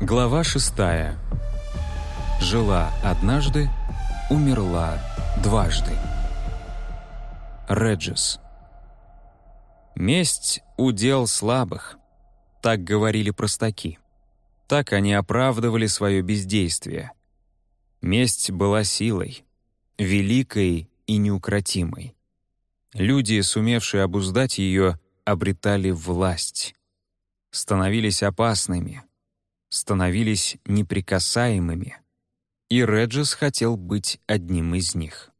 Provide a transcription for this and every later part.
Глава шестая. Жила однажды, умерла дважды. Реджис. Месть — удел слабых. Так говорили простаки. Так они оправдывали свое бездействие. Месть была силой, великой и неукротимой. Люди, сумевшие обуздать ее, обретали власть. Становились опасными — становились неприкасаемыми. И Реджис хотел быть одним из них.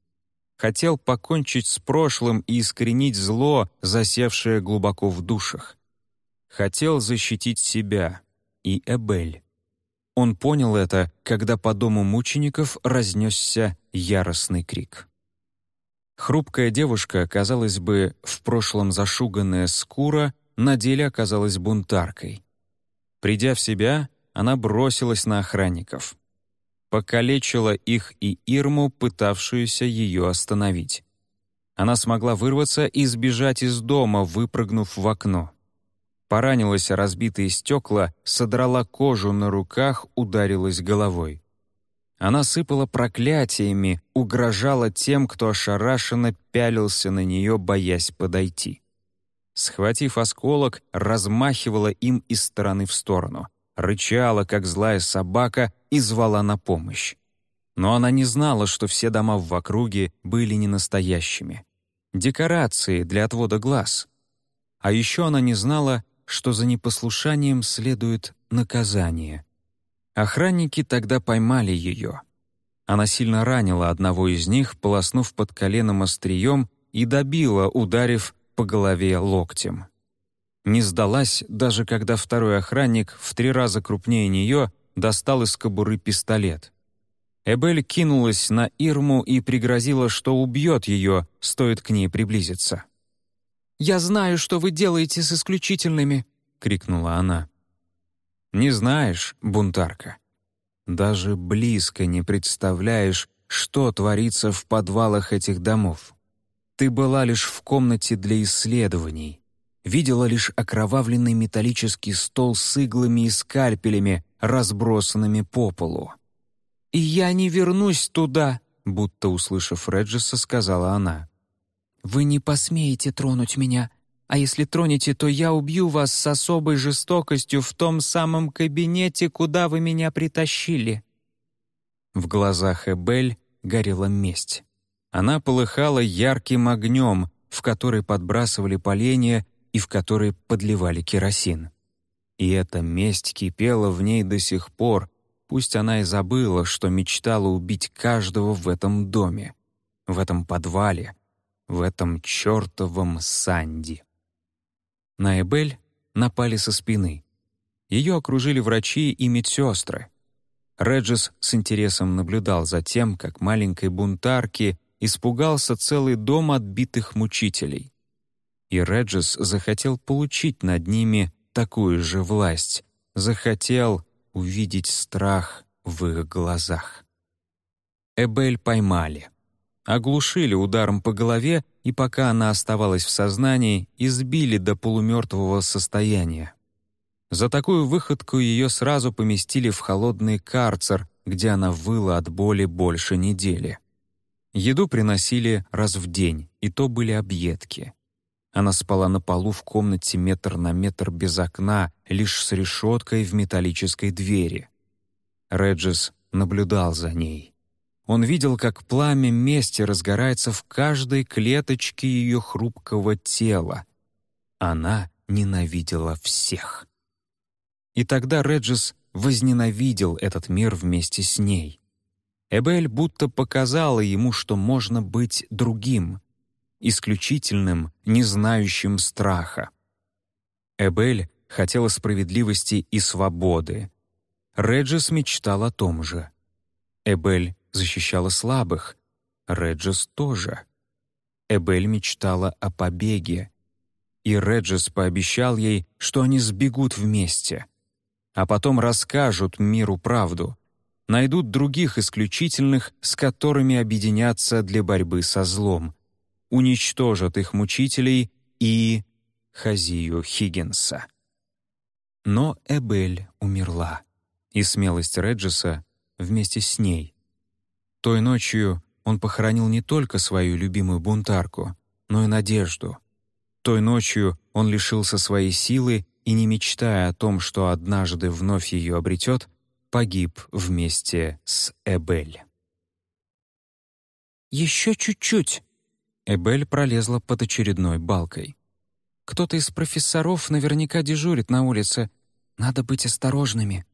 Хотел покончить с прошлым и искоренить зло, засевшее глубоко в душах. Хотел защитить себя и Эбель. Он понял это, когда по дому мучеников разнесся яростный крик. Хрупкая девушка, казалось бы, в прошлом зашуганная скура, на деле оказалась бунтаркой. Придя в себя, она бросилась на охранников. Покалечила их и Ирму, пытавшуюся ее остановить. Она смогла вырваться и сбежать из дома, выпрыгнув в окно. Поранилась разбитые стекла, содрала кожу на руках, ударилась головой. Она сыпала проклятиями, угрожала тем, кто ошарашенно пялился на нее, боясь подойти. Схватив осколок, размахивала им из стороны в сторону — рычала, как злая собака, и звала на помощь. Но она не знала, что все дома в округе были не настоящими. Декорации для отвода глаз. А еще она не знала, что за непослушанием следует наказание. Охранники тогда поймали ее. Она сильно ранила одного из них, полоснув под коленом острием и добила, ударив по голове локтем не сдалась, даже когда второй охранник, в три раза крупнее нее, достал из кобуры пистолет. Эбель кинулась на Ирму и пригрозила, что убьет ее, стоит к ней приблизиться. «Я знаю, что вы делаете с исключительными!» — крикнула она. «Не знаешь, бунтарка. Даже близко не представляешь, что творится в подвалах этих домов. Ты была лишь в комнате для исследований, видела лишь окровавленный металлический стол с иглами и скальпелями, разбросанными по полу. «И я не вернусь туда», — будто услышав Реджеса, сказала она. «Вы не посмеете тронуть меня, а если тронете, то я убью вас с особой жестокостью в том самом кабинете, куда вы меня притащили». В глазах Эбель горела месть. Она полыхала ярким огнем, в который подбрасывали поленья и в который подливали керосин. И эта месть кипела в ней до сих пор, пусть она и забыла, что мечтала убить каждого в этом доме, в этом подвале, в этом чертовом Санди. На Эбель напали со спины. Ее окружили врачи и медсестры. Реджис с интересом наблюдал за тем, как маленькой бунтарки испугался целый дом отбитых мучителей и Реджис захотел получить над ними такую же власть, захотел увидеть страх в их глазах. Эбель поймали. Оглушили ударом по голове, и пока она оставалась в сознании, избили до полумертвого состояния. За такую выходку ее сразу поместили в холодный карцер, где она выла от боли больше недели. Еду приносили раз в день, и то были объедки. Она спала на полу в комнате метр на метр без окна, лишь с решеткой в металлической двери. Реджис наблюдал за ней. Он видел, как пламя мести разгорается в каждой клеточке ее хрупкого тела. Она ненавидела всех. И тогда Реджис возненавидел этот мир вместе с ней. Эбель будто показала ему, что можно быть другим, исключительным, не знающим страха. Эбель хотела справедливости и свободы. Реджис мечтал о том же. Эбель защищала слабых, Реджис тоже. Эбель мечтала о побеге. И Реджис пообещал ей, что они сбегут вместе. А потом расскажут миру правду, найдут других исключительных, с которыми объединятся для борьбы со злом — уничтожат их мучителей и Хазию Хиггинса. Но Эбель умерла. и смелость Реджеса вместе с ней. Той ночью он похоронил не только свою любимую бунтарку, но и надежду. Той ночью он лишился своей силы и, не мечтая о том, что однажды вновь ее обретет, погиб вместе с Эбель. «Еще чуть-чуть!» Эбель пролезла под очередной балкой. «Кто-то из профессоров наверняка дежурит на улице. Надо быть осторожными».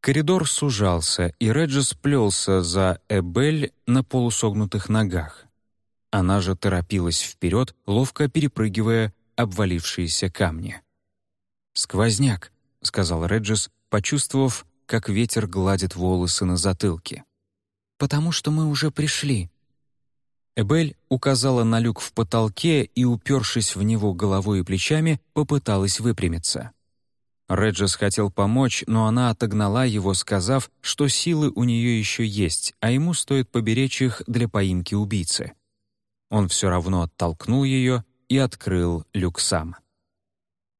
Коридор сужался, и Реджис плелся за Эбель на полусогнутых ногах. Она же торопилась вперед, ловко перепрыгивая обвалившиеся камни. «Сквозняк», — сказал Реджис, почувствовав, как ветер гладит волосы на затылке. «Потому что мы уже пришли». Эбель указала на люк в потолке и, упершись в него головой и плечами, попыталась выпрямиться. Реджес хотел помочь, но она отогнала его, сказав, что силы у нее еще есть, а ему стоит поберечь их для поимки убийцы. Он все равно оттолкнул ее и открыл люк сам.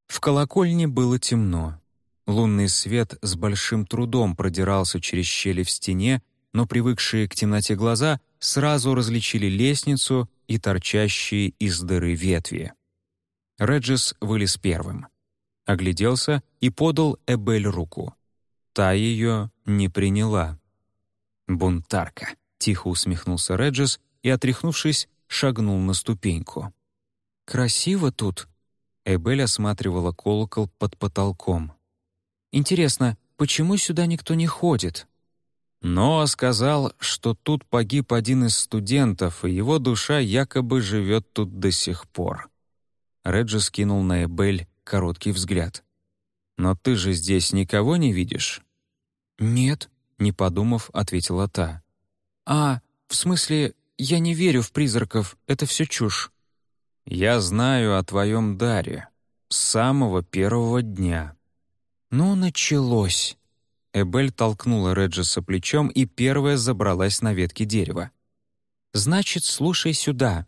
В колокольне было темно. Лунный свет с большим трудом продирался через щели в стене, но привыкшие к темноте глаза сразу различили лестницу и торчащие из дыры ветви. Реджис вылез первым. Огляделся и подал Эбель руку. Та ее не приняла. «Бунтарка», — тихо усмехнулся Реджис и, отряхнувшись, шагнул на ступеньку. «Красиво тут», — Эбель осматривала колокол под потолком. Интересно, почему сюда никто не ходит? Ноа сказал, что тут погиб один из студентов, и его душа якобы живет тут до сих пор. Реджи скинул на Эбель короткий взгляд. «Но ты же здесь никого не видишь?» «Нет», — не подумав, ответила та. «А, в смысле, я не верю в призраков, это все чушь». «Я знаю о твоем даре. С самого первого дня. «Ну, началось!» Эбель толкнула Реджеса плечом и первая забралась на ветки дерева. «Значит, слушай сюда.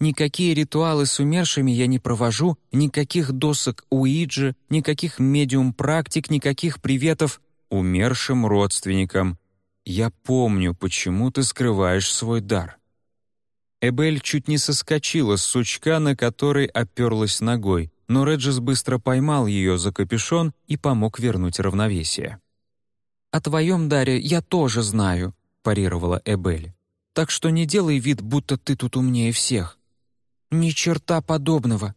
Никакие ритуалы с умершими я не провожу, никаких досок Уиджи, никаких медиум-практик, никаких приветов умершим родственникам. Я помню, почему ты скрываешь свой дар». Эбель чуть не соскочила с сучка, на который оперлась ногой, но Реджис быстро поймал ее за капюшон и помог вернуть равновесие. «О твоем даре я тоже знаю», — парировала Эбель. «Так что не делай вид, будто ты тут умнее всех». «Ни черта подобного».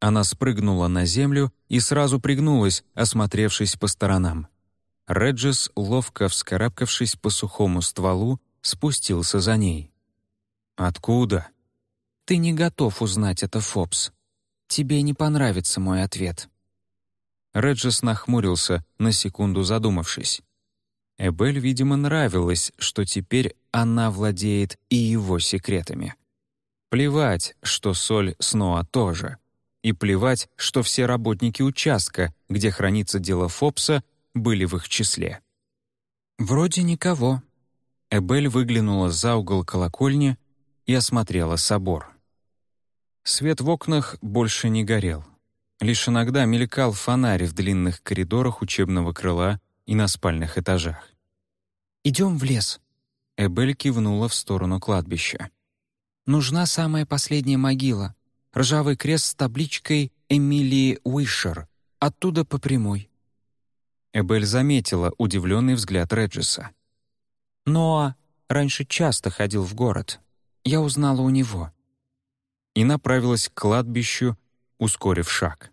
Она спрыгнула на землю и сразу пригнулась, осмотревшись по сторонам. Реджис, ловко вскарабкавшись по сухому стволу, спустился за ней. «Откуда?» «Ты не готов узнать это, Фобс», тебе не понравится мой ответ». Реджес нахмурился, на секунду задумавшись. Эбель, видимо, нравилось, что теперь она владеет и его секретами. Плевать, что Соль снова тоже. И плевать, что все работники участка, где хранится дело Фопса, были в их числе. «Вроде никого». Эбель выглянула за угол колокольни и осмотрела собор. Свет в окнах больше не горел. Лишь иногда мелькал фонарь в длинных коридорах учебного крыла и на спальных этажах. «Идем в лес». Эбель кивнула в сторону кладбища. «Нужна самая последняя могила. Ржавый крест с табличкой «Эмилии Уишер». Оттуда по прямой». Эбель заметила удивленный взгляд Реджиса. «Ноа раньше часто ходил в город. Я узнала у него и направилась к кладбищу, ускорив шаг.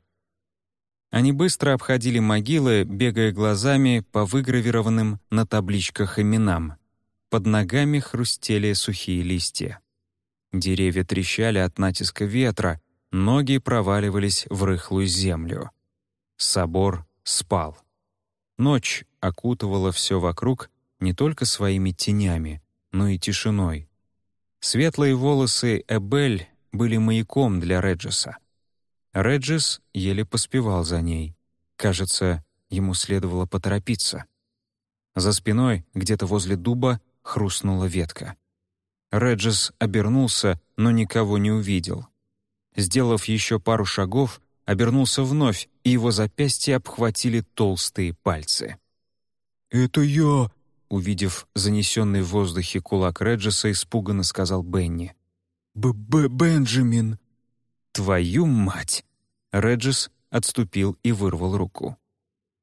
Они быстро обходили могилы, бегая глазами по выгравированным на табличках именам. Под ногами хрустели сухие листья. Деревья трещали от натиска ветра, ноги проваливались в рыхлую землю. Собор спал. Ночь окутывала все вокруг не только своими тенями, но и тишиной. Светлые волосы Эбель были маяком для Реджиса. Реджис еле поспевал за ней. Кажется, ему следовало поторопиться. За спиной, где-то возле дуба, хрустнула ветка. Реджис обернулся, но никого не увидел. Сделав еще пару шагов, обернулся вновь, и его запястья обхватили толстые пальцы. это я!» Увидев занесенный в воздухе кулак Реджеса, испуганно сказал Бенни. «Б -б «Бенджамин!» «Твою мать!» Реджес отступил и вырвал руку.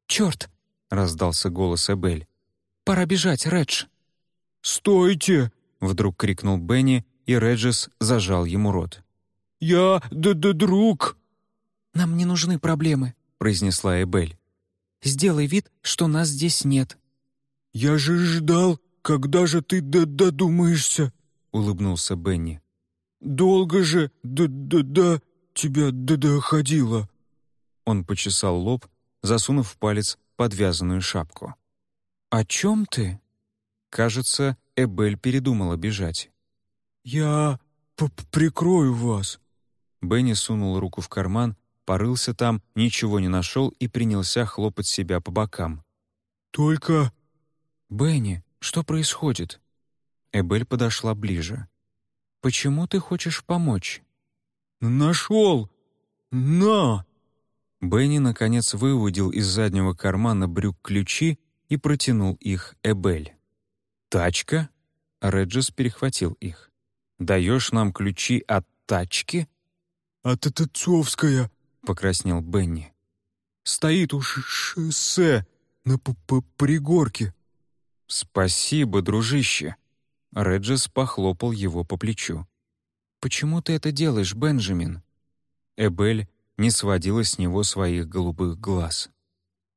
«Черт!» — раздался голос Эбель. «Пора бежать, Редж!» «Стойте!» — вдруг крикнул Бенни, и Реджес зажал ему рот. «Я д-д друг!» «Нам не нужны проблемы», — произнесла Эбель. «Сделай вид, что нас здесь нет». «Я же ждал, когда же ты додумаешься», — улыбнулся Бенни. «Долго же да-да-да тебя доходило». Он почесал лоб, засунув палец под вязаную шапку. «О чем ты?» Кажется, Эбель передумала бежать. «Я п прикрою вас». Бенни сунул руку в карман, порылся там, ничего не нашел и принялся хлопать себя по бокам. «Только...» «Бенни, что происходит?» Эбель подошла ближе. «Почему ты хочешь помочь?» «Нашел! На!» Бенни, наконец, выудил из заднего кармана брюк ключи и протянул их Эбель. «Тачка?» Реджес перехватил их. «Даешь нам ключи от тачки?» «От отцовская», — покраснел Бенни. «Стоит у шоссе на п -п пригорке». «Спасибо, дружище!» Реджес похлопал его по плечу. «Почему ты это делаешь, Бенджамин?» Эбель не сводила с него своих голубых глаз.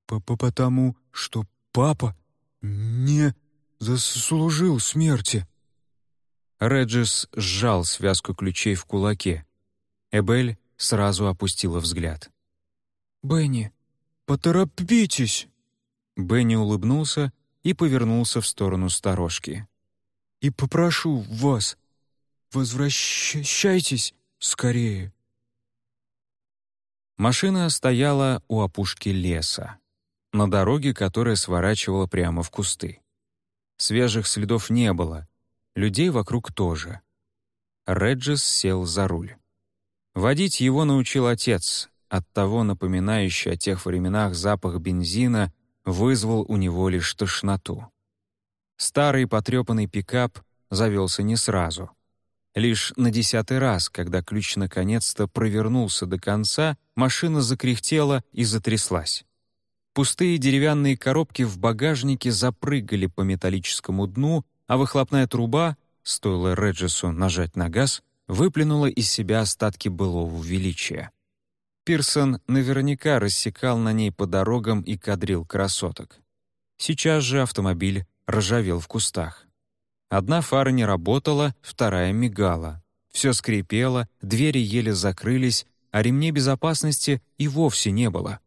П -п «Потому что папа не заслужил смерти». Реджес сжал связку ключей в кулаке. Эбель сразу опустила взгляд. «Бенни, поторопитесь!» Бенни улыбнулся и повернулся в сторону сторожки. «И попрошу вас, возвращайтесь скорее». Машина стояла у опушки леса, на дороге, которая сворачивала прямо в кусты. Свежих следов не было, людей вокруг тоже. Реджес сел за руль. Водить его научил отец, оттого напоминающий о тех временах запах бензина вызвал у него лишь тошноту. Старый потрепанный пикап завелся не сразу. Лишь на десятый раз, когда ключ наконец-то провернулся до конца, машина закряхтела и затряслась. Пустые деревянные коробки в багажнике запрыгали по металлическому дну, а выхлопная труба, стоило Реджесу нажать на газ, выплюнула из себя остатки былого величия. Пирсон наверняка рассекал на ней по дорогам и кадрил красоток. Сейчас же автомобиль ржавел в кустах. Одна фара не работала, вторая мигала. Все скрипело, двери еле закрылись, а ремней безопасности и вовсе не было.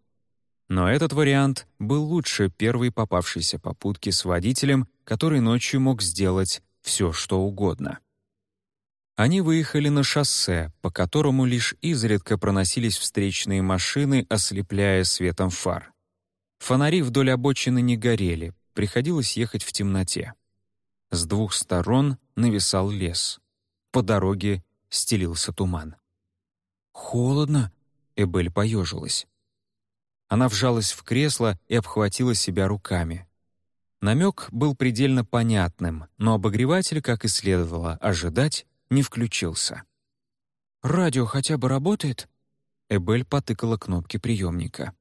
Но этот вариант был лучше первой попавшейся попутки с водителем, который ночью мог сделать все, что угодно. Они выехали на шоссе, по которому лишь изредка проносились встречные машины, ослепляя светом фар. Фонари вдоль обочины не горели, приходилось ехать в темноте. С двух сторон нависал лес. По дороге стелился туман. «Холодно», — Эбель поежилась. Она вжалась в кресло и обхватила себя руками. Намек был предельно понятным, но обогреватель, как и следовало ожидать, не включился. «Радио хотя бы работает?» Эбель потыкала кнопки приемника.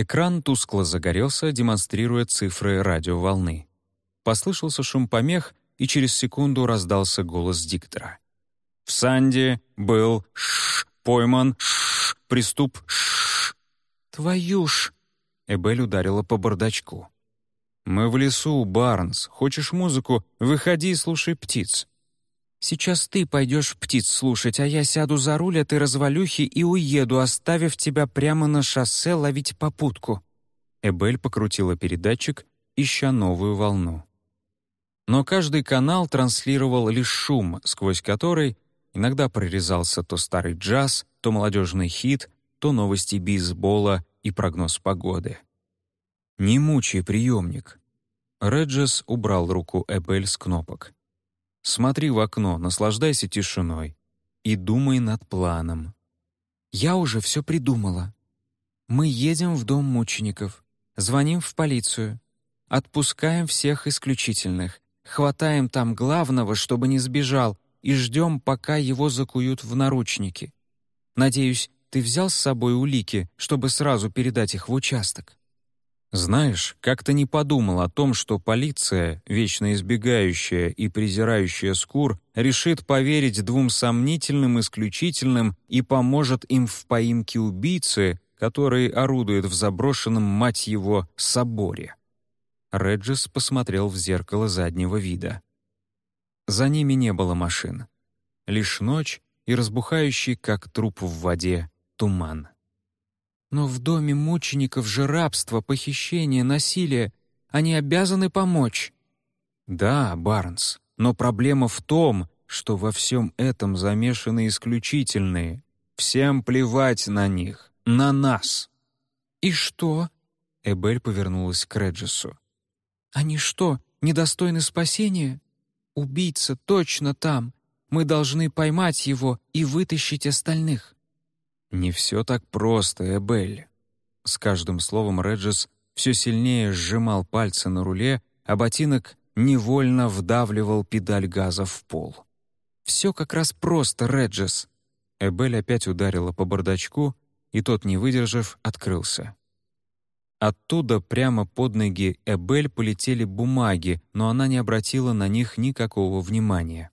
Экран тускло загорелся, демонстрируя цифры радиоволны. Послышался шум помех, и через секунду раздался голос диктора. «В Санде был ш пойман ш приступ ш «Твою ж!» Эбель ударила по бардачку. «Мы в лесу, Барнс. Хочешь музыку? Выходи и слушай птиц. Сейчас ты пойдешь птиц слушать, а я сяду за руль этой развалюхи и уеду, оставив тебя прямо на шоссе ловить попутку». Эбель покрутила передатчик, ища новую волну. Но каждый канал транслировал лишь шум, сквозь который иногда прорезался то старый джаз, то молодежный хит, то новости бейсбола и прогноз погоды. «Не мучай приемник». Реджес убрал руку Эбель с кнопок. Смотри в окно, наслаждайся тишиной и думай над планом. Я уже все придумала. Мы едем в дом мучеников, звоним в полицию. отпускаем всех исключительных, хватаем там главного, чтобы не сбежал, и ждем, пока его закуют в наручники. Надеюсь, ты взял с собой улики, чтобы сразу передать их в участок?» Знаешь, как-то не подумал о том, что полиция, вечно избегающая и презирающая скур, решит поверить двум сомнительным исключительным и поможет им в поимке убийцы, который орудует в заброшенном, мать его, соборе. Реджис посмотрел в зеркало заднего вида. За ними не было машин. Лишь ночь и разбухающий, как труп в воде, туман. Но в доме мучеников же рабство, похищение, насилие. Они обязаны помочь. Да, Барнс, но проблема в том, что во всем этом замешаны исключительные. Всем плевать на них, на нас. «И что?» — Эбель повернулась к Реджису. «Они что, недостойны спасения? Убийца точно там. Мы должны поймать его и вытащить остальных». «Не все так просто, Эбель». С каждым словом Реджес все сильнее сжимал пальцы на руле, а ботинок невольно вдавливал педаль газа в пол. «Все как раз просто, Реджес». Эбель опять ударила по бардачку, и тот, не выдержав, открылся. Оттуда прямо под ноги Эбель полетели бумаги, но она не обратила на них никакого внимания.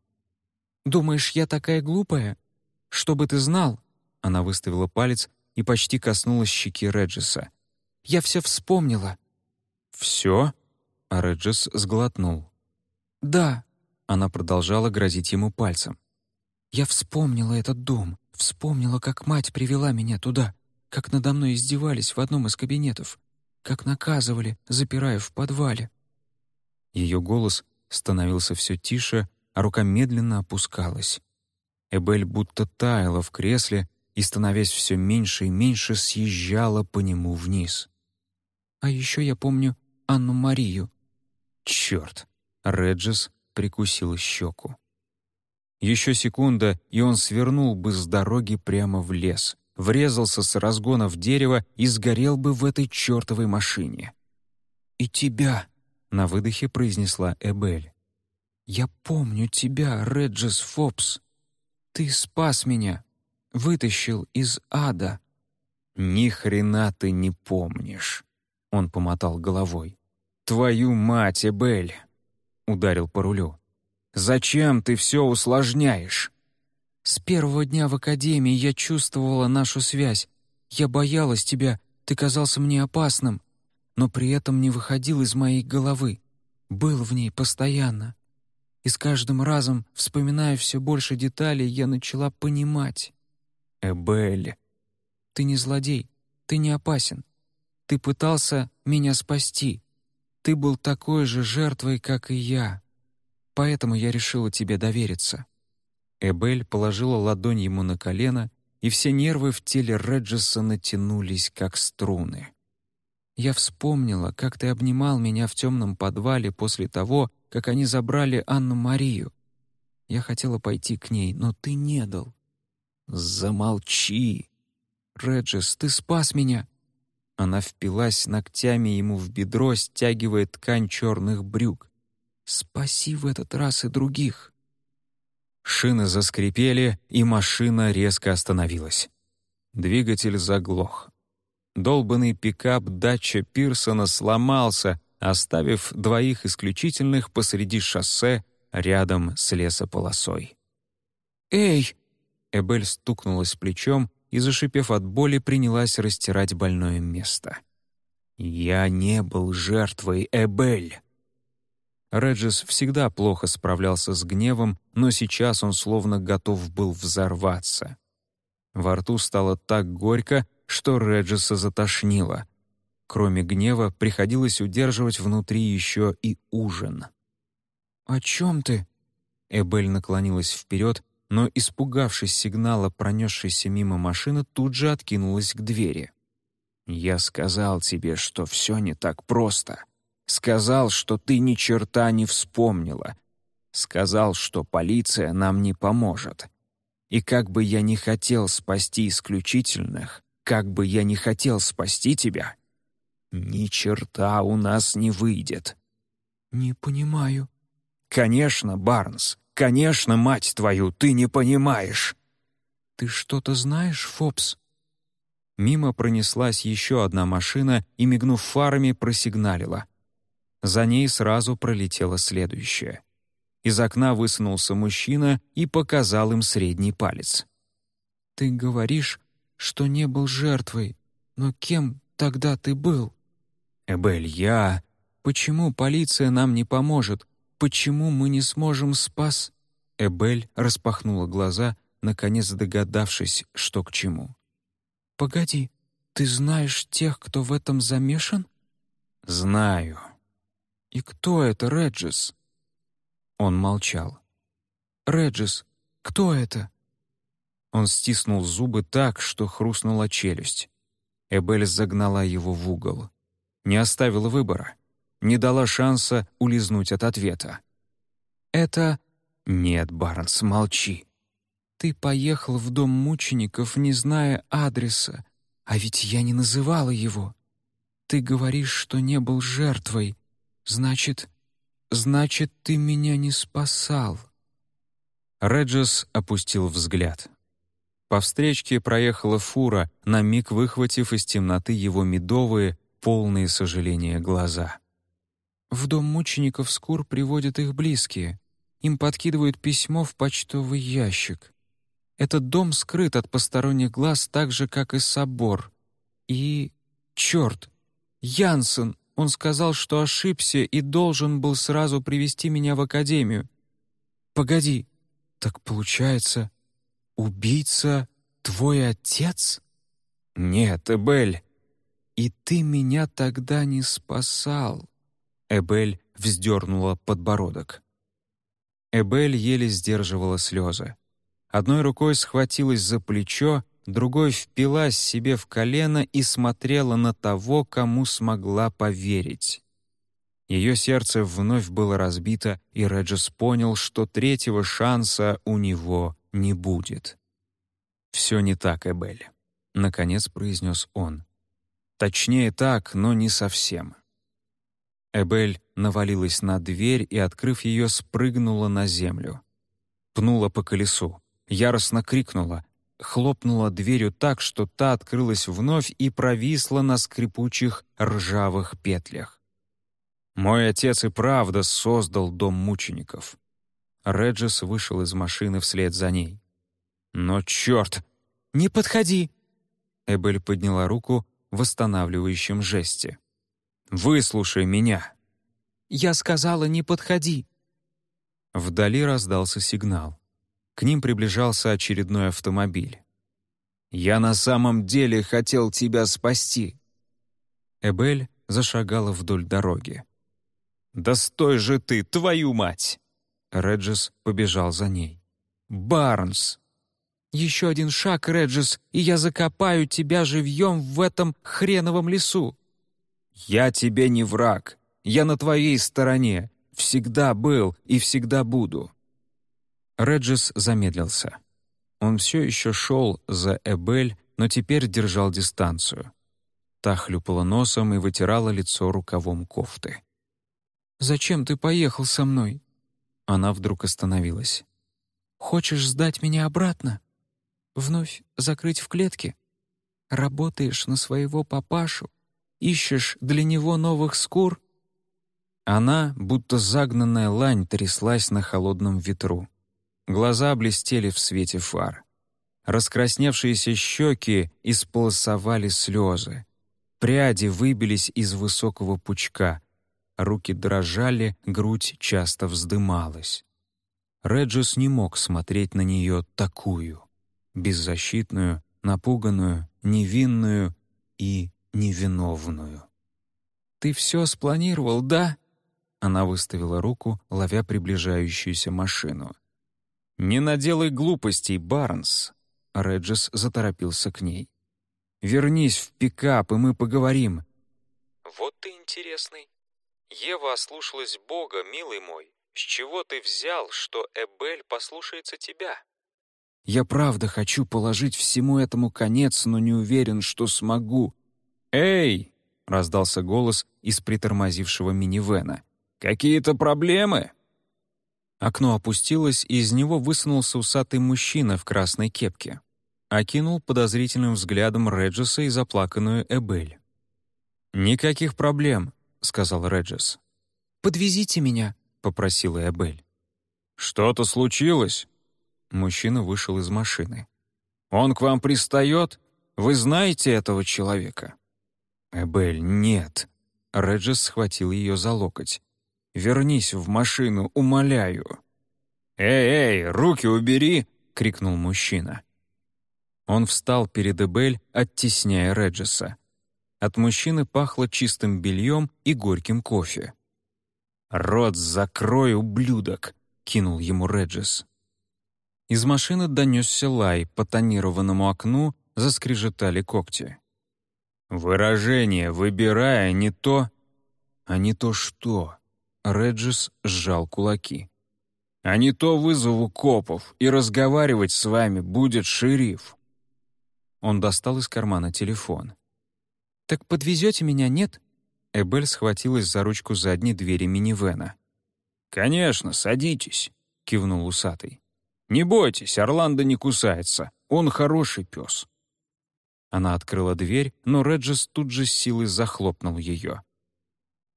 «Думаешь, я такая глупая? Чтобы ты знал, она выставила палец и почти коснулась щеки Реджиса. «Я все вспомнила». «Все?» А Реджис сглотнул. «Да», — она продолжала грозить ему пальцем. «Я вспомнила этот дом, вспомнила, как мать привела меня туда, как надо мной издевались в одном из кабинетов, как наказывали, запирая в подвале». Ее голос становился все тише, а рука медленно опускалась. Эбель будто таяла в кресле, и, становясь все меньше и меньше, съезжала по нему вниз. «А еще я помню Анну-Марию». «Черт!» — Реджис прикусил щеку. Еще секунда, и он свернул бы с дороги прямо в лес, врезался с разгона в дерево и сгорел бы в этой чертовой машине. «И тебя!» — на выдохе произнесла Эбель. «Я помню тебя, Реджис Фобс. Ты спас меня, вытащил из ада». «Ни хрена ты не помнишь», — он помотал головой. «Твою мать, Эбель!» — ударил по рулю. «Зачем ты все усложняешь?» «С первого дня в академии я чувствовала нашу связь. Я боялась тебя, ты казался мне опасным, но при этом не выходил из моей головы. Был в ней постоянно. И с каждым разом, вспоминая все больше деталей, я начала понимать. Эбель. Ты не злодей, ты не опасен. Ты пытался меня спасти. Ты был такой же жертвой, как и я. Поэтому я решила тебе довериться». Эбель положила ладонь ему на колено, и все нервы в теле Реджеса натянулись, как струны. «Я вспомнила, как ты обнимал меня в темном подвале после того, как они забрали Анну-Марию. Я хотела пойти к ней, но ты не дал. «Замолчи!» «Реджис, ты спас меня!» Она впилась ногтями ему в бедро, стягивая ткань черных брюк. «Спаси в этот раз и других!» Шины заскрипели, и машина резко остановилась. Двигатель заглох. Долбанный пикап дача Пирсона сломался, оставив двоих исключительных посреди шоссе рядом с лесополосой. «Эй!» Эбель стукнулась плечом и, зашипев от боли, принялась растирать больное место. «Я не был жертвой, Эбель!» Реджис всегда плохо справлялся с гневом, но сейчас он словно готов был взорваться. Во рту стало так горько, что Реджиса затошнило. Кроме гнева, приходилось удерживать внутри еще и ужин. «О чем ты?» Эбель наклонилась вперед но, испугавшись сигнала пронесшейся мимо машины, тут же откинулась к двери. «Я сказал тебе, что все не так просто. Сказал, что ты ни черта не вспомнила. Сказал, что полиция нам не поможет. И как бы я не хотел спасти исключительных, как бы я не хотел спасти тебя, «Ни черта у нас не выйдет». «Не понимаю». «Конечно, Барнс, конечно, мать твою, ты не понимаешь». «Ты что-то знаешь, Фобс?» Мимо пронеслась еще одна машина и, мигнув фарами, просигналила. За ней сразу пролетела следующая. Из окна высунулся мужчина и показал им средний палец. «Ты говоришь, что не был жертвой, но кем тогда ты был?» «Эбель, я...» «Почему полиция нам не поможет? Почему мы не сможем спас...» Эбель распахнула глаза, наконец догадавшись, что к чему. «Погоди, ты знаешь тех, кто в этом замешан?» «Знаю». «И кто это, Реджис?» Он молчал. «Реджис, кто это?» Он стиснул зубы так, что хрустнула челюсть. Эбель загнала его в угол. Не оставила выбора. Не дала шанса улизнуть от ответа. «Это...» «Нет, Барнс, молчи». «Ты поехал в дом мучеников, не зная адреса, а ведь я не называла его. Ты говоришь, что не был жертвой. Значит, значит, ты меня не спасал». Реджес опустил взгляд. По встречке проехала фура, на миг выхватив из темноты его медовые, полные сожаления глаза. «В дом мучеников Скур приводят их близкие. Им подкидывают письмо в почтовый ящик. Этот дом скрыт от посторонних глаз так же, как и собор. И... Черт! Янсен! Он сказал, что ошибся и должен был сразу привести меня в академию. Погоди, так получается, убийца твой отец? Нет, Эбель. И ты меня тогда не спасал. Эбель вздернула подбородок. Эбель еле сдерживала слезы. Одной рукой схватилась за плечо, другой впилась себе в колено и смотрела на того, кому смогла поверить. Ее сердце вновь было разбито, и Реджес понял, что третьего шанса у него не будет. «Все не так, Эбель», — наконец произнес он. «Точнее так, но не совсем». Эбель навалилась на дверь и, открыв ее, спрыгнула на землю. Пнула по колесу, яростно крикнула, хлопнула дверью так, что та открылась вновь и провисла на скрипучих ржавых петлях. «Мой отец и правда создал дом мучеников». Реджес вышел из машины вслед за ней. «Но черт! Не подходи!» Эбель подняла руку в восстанавливающем жесте. «Выслушай меня!» «Я сказала, не подходи!» Вдали раздался сигнал. К ним приближался очередной автомобиль. «Я на самом деле хотел тебя спасти!» Эбель зашагала вдоль дороги. «Да стой же ты, твою мать!» Реджес побежал за ней. «Барнс!» «Еще один шаг, Реджес, и я закопаю тебя живьем в этом хреновом лесу!» «Я тебе не враг. Я на твоей стороне. Всегда был и всегда буду. Реджис замедлился. Он все еще шел за Эбель, но теперь держал дистанцию. Та хлюпала носом и вытирала лицо рукавом кофты. «Зачем ты поехал со мной?» Она вдруг остановилась. «Хочешь сдать меня обратно? Вновь закрыть в клетке? Работаешь на своего папашу? Ищешь для него новых скур?» Она, будто загнанная лань, тряслась на холодном ветру. Глаза блестели в свете фар. Раскрасневшиеся щеки исполосовали слезы. Пряди выбились из высокого пучка. Руки дрожали, грудь часто вздымалась. Реджус не мог смотреть на нее такую, беззащитную, напуганную, невинную и невиновную. «Ты все спланировал, да?» Она выставила руку, ловя приближающуюся машину. «Не наделай глупостей, Барнс!» Реджес заторопился к ней. «Вернись в пикап, и мы поговорим». «Вот ты интересный. Ева ослушалась Бога, милый мой. С чего ты взял, что Эбель послушается тебя?» «Я правда хочу положить всему этому конец, но не уверен, что смогу». «Эй!» — раздался голос из притормозившего минивэна. «Какие-то проблемы?» Окно опустилось, и из него высунулся усатый мужчина в красной кепке. Окинул подозрительным взглядом Реджеса и заплаканную Эбель. «Никаких проблем», — сказал Реджес. «Подвезите меня», — попросила Эбель. «Что-то случилось?» Мужчина вышел из машины. «Он к вам пристает? Вы знаете этого человека?» «Эбель, нет». Реджес схватил ее за локоть. «Вернись в машину, умоляю». «Эй, эй, руки убери!» — крикнул мужчина. Он встал перед Эбель, оттесняя Реджеса. От мужчины пахло чистым бельем и горьким кофе. «Рот закрой, ублюдок!» — кинул ему Реджес. Из машины донесся лай, по тонированному окну заскрежетали когти. Выражение, выбирая не то, а не то что. Реджис сжал кулаки. А не то вызову копов, и разговаривать с вами будет шериф. Он достал из кармана телефон. «Так подвезете меня, нет?» Эбель схватилась за ручку задней двери минивэна. «Конечно, садитесь», — кивнул усатый. «Не бойтесь, Орландо не кусается. Он хороший пес». Она открыла дверь, но Реджес тут же с силой захлопнул ее.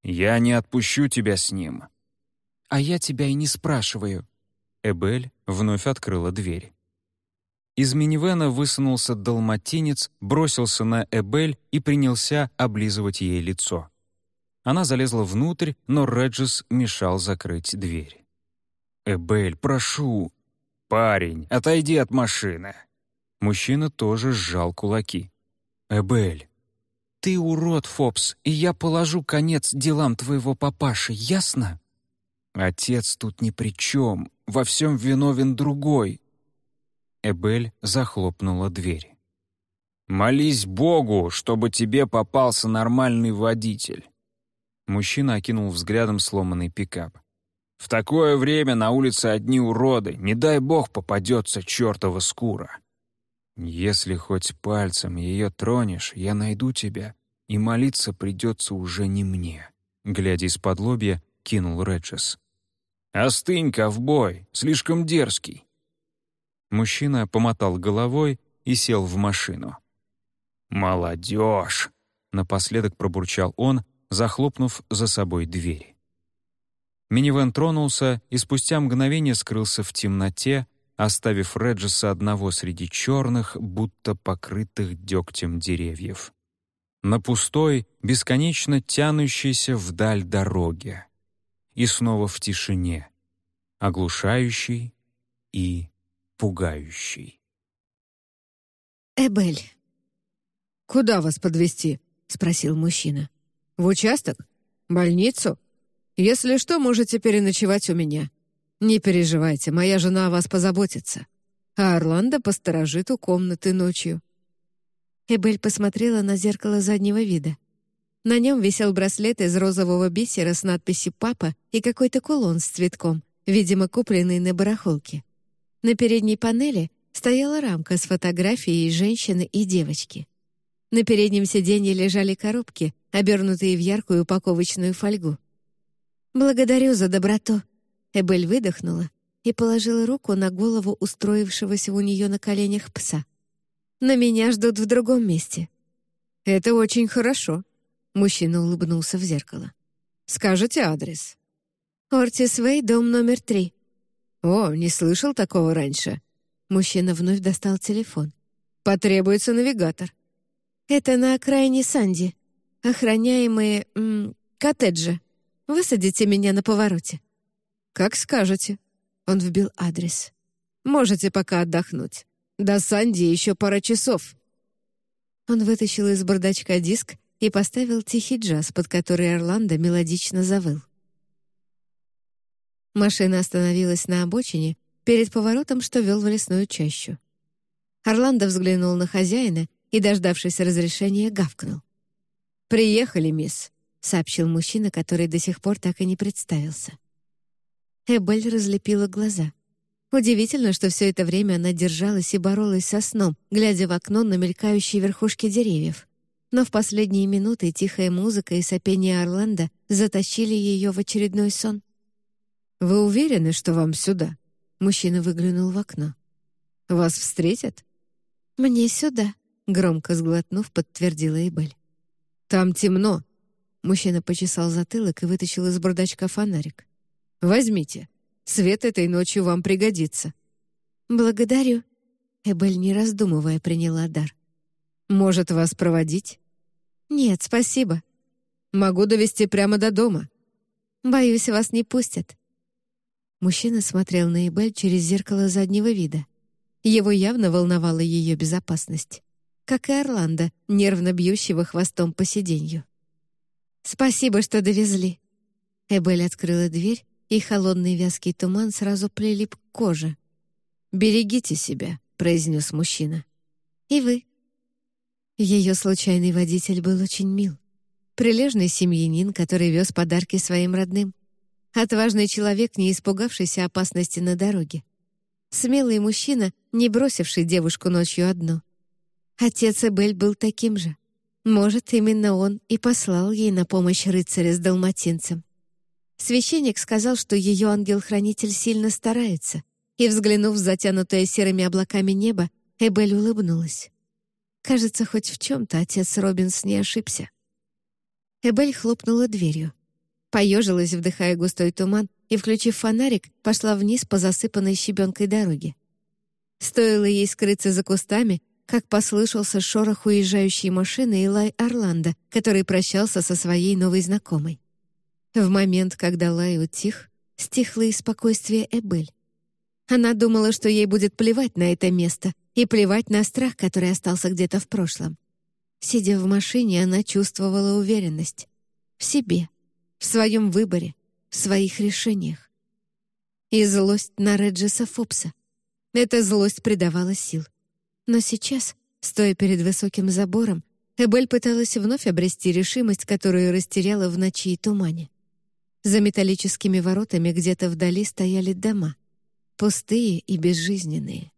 «Я не отпущу тебя с ним». «А я тебя и не спрашиваю». Эбель вновь открыла дверь. Из минивэна высунулся далматинец, бросился на Эбель и принялся облизывать ей лицо. Она залезла внутрь, но Реджес мешал закрыть дверь. «Эбель, прошу!» «Парень, отойди от машины!» Мужчина тоже сжал кулаки. «Эбель!» «Ты урод, Фобс, и я положу конец делам твоего папаши, ясно?» «Отец тут ни при чем, во всем виновен другой». Эбель захлопнула дверь. «Молись Богу, чтобы тебе попался нормальный водитель». Мужчина окинул взглядом сломанный пикап. «В такое время на улице одни уроды, не дай бог попадется чертова скура». «Если хоть пальцем ее тронешь, я найду тебя, и молиться придется уже не мне», — глядя из-под лобья, кинул Реджес. «Остынь, ковбой, слишком дерзкий». Мужчина помотал головой и сел в машину. «Молодежь!» — напоследок пробурчал он, захлопнув за собой дверь. Минивэн тронулся и спустя мгновение скрылся в темноте, оставив Реджеса одного среди черных, будто покрытых дегтем деревьев. На пустой, бесконечно тянущейся вдаль дороге. И снова в тишине, оглушающий и пугающий. «Эбель». «Куда вас подвести? спросил мужчина. «В участок? Больницу? Если что, можете переночевать у меня. «Не переживайте, моя жена о вас позаботится. А Орландо посторожит у комнаты ночью». Эбель посмотрела на зеркало заднего вида. На нем висел браслет из розового бисера с надписью «Папа» и какой-то кулон с цветком, видимо, купленный на барахолке. На передней панели стояла рамка с фотографией женщины и девочки. На переднем сиденье лежали коробки, обернутые в яркую упаковочную фольгу. «Благодарю за доброту», Эбель выдохнула и положила руку на голову устроившегося у нее на коленях пса. «Но меня ждут в другом месте». «Это очень хорошо», — мужчина улыбнулся в зеркало. «Скажете адрес?» «Ортис Вэй, дом номер три». «О, не слышал такого раньше». Мужчина вновь достал телефон. «Потребуется навигатор». «Это на окраине Санди. Охраняемые... М, коттеджи. Высадите меня на повороте». «Как скажете». Он вбил адрес. «Можете пока отдохнуть. До Санди еще пара часов». Он вытащил из бардачка диск и поставил тихий джаз, под который Орландо мелодично завыл. Машина остановилась на обочине перед поворотом, что вел в лесную чащу. Орландо взглянул на хозяина и, дождавшись разрешения, гавкнул. «Приехали, мисс», — сообщил мужчина, который до сих пор так и не представился. Эбель разлепила глаза. Удивительно, что все это время она держалась и боролась со сном, глядя в окно на мелькающие верхушки деревьев. но в последние минуты тихая музыка и сопение Орландо затащили ее в очередной сон. «Вы уверены, что вам сюда?» Мужчина выглянул в окно. «Вас встретят?» «Мне сюда», — громко сглотнув, подтвердила Эбель. «Там темно». Мужчина почесал затылок и вытащил из бардачка фонарик. «Возьмите. Свет этой ночью вам пригодится». «Благодарю». Эбель, не раздумывая, приняла дар. «Может, вас проводить?» «Нет, спасибо». «Могу довести прямо до дома». «Боюсь, вас не пустят». Мужчина смотрел на Эбель через зеркало заднего вида. Его явно волновала ее безопасность. Как и Орландо, нервно бьющего хвостом по сиденью. «Спасибо, что довезли». Эбель открыла дверь, и холодный вязкий туман сразу прилип к коже. «Берегите себя», — произнес мужчина. «И вы». Ее случайный водитель был очень мил. Прилежный семьянин, который вез подарки своим родным. Отважный человек, не испугавшийся опасности на дороге. Смелый мужчина, не бросивший девушку ночью одну. Отец Эбель был таким же. Может, именно он и послал ей на помощь рыцаря с далматинцем. Священник сказал, что ее ангел-хранитель сильно старается, и, взглянув в затянутое серыми облаками небо, Эбель улыбнулась. Кажется, хоть в чем-то отец Робинс не ошибся. Эбель хлопнула дверью. Поежилась, вдыхая густой туман, и, включив фонарик, пошла вниз по засыпанной щебенкой дороге. Стоило ей скрыться за кустами, как послышался шорох уезжающей машины и лай Орландо, который прощался со своей новой знакомой. В момент, когда лай утих, стихло и спокойствие Эбель. Она думала, что ей будет плевать на это место и плевать на страх, который остался где-то в прошлом. Сидя в машине, она чувствовала уверенность. В себе, в своем выборе, в своих решениях. И злость на Реджиса Фопса. Эта злость придавала сил. Но сейчас, стоя перед высоким забором, Эбель пыталась вновь обрести решимость, которую растеряла в ночи и тумане. За металлическими воротами где-то вдали стояли дома. Пустые и безжизненные.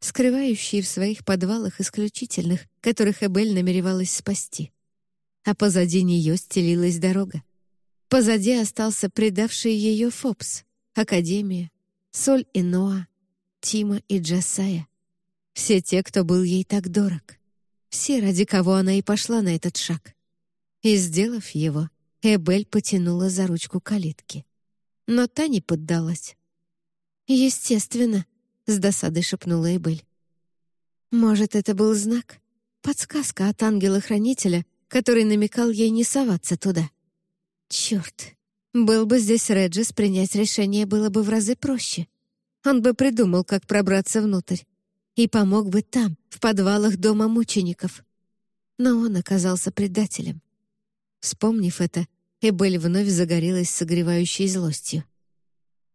Скрывающие в своих подвалах исключительных, которых Эбель намеревалась спасти. А позади нее стелилась дорога. Позади остался предавший ее Фобс, Академия, Соль и Ноа, Тима и Джасая. Все те, кто был ей так дорог. Все, ради кого она и пошла на этот шаг. И, сделав его, Эбель потянула за ручку калитки. Но та не поддалась. «Естественно», — с досадой шепнула Эбель. «Может, это был знак? Подсказка от ангела-хранителя, который намекал ей не соваться туда?» Черт! Был бы здесь Реджис, принять решение было бы в разы проще. Он бы придумал, как пробраться внутрь. И помог бы там, в подвалах дома мучеников. Но он оказался предателем. Вспомнив это, Эбель вновь загорелась согревающей злостью.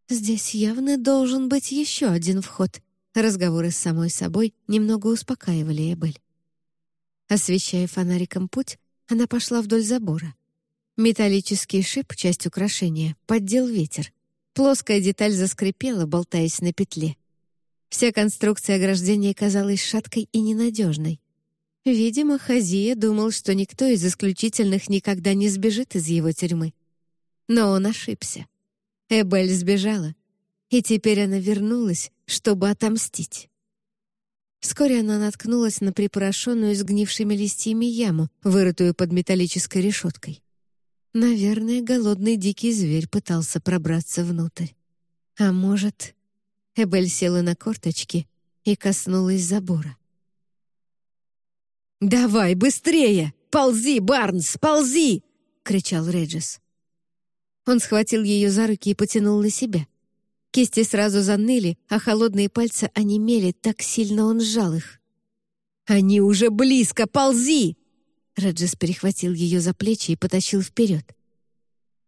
«Здесь явно должен быть еще один вход», Разговоры с самой собой немного успокаивали Эбель. Освещая фонариком путь, она пошла вдоль забора. Металлический шип, часть украшения, поддел ветер. Плоская деталь заскрипела, болтаясь на петле. Вся конструкция ограждения казалась шаткой и ненадежной. Видимо, Хазия думал, что никто из исключительных никогда не сбежит из его тюрьмы. Но он ошибся. Эбель сбежала, и теперь она вернулась, чтобы отомстить. Вскоре она наткнулась на припорошенную сгнившими листьями яму, вырытую под металлической решеткой. Наверное, голодный дикий зверь пытался пробраться внутрь. А может... Эбель села на корточки и коснулась забора. «Давай, быстрее! Ползи, Барнс, ползи!» — кричал Реджис. Он схватил ее за руки и потянул на себя. Кисти сразу заныли, а холодные пальцы онемели, так сильно он сжал их. «Они уже близко, ползи!» Раджес перехватил ее за плечи и потащил вперед.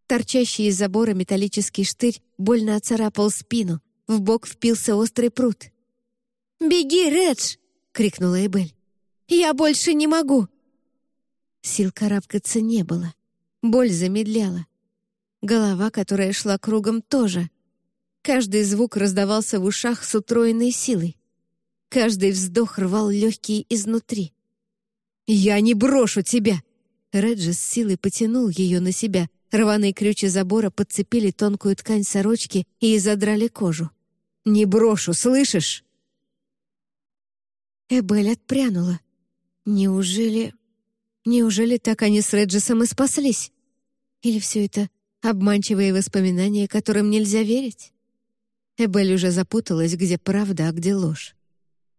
Торчащий из забора металлический штырь больно оцарапал спину, в бок впился острый пруд. «Беги, Редж!» — крикнула Эбель. «Я больше не могу!» Сил карабкаться не было. Боль замедляла. Голова, которая шла кругом, тоже. Каждый звук раздавался в ушах с утроенной силой. Каждый вздох рвал легкие изнутри. «Я не брошу тебя!» Реджи с силой потянул ее на себя. Рваные крючи забора подцепили тонкую ткань сорочки и задрали кожу. «Не брошу, слышишь?» Эбель отпрянула. «Неужели... Неужели так они с Реджисом и спаслись? Или все это обманчивые воспоминания, которым нельзя верить?» Эбель уже запуталась, где правда, а где ложь.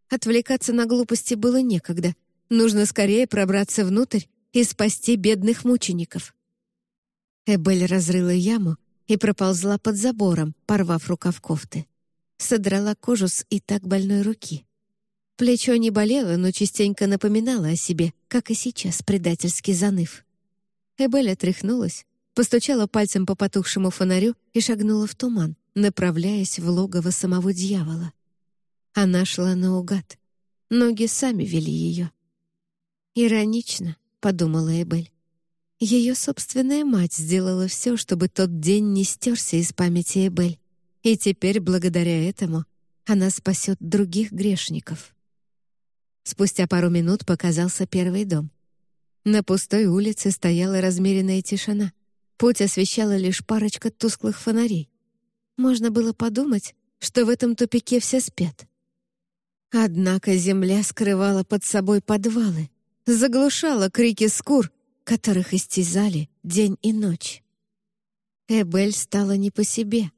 Отвлекаться на глупости было некогда. Нужно скорее пробраться внутрь и спасти бедных мучеников. Эбель разрыла яму и проползла под забором, порвав рукав кофты. Содрала кожу с и так больной руки. Плечо не болело, но частенько напоминало о себе, как и сейчас, предательски заныв. Эбель отряхнулась, постучала пальцем по потухшему фонарю и шагнула в туман, направляясь в логово самого дьявола. Она шла наугад. Ноги сами вели ее. «Иронично», — подумала Эбель. Ее собственная мать сделала все, чтобы тот день не стерся из памяти Эбель. И теперь, благодаря этому, она спасет других грешников. Спустя пару минут показался первый дом. На пустой улице стояла размеренная тишина. Путь освещала лишь парочка тусклых фонарей. Можно было подумать, что в этом тупике все спят. Однако земля скрывала под собой подвалы, заглушала крики скур, которых истязали день и ночь. Эбель стала не по себе.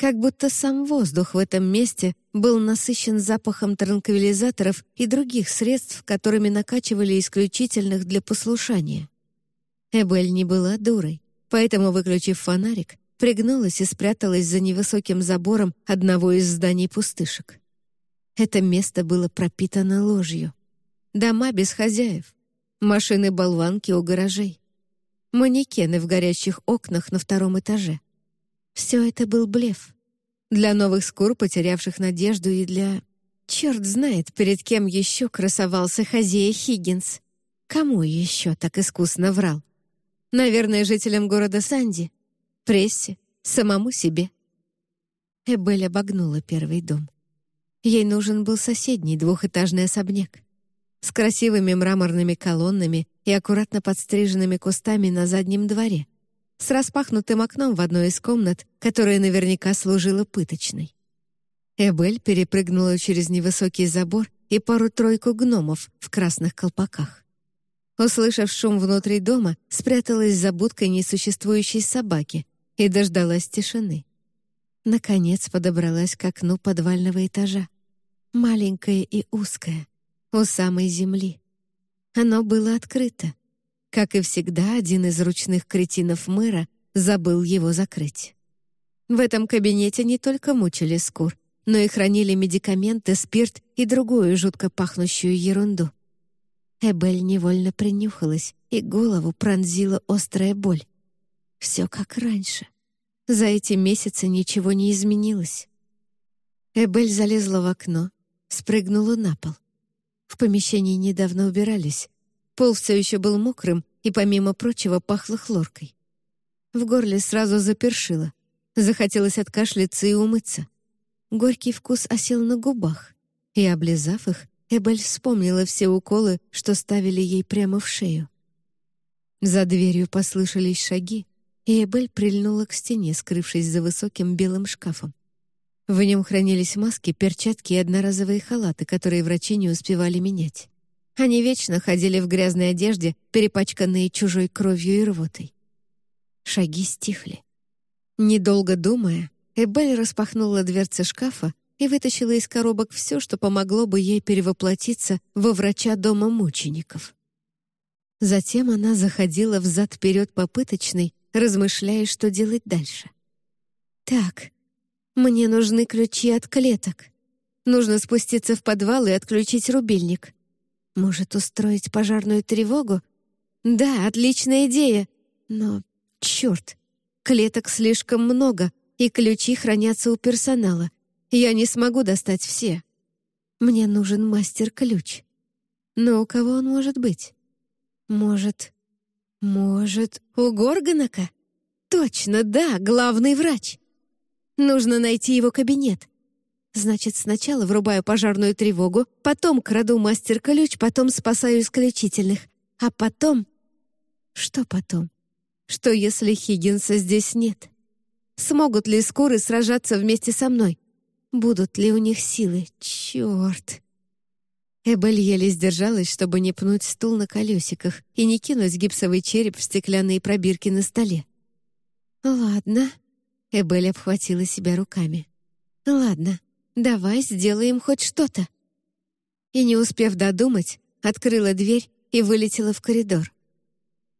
Как будто сам воздух в этом месте был насыщен запахом транквилизаторов и других средств, которыми накачивали исключительных для послушания. Эбель не была дурой, поэтому, выключив фонарик, пригнулась и спряталась за невысоким забором одного из зданий пустышек. Это место было пропитано ложью. Дома без хозяев, машины-болванки у гаражей, манекены в горящих окнах на втором этаже. Все это был блеф. Для новых скур, потерявших надежду, и для... Черт знает, перед кем еще красовался Хазея Хиггинс. Кому еще так искусно врал? Наверное, жителям города Санди, прессе, самому себе. Эбель обогнула первый дом. Ей нужен был соседний двухэтажный особняк с красивыми мраморными колоннами и аккуратно подстриженными кустами на заднем дворе, с распахнутым окном в одной из комнат, которая наверняка служила пыточной. Эбель перепрыгнула через невысокий забор и пару-тройку гномов в красных колпаках. Услышав шум внутри дома, спряталась за будкой несуществующей собаки и дождалась тишины. Наконец подобралась к окну подвального этажа. Маленькое и узкое, у самой земли. Оно было открыто. Как и всегда, один из ручных кретинов мэра забыл его закрыть. В этом кабинете не только мучили скур, но и хранили медикаменты, спирт и другую жутко пахнущую ерунду. Эбель невольно принюхалась, и голову пронзила острая боль. Все как раньше. За эти месяцы ничего не изменилось. Эбель залезла в окно, спрыгнула на пол. В помещении недавно убирались. Пол все еще был мокрым и, помимо прочего, пахло хлоркой. В горле сразу запершило. Захотелось откашляться и умыться. Горький вкус осел на губах. И, облизав их, Эбель вспомнила все уколы, что ставили ей прямо в шею. За дверью послышались шаги, и Эбель прильнула к стене, скрывшись за высоким белым шкафом. В нем хранились маски, перчатки и одноразовые халаты, которые врачи не успевали менять. Они вечно ходили в грязной одежде, перепачканные чужой кровью и рвотой. Шаги стихли. Недолго думая, Эбель распахнула дверцы шкафа и вытащила из коробок все, что помогло бы ей перевоплотиться во врача дома мучеников. Затем она заходила взад-вперед попыточной, размышляя, что делать дальше. «Так, мне нужны ключи от клеток. Нужно спуститься в подвал и отключить рубильник. Может, устроить пожарную тревогу? Да, отличная идея. Но, черт, клеток слишком много, и ключи хранятся у персонала. Я не смогу достать все. Мне нужен мастер-ключ. Но у кого он может быть? Может, может, у Горганака? Точно, да, главный врач. Нужно найти его кабинет. Значит, сначала врубаю пожарную тревогу, потом краду мастер-ключ, потом спасаю исключительных. А потом... Что потом? Что, если Хиггинса здесь нет? Смогут ли скоры сражаться вместе со мной? Будут ли у них силы? Черт! Эбель еле сдержалась, чтобы не пнуть стул на колесиках и не кинуть гипсовый череп в стеклянные пробирки на столе. «Ладно», — Эбель обхватила себя руками. «Ладно, давай сделаем хоть что-то». И, не успев додумать, открыла дверь и вылетела в коридор.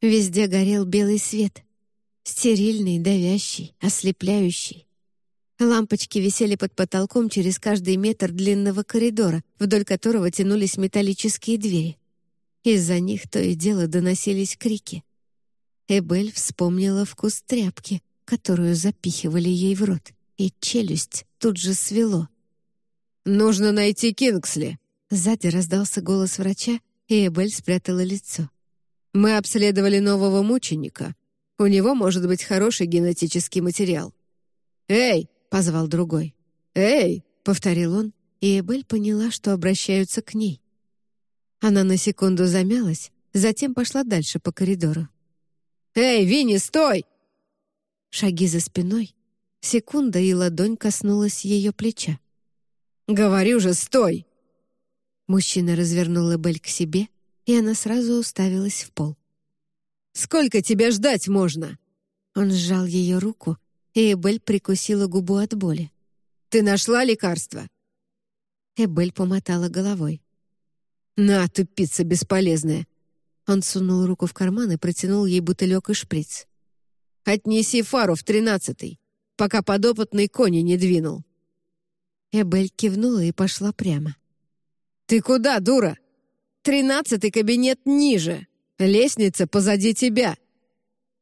Везде горел белый свет. Стерильный, давящий, ослепляющий. Лампочки висели под потолком через каждый метр длинного коридора, вдоль которого тянулись металлические двери. Из-за них то и дело доносились крики. Эбель вспомнила вкус тряпки, которую запихивали ей в рот, и челюсть тут же свело. «Нужно найти Кингсли!» Сзади раздался голос врача, и Эбель спрятала лицо. «Мы обследовали нового мученика. У него может быть хороший генетический материал». «Эй, — позвал другой. «Эй!» — повторил он, и Эбель поняла, что обращаются к ней. Она на секунду замялась, затем пошла дальше по коридору. «Эй, Винни, стой!» Шаги за спиной. Секунда, и ладонь коснулась ее плеча. «Говорю же, стой!» Мужчина развернул Эбель к себе, и она сразу уставилась в пол. «Сколько тебя ждать можно?» Он сжал ее руку, и Эбель прикусила губу от боли. «Ты нашла лекарство?» Эбель помотала головой. «На, тупица бесполезная!» Он сунул руку в карман и протянул ей бутылек и шприц. «Отнеси фару в тринадцатый, пока подопытный кони не двинул». Эбель кивнула и пошла прямо. «Ты куда, дура? Тринадцатый кабинет ниже. Лестница позади тебя».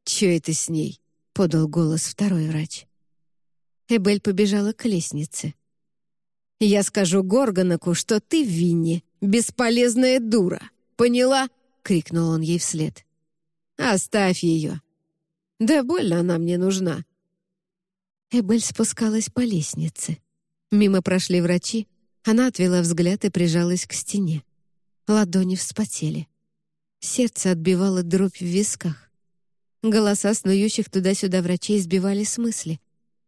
«Чё это с ней?» подал голос второй врач. Эбель побежала к лестнице. «Я скажу Горгонаку, что ты, Винни, бесполезная дура. Поняла?» — крикнул он ей вслед. «Оставь ее. Да больно она мне нужна». Эбель спускалась по лестнице. Мимо прошли врачи. Она отвела взгляд и прижалась к стене. Ладони вспотели. Сердце отбивало дробь в висках. Голоса снующих туда-сюда врачей сбивали с мысли.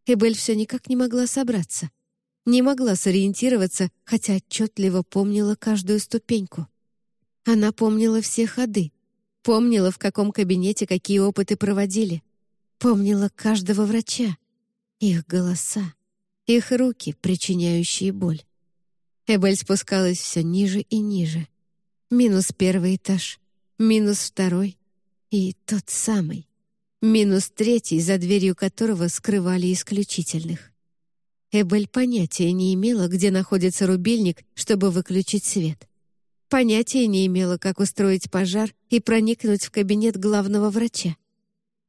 Эбель все никак не могла собраться. Не могла сориентироваться, хотя отчетливо помнила каждую ступеньку. Она помнила все ходы, помнила, в каком кабинете какие опыты проводили, помнила каждого врача, их голоса, их руки, причиняющие боль. Эбель спускалась все ниже и ниже. Минус первый этаж, минус второй, и тот самый. Минус третий, за дверью которого скрывали исключительных. Эбель понятия не имела, где находится рубильник, чтобы выключить свет. Понятия не имела, как устроить пожар и проникнуть в кабинет главного врача.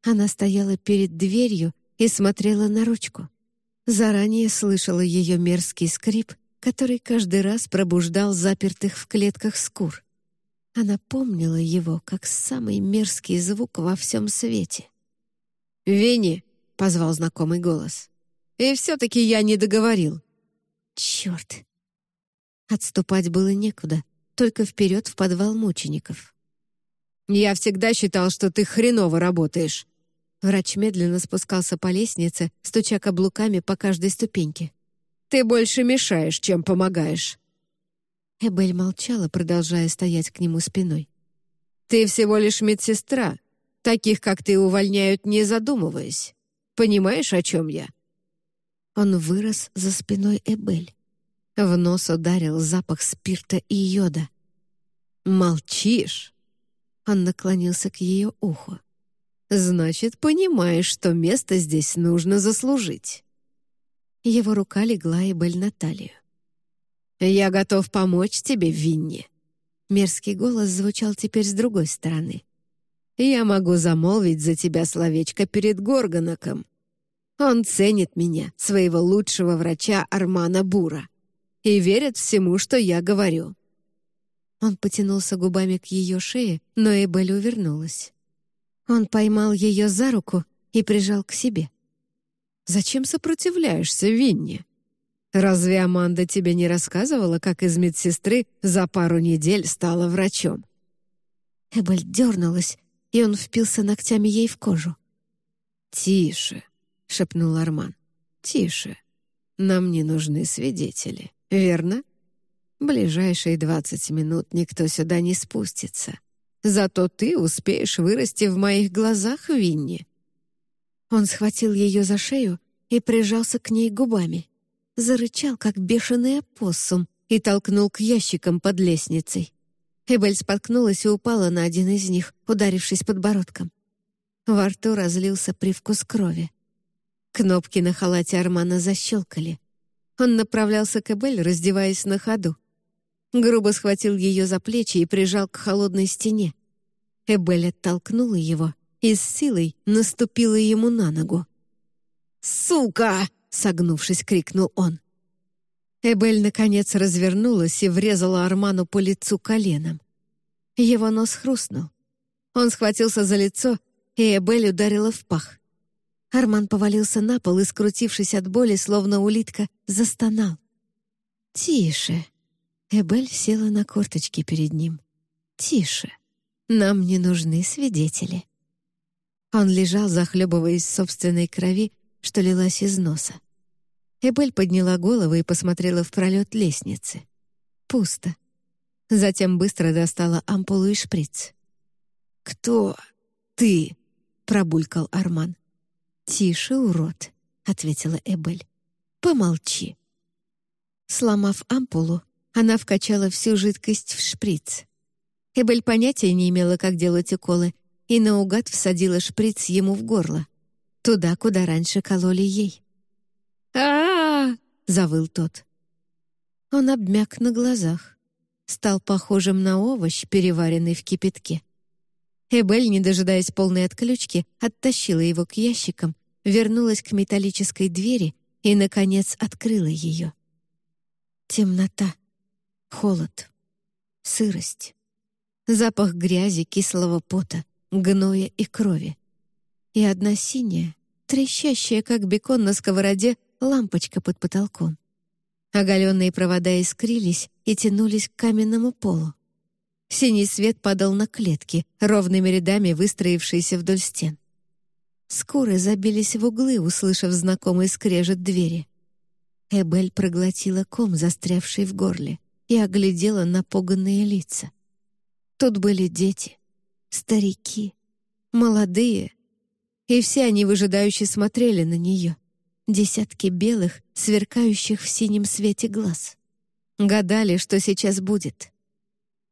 Она стояла перед дверью и смотрела на ручку. Заранее слышала ее мерзкий скрип, который каждый раз пробуждал запертых в клетках скур. Она помнила его как самый мерзкий звук во всем свете. «Винни!» — позвал знакомый голос. «И все-таки я не договорил». «Черт!» Отступать было некуда, только вперед в подвал мучеников. «Я всегда считал, что ты хреново работаешь». Врач медленно спускался по лестнице, стуча каблуками по каждой ступеньке. «Ты больше мешаешь, чем помогаешь». Эбель молчала, продолжая стоять к нему спиной. «Ты всего лишь медсестра. Таких, как ты, увольняют, не задумываясь. Понимаешь, о чем я?» Он вырос за спиной Эбель. В нос ударил запах спирта и йода. «Молчишь?» Он наклонился к ее уху. «Значит, понимаешь, что место здесь нужно заслужить». Его рука легла Эбель на талию. «Я готов помочь тебе, Винни». Мерзкий голос звучал теперь с другой стороны. «Я могу замолвить за тебя словечко перед Горгоноком. Он ценит меня, своего лучшего врача Армана Бура, и верит всему, что я говорю». Он потянулся губами к ее шее, но Эбель увернулась. Он поймал ее за руку и прижал к себе. «Зачем сопротивляешься, Винни?» Разве Аманда тебе не рассказывала, как из медсестры за пару недель стала врачом?» Эбель дернулась, и он впился ногтями ей в кожу. «Тише», — шепнул Арман. «Тише. Нам не нужны свидетели, верно? Ближайшие двадцать минут никто сюда не спустится. Зато ты успеешь вырасти в моих глазах, Винни». Он схватил ее за шею и прижался к ней губами. Зарычал, как бешеный опоссум, и толкнул к ящикам под лестницей. Эбель споткнулась и упала на один из них, ударившись подбородком. Во рту разлился привкус крови. Кнопки на халате Армана защелкали. Он направлялся к Эбель, раздеваясь на ходу. Грубо схватил ее за плечи и прижал к холодной стене. Эбель оттолкнула его и с силой наступила ему на ногу. «Сука!» — согнувшись, крикнул он. Эбель, наконец, развернулась и врезала Арману по лицу коленом. Его нос хрустнул. Он схватился за лицо, и Эбель ударила в пах. Арман повалился на пол и, скрутившись от боли, словно улитка, застонал. «Тише!» Эбель села на корточки перед ним. «Тише! Нам не нужны свидетели!» Он лежал, захлебываясь собственной крови, что лилась из носа. Эбель подняла голову и посмотрела в пролет лестницы. Пусто. Затем быстро достала ампулу и шприц. «Кто ты?» — пробулькал Арман. «Тише, урод», — ответила Эбель. «Помолчи». Сломав ампулу, она вкачала всю жидкость в шприц. Эбель понятия не имела, как делать уколы, и наугад всадила шприц ему в горло, туда, куда раньше кололи ей а, завыл тот. Он обмяк на глазах, стал похожим на овощ, переваренный в кипятке. Эбель, не дожидаясь полной отключки, оттащила его к ящикам, вернулась к металлической двери и, наконец, открыла ее. Темнота, холод, сырость, запах грязи, кислого пота, гноя и крови. И одна синяя, трещащая, как бекон на сковороде, лампочка под потолком. Оголенные провода искрились и тянулись к каменному полу. Синий свет падал на клетки, ровными рядами выстроившиеся вдоль стен. Скоры забились в углы, услышав знакомый скрежет двери. Эбель проглотила ком, застрявший в горле, и оглядела напуганные лица. Тут были дети, старики, молодые, и все они выжидающе смотрели на нее десятки белых, сверкающих в синем свете глаз. Гадали, что сейчас будет.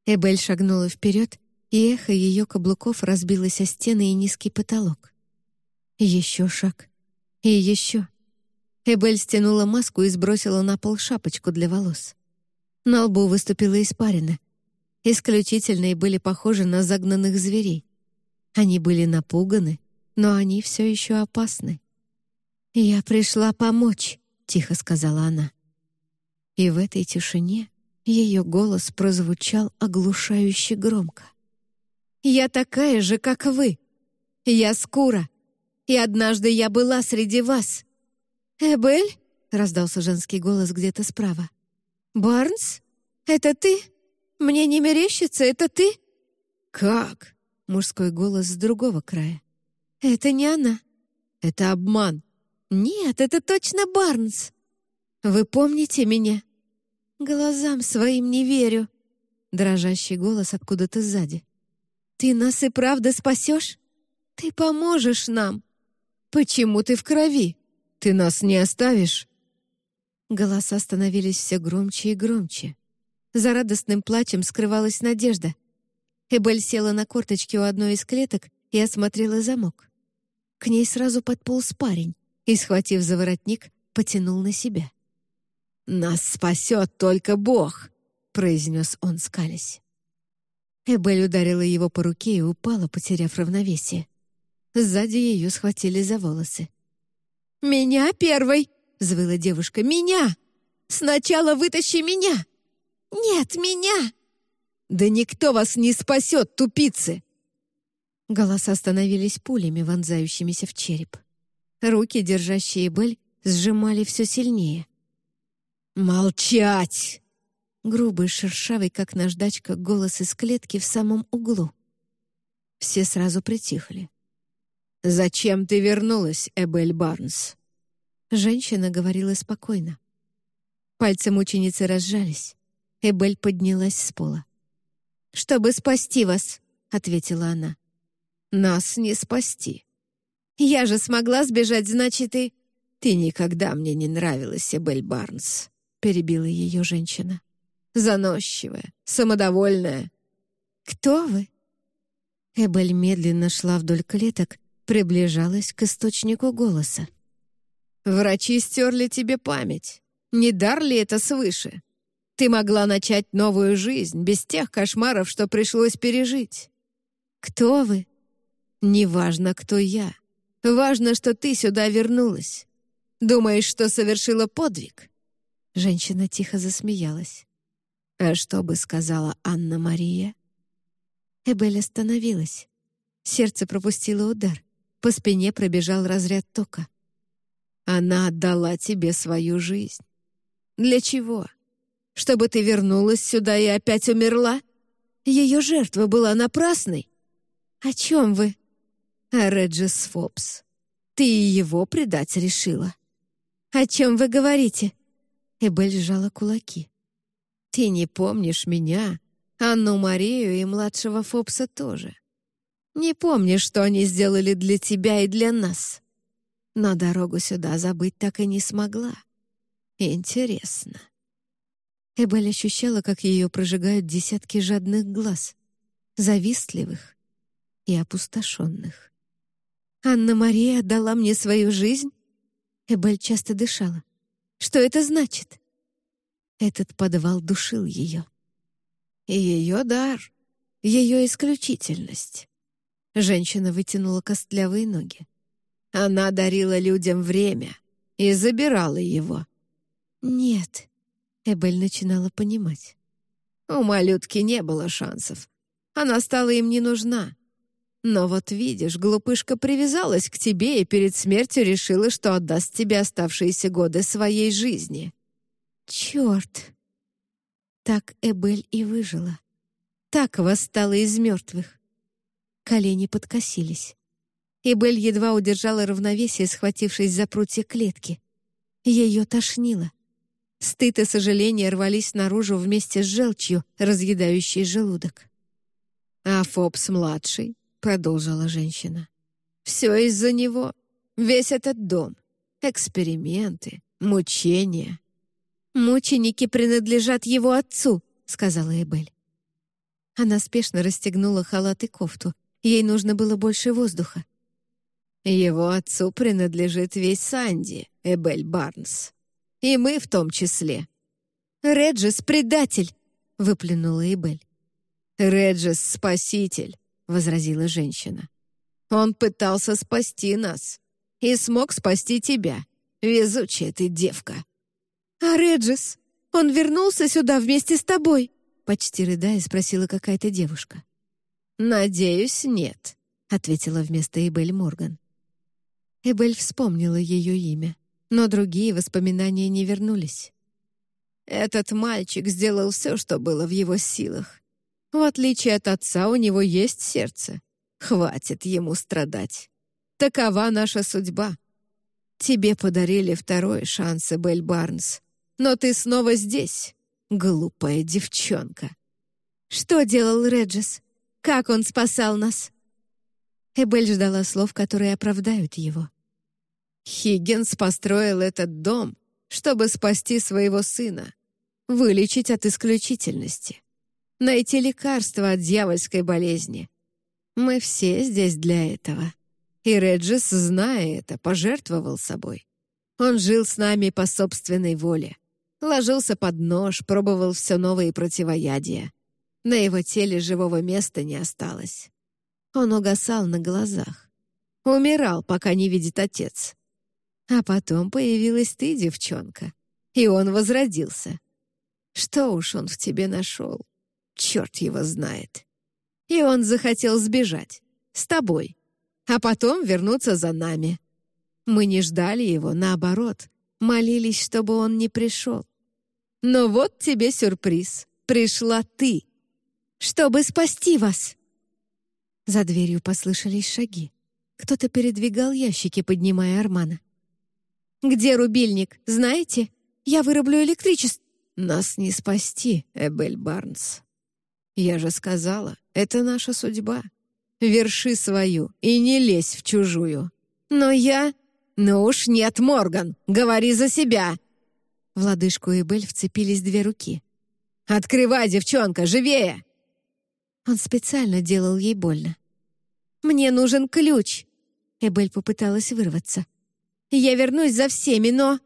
Эбель шагнула вперед, и эхо ее каблуков разбилось о стены и низкий потолок. Еще шаг. И еще. Эбель стянула маску и сбросила на пол шапочку для волос. На лбу выступила испарина. Исключительные были похожи на загнанных зверей. Они были напуганы, но они все еще опасны. «Я пришла помочь», — тихо сказала она. И в этой тишине ее голос прозвучал оглушающе громко. «Я такая же, как вы. Я Скура, и однажды я была среди вас». «Эбель?» — раздался женский голос где-то справа. «Барнс? Это ты? Мне не мерещится, это ты?» «Как?» — мужской голос с другого края. «Это не она». «Это обман», «Нет, это точно Барнс! Вы помните меня?» «Глазам своим не верю!» Дрожащий голос откуда-то сзади. «Ты нас и правда спасешь? Ты поможешь нам!» «Почему ты в крови? Ты нас не оставишь?» Голоса становились все громче и громче. За радостным плачем скрывалась надежда. Эбель села на корточки у одной из клеток и осмотрела замок. К ней сразу подполз парень и, схватив за воротник, потянул на себя. «Нас спасет только Бог!» — произнес он, скалясь. Эбель ударила его по руке и упала, потеряв равновесие. Сзади ее схватили за волосы. «Меня первой!» — взвыла девушка. «Меня! Сначала вытащи меня! Нет, меня!» «Да никто вас не спасет, тупицы!» Голоса становились пулями, вонзающимися в череп. Руки, держащие Бель, сжимали все сильнее. «Молчать!» Грубый, шершавый, как наждачка, голос из клетки в самом углу. Все сразу притихли. «Зачем ты вернулась, Эбель Барнс?» Женщина говорила спокойно. Пальцы мученицы разжались. Эбель поднялась с пола. «Чтобы спасти вас», — ответила она. «Нас не спасти». «Я же смогла сбежать, значит, и...» «Ты никогда мне не нравилась, Эбель Барнс», — перебила ее женщина. «Заносчивая, самодовольная». «Кто вы?» Эбель медленно шла вдоль клеток, приближалась к источнику голоса. «Врачи стерли тебе память. Не дар ли это свыше? Ты могла начать новую жизнь без тех кошмаров, что пришлось пережить. Кто вы? Неважно, кто я. Важно, что ты сюда вернулась. Думаешь, что совершила подвиг?» Женщина тихо засмеялась. «А что бы сказала Анна-Мария?» Эбель остановилась. Сердце пропустило удар. По спине пробежал разряд тока. «Она отдала тебе свою жизнь. Для чего? Чтобы ты вернулась сюда и опять умерла? Ее жертва была напрасной. О чем вы? О Реджис Фобс. Ты его предать решила. О чем вы говорите? Эбель сжала кулаки. Ты не помнишь меня, Анну Марию и младшего Фобса тоже. Не помнишь, что они сделали для тебя и для нас. Но дорогу сюда забыть так и не смогла. Интересно. Эбель ощущала, как ее прожигают десятки жадных глаз, завистливых и опустошенных. «Анна-Мария отдала мне свою жизнь?» Эбель часто дышала. «Что это значит?» Этот подвал душил ее. Ее дар, ее исключительность. Женщина вытянула костлявые ноги. Она дарила людям время и забирала его. «Нет», — Эбель начинала понимать. У малютки не было шансов. Она стала им не нужна. Но вот видишь, глупышка привязалась к тебе и перед смертью решила, что отдаст тебе оставшиеся годы своей жизни. Черт! Так Эбель и выжила. Так восстала из мертвых. Колени подкосились. Эбель едва удержала равновесие, схватившись за прутья клетки. Ее тошнило. Стыд и сожаление рвались наружу вместе с желчью, разъедающей желудок. «А Фобс-младший», — продолжила женщина, — «все из-за него. Весь этот дом. Эксперименты, мучения». «Мученики принадлежат его отцу», — сказала Эбель. Она спешно расстегнула халат и кофту. Ей нужно было больше воздуха. «Его отцу принадлежит весь Санди, Эбель Барнс», и мы в том числе». «Реджис — предатель!» — выплюнула Эбель. «Реджис — спаситель», — возразила женщина. «Он пытался спасти нас и смог спасти тебя. Везучая ты девка». «А Реджис? Он вернулся сюда вместе с тобой?» Почти рыдая спросила какая-то девушка. «Надеюсь, нет», — ответила вместо Эбель Морган. Эбель вспомнила ее имя но другие воспоминания не вернулись. Этот мальчик сделал все, что было в его силах. В отличие от отца, у него есть сердце. Хватит ему страдать. Такова наша судьба. Тебе подарили второй шанс, Бель Барнс. Но ты снова здесь, глупая девчонка. Что делал Реджис? Как он спасал нас? Эбель ждала слов, которые оправдают его. Хиггинс построил этот дом, чтобы спасти своего сына, вылечить от исключительности, найти лекарство от дьявольской болезни. Мы все здесь для этого. И Реджис, зная это, пожертвовал собой. Он жил с нами по собственной воле. Ложился под нож, пробовал все новые противоядия. На его теле живого места не осталось. Он угасал на глазах. Умирал, пока не видит отец. А потом появилась ты, девчонка, и он возродился. Что уж он в тебе нашел? Черт его знает. И он захотел сбежать. С тобой. А потом вернуться за нами. Мы не ждали его, наоборот. Молились, чтобы он не пришел. Но вот тебе сюрприз. Пришла ты. Чтобы спасти вас!» За дверью послышались шаги. Кто-то передвигал ящики, поднимая Армана. «Где рубильник, знаете? Я вырублю электричество». «Нас не спасти, Эбель Барнс. Я же сказала, это наша судьба. Верши свою и не лезь в чужую. Но я... Ну уж нет, Морган, говори за себя!» В лодыжку Эбель вцепились две руки. «Открывай, девчонка, живее!» Он специально делал ей больно. «Мне нужен ключ!» Эбель попыталась вырваться. «Я вернусь за всеми, но...»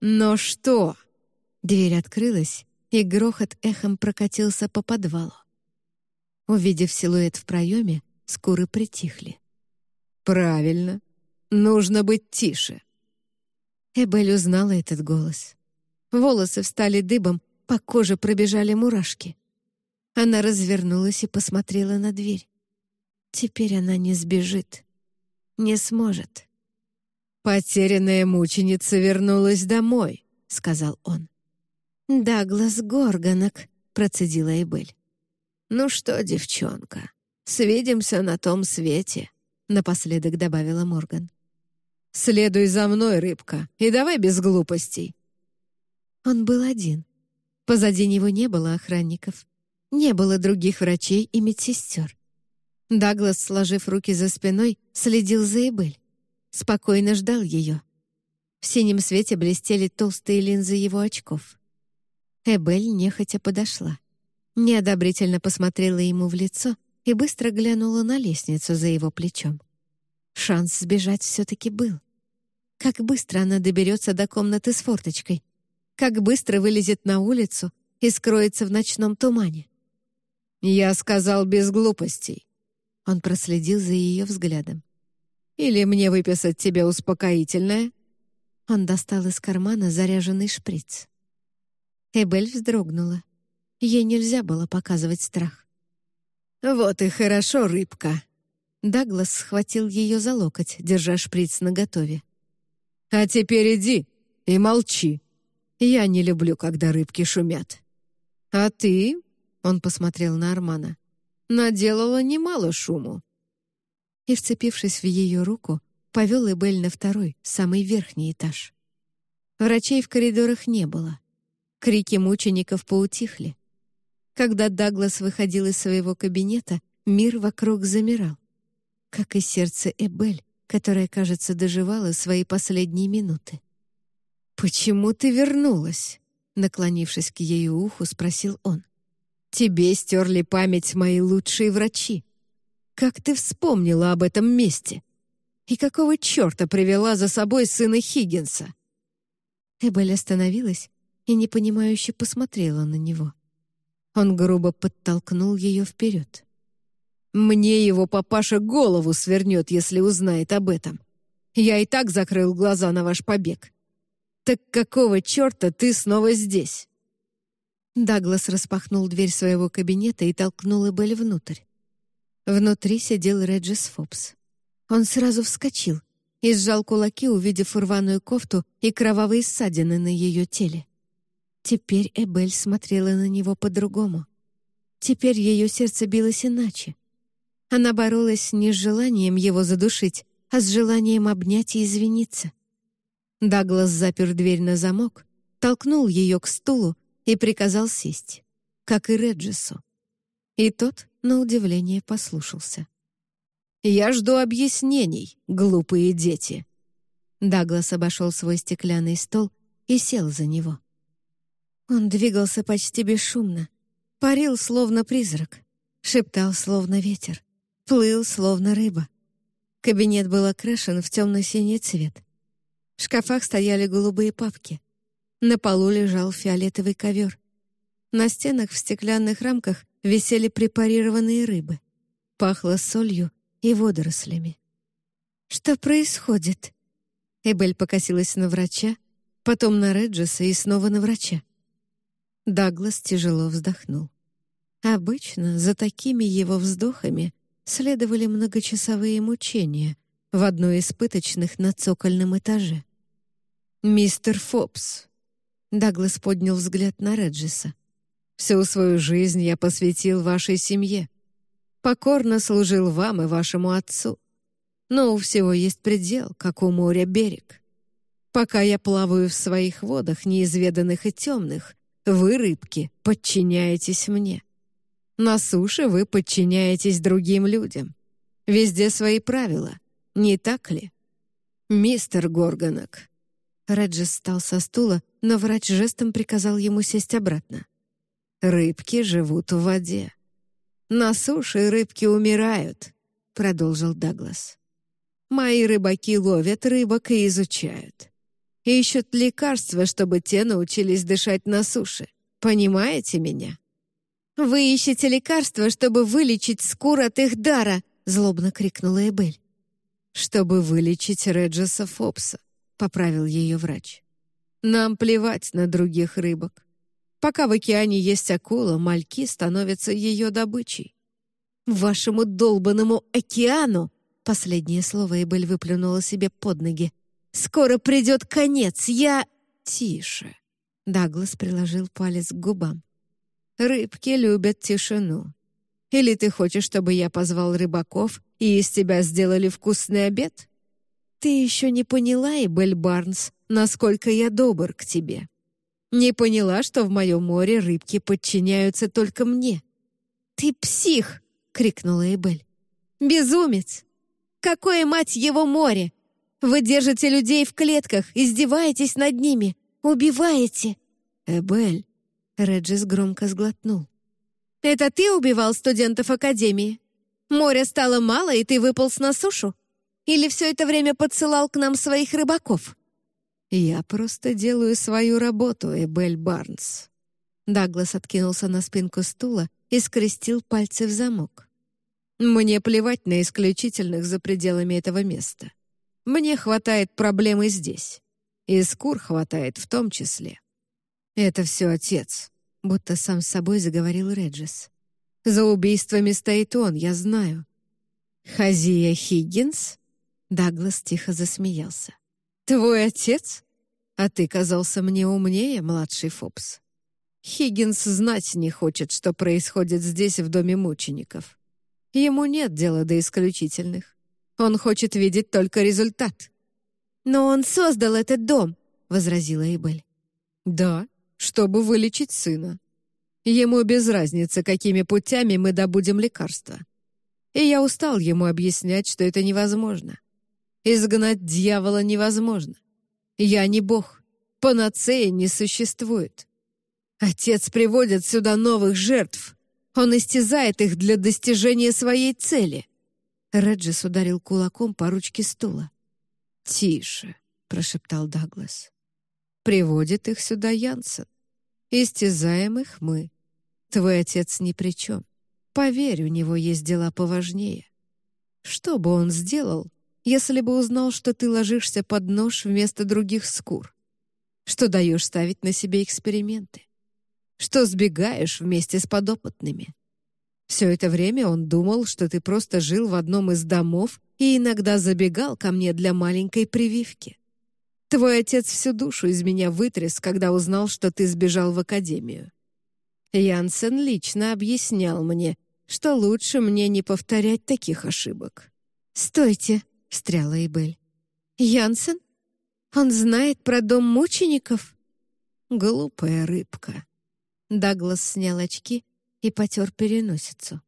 «Но что?» Дверь открылась, и грохот эхом прокатился по подвалу. Увидев силуэт в проеме, скуры притихли. «Правильно. Нужно быть тише». Эбель узнала этот голос. Волосы встали дыбом, по коже пробежали мурашки. Она развернулась и посмотрела на дверь. Теперь она не сбежит. Не сможет. «Потерянная мученица вернулась домой», — сказал он. «Даглас Горгонок», — процедила Эбель. «Ну что, девчонка, свидимся на том свете», — напоследок добавила Морган. «Следуй за мной, рыбка, и давай без глупостей». Он был один. Позади него не было охранников. Не было других врачей и медсестер. Даглас, сложив руки за спиной, следил за Эбель. Спокойно ждал ее. В синем свете блестели толстые линзы его очков. Эбель нехотя подошла. Неодобрительно посмотрела ему в лицо и быстро глянула на лестницу за его плечом. Шанс сбежать все-таки был. Как быстро она доберется до комнаты с форточкой. Как быстро вылезет на улицу и скроется в ночном тумане. «Я сказал без глупостей». Он проследил за ее взглядом. «Или мне выписать тебе успокоительное?» Он достал из кармана заряженный шприц. Эбель вздрогнула. Ей нельзя было показывать страх. «Вот и хорошо, рыбка!» Даглас схватил ее за локоть, держа шприц наготове. «А теперь иди и молчи. Я не люблю, когда рыбки шумят. А ты, — он посмотрел на Армана, — наделала немало шуму». И, вцепившись в ее руку, повел Эбель на второй, самый верхний этаж. Врачей в коридорах не было. Крики мучеников поутихли. Когда Даглас выходил из своего кабинета, мир вокруг замирал. Как и сердце Эбель, которое, кажется, доживало свои последние минуты. «Почему ты вернулась?» Наклонившись к ее уху, спросил он. «Тебе стерли память мои лучшие врачи. Как ты вспомнила об этом месте? И какого черта привела за собой сына Хиггинса?» Эбель остановилась и непонимающе посмотрела на него. Он грубо подтолкнул ее вперед. «Мне его папаша голову свернет, если узнает об этом. Я и так закрыл глаза на ваш побег. Так какого черта ты снова здесь?» Даглас распахнул дверь своего кабинета и толкнул Эбель внутрь. Внутри сидел Реджис Фобс. Он сразу вскочил и сжал кулаки, увидев рваную кофту и кровавые ссадины на ее теле. Теперь Эбель смотрела на него по-другому. Теперь ее сердце билось иначе. Она боролась не с желанием его задушить, а с желанием обнять и извиниться. Даглас запер дверь на замок, толкнул ее к стулу и приказал сесть, как и Реджису. И тот, на удивление, послушался. «Я жду объяснений, глупые дети». Даглас обошел свой стеклянный стол и сел за него. Он двигался почти бесшумно, парил, словно призрак, шептал, словно ветер, плыл, словно рыба. Кабинет был окрашен в темно-синий цвет. В шкафах стояли голубые папки. На полу лежал фиолетовый ковер. На стенах в стеклянных рамках висели препарированные рыбы. Пахло солью и водорослями. «Что происходит?» Эбель покосилась на врача, потом на Реджеса и снова на врача. Даглас тяжело вздохнул. Обычно за такими его вздохами следовали многочасовые мучения в одной из пыточных на цокольном этаже. «Мистер Фобс, Даглас поднял взгляд на Реджиса. «Всю свою жизнь я посвятил вашей семье. Покорно служил вам и вашему отцу. Но у всего есть предел, как у моря берег. Пока я плаваю в своих водах, неизведанных и темных, вы, рыбки, подчиняетесь мне. На суше вы подчиняетесь другим людям. Везде свои правила, не так ли? Мистер Горгонок. Реджис встал со стула, но врач жестом приказал ему сесть обратно. «Рыбки живут в воде. На суше рыбки умирают», — продолжил Даглас. «Мои рыбаки ловят рыбок и изучают. Ищут лекарства, чтобы те научились дышать на суше. Понимаете меня?» «Вы ищете лекарства, чтобы вылечить скур от их дара!» — злобно крикнула Эбель. «Чтобы вылечить Реджеса Фобса», — поправил ее врач. «Нам плевать на других рыбок. Пока в океане есть акула, мальки становятся ее добычей». «Вашему долбанному океану!» — последнее слово Эбель выплюнула себе под ноги. «Скоро придет конец, я...» «Тише!» — Даглас приложил палец к губам. Рыбки любят тишину. Или ты хочешь, чтобы я позвал рыбаков и из тебя сделали вкусный обед? Ты еще не поняла, Эбель Барнс, насколько я добр к тебе. Не поняла, что в моем море рыбки подчиняются только мне. «Ты псих!» — крикнула Эбель. «Безумец! Какое, мать его, море! Вы держите людей в клетках, издеваетесь над ними, убиваете!» «Эбель, Реджис громко сглотнул. «Это ты убивал студентов Академии? Моря стало мало, и ты выполз на сушу? Или все это время подсылал к нам своих рыбаков?» «Я просто делаю свою работу, Эбель Барнс». Даглас откинулся на спинку стула и скрестил пальцы в замок. «Мне плевать на исключительных за пределами этого места. Мне хватает проблемы здесь. И скур хватает в том числе. «Это все отец», — будто сам с собой заговорил Реджис. «За убийствами стоит он, я знаю». «Хазия Хиггинс?» Даглас тихо засмеялся. «Твой отец? А ты казался мне умнее, младший Фобс. Хиггинс знать не хочет, что происходит здесь, в доме мучеников. Ему нет дела до исключительных. Он хочет видеть только результат». «Но он создал этот дом», — возразила Эйбель. «Да, чтобы вылечить сына. Ему без разницы, какими путями мы добудем лекарства. И я устал ему объяснять, что это невозможно. Изгнать дьявола невозможно. Я не бог. Панацея не существует. Отец приводит сюда новых жертв. Он истязает их для достижения своей цели. Реджис ударил кулаком по ручке стула. «Тише», — прошептал Даглас. Приводит их сюда Янсен. Истязаем их мы. Твой отец ни при чем. Поверь, у него есть дела поважнее. Что бы он сделал, если бы узнал, что ты ложишься под нож вместо других скур? Что даешь ставить на себе эксперименты? Что сбегаешь вместе с подопытными? Все это время он думал, что ты просто жил в одном из домов и иногда забегал ко мне для маленькой прививки. Твой отец всю душу из меня вытряс, когда узнал, что ты сбежал в академию. Янсен лично объяснял мне, что лучше мне не повторять таких ошибок. «Стойте!» — встряла Эбель. «Янсен? Он знает про дом мучеников?» Глупая рыбка. Даглас снял очки и потер переносицу.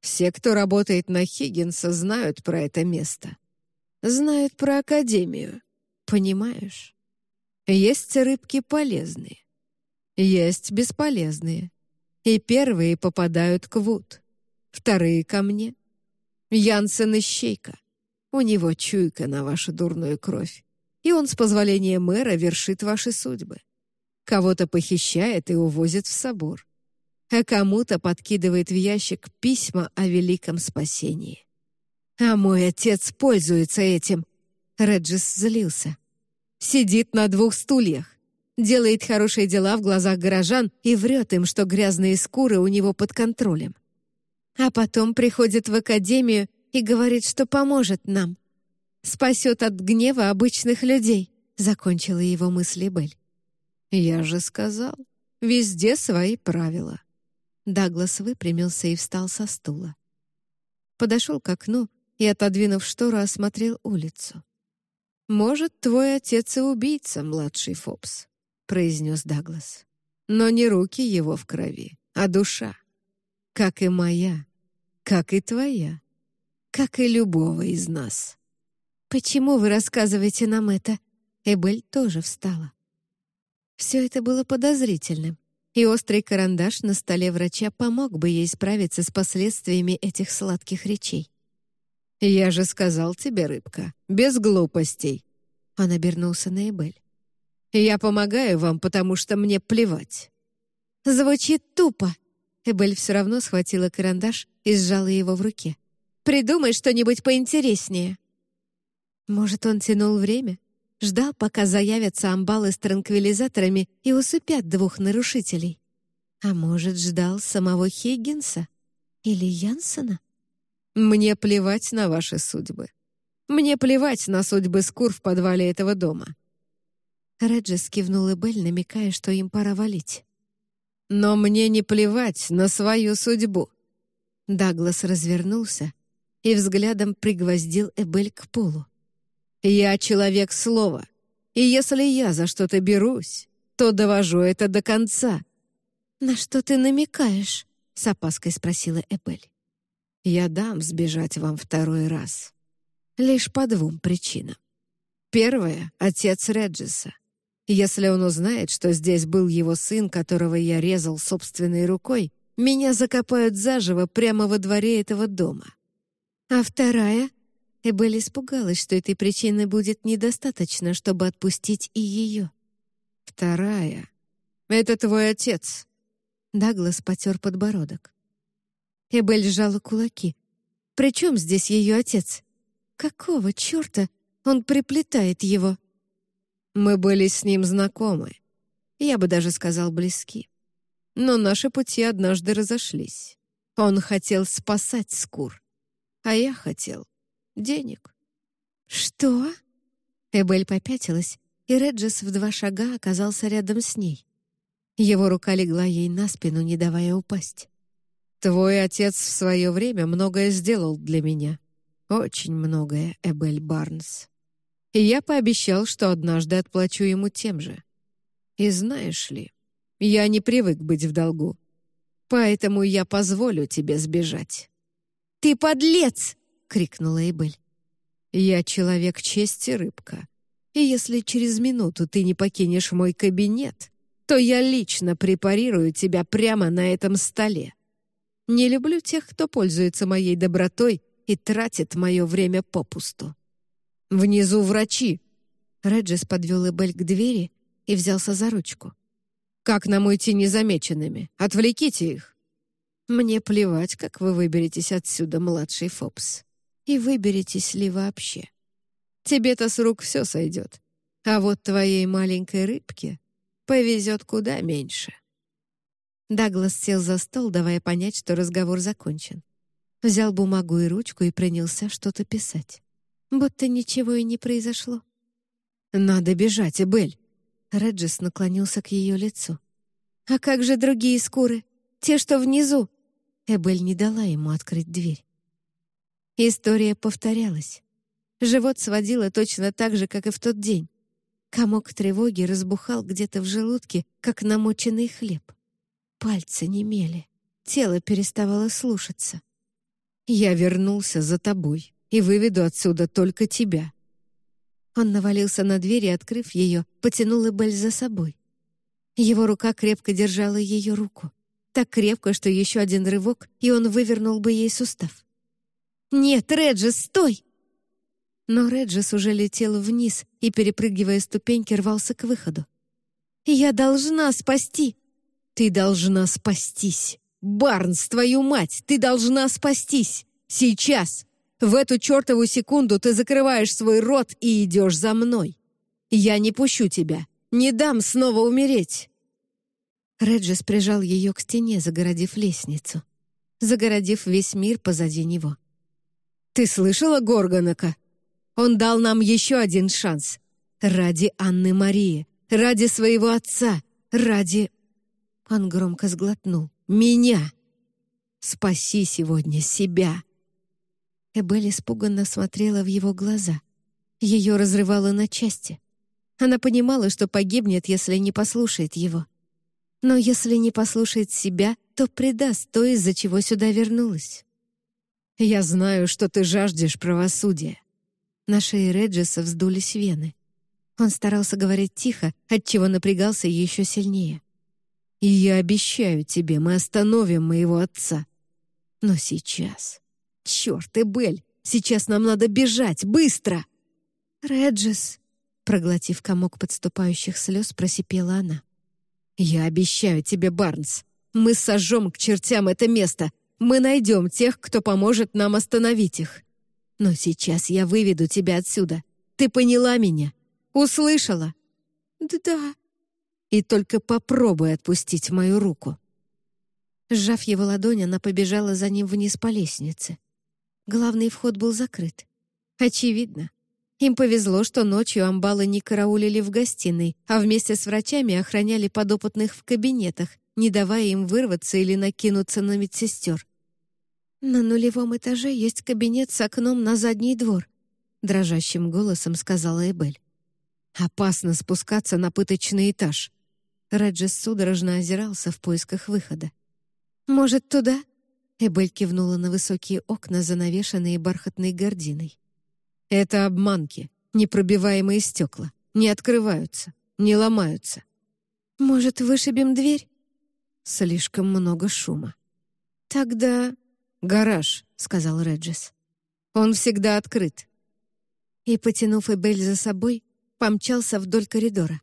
«Все, кто работает на Хиггинса, знают про это место. Знают про Академию. Понимаешь? Есть рыбки полезные. Есть бесполезные. И первые попадают к Вуд. Вторые — ко мне. Янсен — ищейка. У него чуйка на вашу дурную кровь. И он, с позволения мэра, вершит ваши судьбы. Кого-то похищает и увозит в собор. А кому-то подкидывает в ящик письма о великом спасении. А мой отец пользуется этим — Реджис злился. Сидит на двух стульях, делает хорошие дела в глазах горожан и врет им, что грязные скуры у него под контролем. А потом приходит в академию и говорит, что поможет нам. Спасет от гнева обычных людей, закончила его мысли Бель. «Я же сказал, везде свои правила». Даглас выпрямился и встал со стула. Подошел к окну и, отодвинув штору, осмотрел улицу. «Может, твой отец и убийца, младший Фобс», — произнес Даглас. «Но не руки его в крови, а душа. Как и моя, как и твоя, как и любого из нас». «Почему вы рассказываете нам это?» Эбель тоже встала. Все это было подозрительным, и острый карандаш на столе врача помог бы ей справиться с последствиями этих сладких речей. «Я же сказал тебе, рыбка, без глупостей!» Он обернулся на Эбель. «Я помогаю вам, потому что мне плевать». «Звучит тупо!» Эбель все равно схватила карандаш и сжала его в руке. «Придумай что-нибудь поинтереснее!» Может, он тянул время? Ждал, пока заявятся амбалы с транквилизаторами и усыпят двух нарушителей. А может, ждал самого Хиггинса или Янсена? «Мне плевать на ваши судьбы. Мне плевать на судьбы скур в подвале этого дома». Реджис кивнул Эбель, намекая, что им пора валить. «Но мне не плевать на свою судьбу». Даглас развернулся и взглядом пригвоздил Эбель к полу. Я человек слова, и если я за что-то берусь, то довожу это до конца». «На что ты намекаешь?» — с опаской спросила Эбель. «Я дам сбежать вам второй раз. Лишь по двум причинам. Первое — отец Реджиса. Если он узнает, что здесь был его сын, которого я резал собственной рукой, меня закопают заживо прямо во дворе этого дома. А вторая Эбель испугалась, что этой причины будет недостаточно, чтобы отпустить и ее. «Вторая. Это твой отец». Даглас потер подбородок. Эбель сжала кулаки. «При чем здесь ее отец? Какого черта он приплетает его?» «Мы были с ним знакомы. Я бы даже сказал, близки. Но наши пути однажды разошлись. Он хотел спасать Скур, а я хотел денег». «Что?» Эбель попятилась, и Реджис в два шага оказался рядом с ней. Его рука легла ей на спину, не давая упасть. «Твой отец в свое время многое сделал для меня. Очень многое, Эбель Барнс. И я пообещал, что однажды отплачу ему тем же. И знаешь ли, я не привык быть в долгу. Поэтому я позволю тебе сбежать». «Ты подлец!» — крикнула Эбель. «Я человек чести, рыбка. И если через минуту ты не покинешь мой кабинет, то я лично препарирую тебя прямо на этом столе. Не люблю тех, кто пользуется моей добротой и тратит мое время попусту. Внизу врачи!» Реджис подвел Эбель к двери и взялся за ручку. «Как нам уйти незамеченными? Отвлеките их!» «Мне плевать, как вы выберетесь отсюда, младший Фобс и выберетесь ли вообще. Тебе-то с рук все сойдет, а вот твоей маленькой рыбке повезет куда меньше». Даглас сел за стол, давая понять, что разговор закончен. Взял бумагу и ручку и принялся что-то писать. Будто ничего и не произошло. «Надо бежать, Эбель!» Реджис наклонился к ее лицу. «А как же другие скуры? Те, что внизу?» Эбель не дала ему открыть дверь. История повторялась. Живот сводило точно так же, как и в тот день. Комок тревоги разбухал где-то в желудке, как намоченный хлеб. Пальцы немели, тело переставало слушаться. «Я вернулся за тобой и выведу отсюда только тебя». Он навалился на дверь и, открыв ее, потянул Эбель за собой. Его рука крепко держала ее руку. Так крепко, что еще один рывок, и он вывернул бы ей сустав. «Нет, Реджис, стой!» Но Реджис уже летел вниз и, перепрыгивая ступеньки, рвался к выходу. «Я должна спасти!» «Ты должна спастись! Барнс, твою мать, ты должна спастись! Сейчас! В эту чертову секунду ты закрываешь свой рот и идешь за мной! Я не пущу тебя! Не дам снова умереть!» Реджис прижал ее к стене, загородив лестницу, загородив весь мир позади него. Ты слышала Горгонака? Он дал нам еще один шанс. Ради Анны Марии, ради своего отца, Ради...» Он громко сглотнул. «Меня! Спаси сегодня себя!» Эбель испуганно смотрела в его глаза. Ее разрывало на части. Она понимала, что погибнет, если не послушает его. Но если не послушает себя, то предаст то, из-за чего сюда вернулась. «Я знаю, что ты жаждешь правосудия». На шее Реджеса вздулись вены. Он старался говорить тихо, отчего напрягался еще сильнее. «И я обещаю тебе, мы остановим моего отца. Но сейчас... Черт, Эбель, сейчас нам надо бежать, быстро!» «Реджес», проглотив комок подступающих слез, просипела она. «Я обещаю тебе, Барнс, мы сожжем к чертям это место. Мы найдем тех, кто поможет нам остановить их. Но сейчас я выведу тебя отсюда. Ты поняла меня? Услышала?» «Да». «И только попробуй отпустить мою руку». Сжав его ладонь, она побежала за ним вниз по лестнице. Главный вход был закрыт. Очевидно, им повезло, что ночью амбалы не караулили в гостиной, а вместе с врачами охраняли подопытных в кабинетах, не давая им вырваться или накинуться на медсестер. «На нулевом этаже есть кабинет с окном на задний двор», — дрожащим голосом сказала Эбель. «Опасно спускаться на пыточный этаж». Реджес судорожно озирался в поисках выхода. «Может, туда?» Эбель кивнула на высокие окна, занавешенные бархатной гординой. Это обманки, непробиваемые стекла. Не открываются, не ломаются. Может, вышибем дверь? Слишком много шума. Тогда... «Гараж», — сказал Реджис. «Он всегда открыт». И, потянув Эбель за собой, помчался вдоль коридора.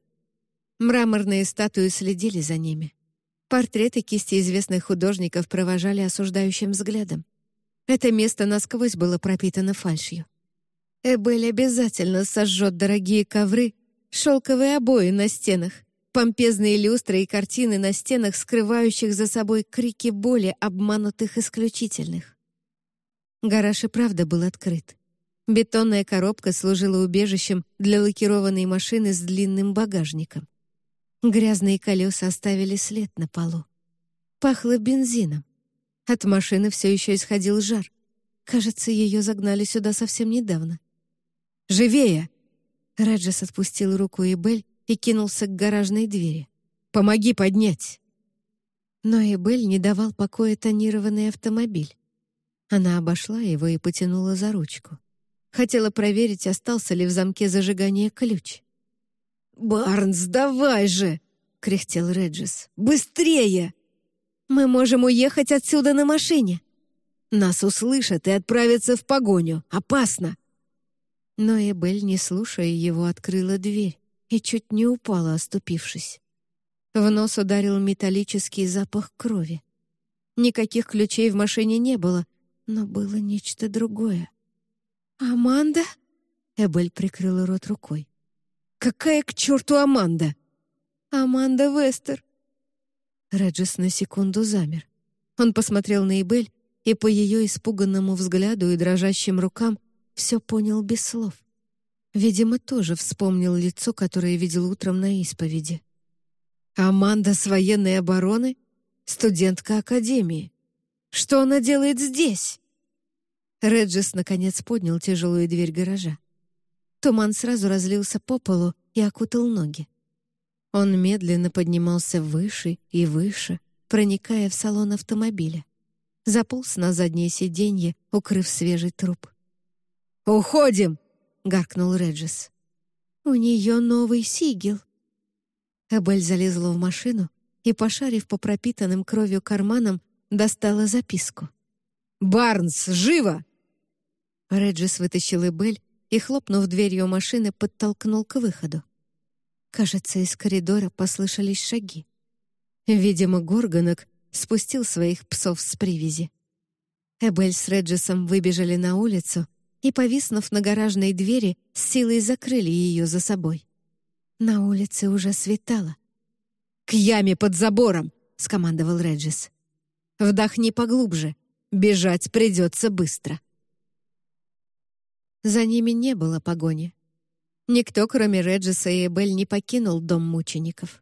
Мраморные статуи следили за ними. Портреты кисти известных художников провожали осуждающим взглядом. Это место насквозь было пропитано фальшью. Эбель обязательно сожжет дорогие ковры, шелковые обои на стенах, помпезные люстры и картины на стенах, скрывающих за собой крики боли обманутых исключительных. Гараж и правда был открыт. Бетонная коробка служила убежищем для лакированной машины с длинным багажником. Грязные колеса оставили след на полу. Пахло бензином. От машины все еще исходил жар. Кажется, ее загнали сюда совсем недавно. Живее!» Раджас отпустил руку Эбель и кинулся к гаражной двери. «Помоги поднять!» Но Эбель не давал покоя тонированный автомобиль. Она обошла его и потянула за ручку. Хотела проверить, остался ли в замке зажигания ключ. «Барнс, давай же!» — кряхтел Реджис. «Быстрее!» «Мы можем уехать отсюда на машине!» «Нас услышат и отправятся в погоню. Опасно!» Но Эбель, не слушая его, открыла дверь и чуть не упала, оступившись. В нос ударил металлический запах крови. Никаких ключей в машине не было, но было нечто другое. «Аманда?» Эбель прикрыла рот рукой. «Какая к черту Аманда?» «Аманда Вестер». Реджис на секунду замер. Он посмотрел на Эбель, и по ее испуганному взгляду и дрожащим рукам все понял без слов. Видимо, тоже вспомнил лицо, которое видел утром на исповеди. «Аманда с военной обороны? Студентка Академии. Что она делает здесь?» Реджис, наконец, поднял тяжелую дверь гаража. Туман сразу разлился по полу и окутал ноги. Он медленно поднимался выше и выше, проникая в салон автомобиля. Заполз на заднее сиденье, укрыв свежий труп. «Уходим!» — гаркнул Реджис. «У нее новый сигел». Эбель залезла в машину и, пошарив по пропитанным кровью карманам, достала записку. «Барнс, живо!» Реджис вытащил Эбель и, хлопнув дверью машины, подтолкнул к выходу. Кажется, из коридора послышались шаги. Видимо, Горгонок спустил своих псов с привязи. Эбель с Реджисом выбежали на улицу и, повиснув на гаражной двери, с силой закрыли ее за собой. На улице уже светало. «К яме под забором!» — скомандовал Реджис. «Вдохни поглубже. Бежать придется быстро». За ними не было погони. Никто, кроме Реджиса и Эбель, не покинул дом мучеников.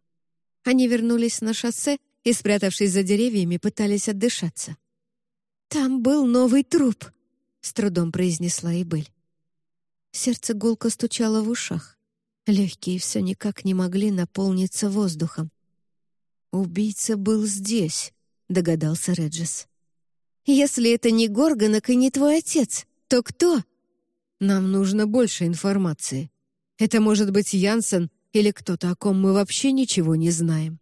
Они вернулись на шоссе и, спрятавшись за деревьями, пытались отдышаться. «Там был новый труп», — с трудом произнесла Эбель. Сердце гулко стучало в ушах. Легкие все никак не могли наполниться воздухом. «Убийца был здесь», — догадался Реджис. «Если это не Горгонок и не твой отец, то кто?» «Нам нужно больше информации. Это может быть Янсен или кто-то, о ком мы вообще ничего не знаем».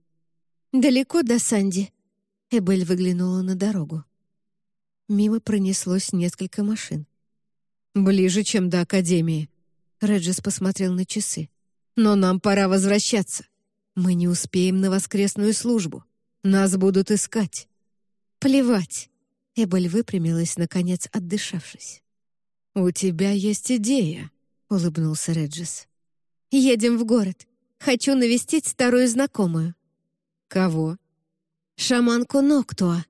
«Далеко до Санди?» Эбель выглянула на дорогу. Мимо пронеслось несколько машин. «Ближе, чем до Академии». Реджис посмотрел на часы. «Но нам пора возвращаться. Мы не успеем на воскресную службу. Нас будут искать». «Плевать». Эбель выпрямилась, наконец отдышавшись. «У тебя есть идея», — улыбнулся Реджис. «Едем в город. Хочу навестить старую знакомую». «Кого?» «Шаманку Ноктуа».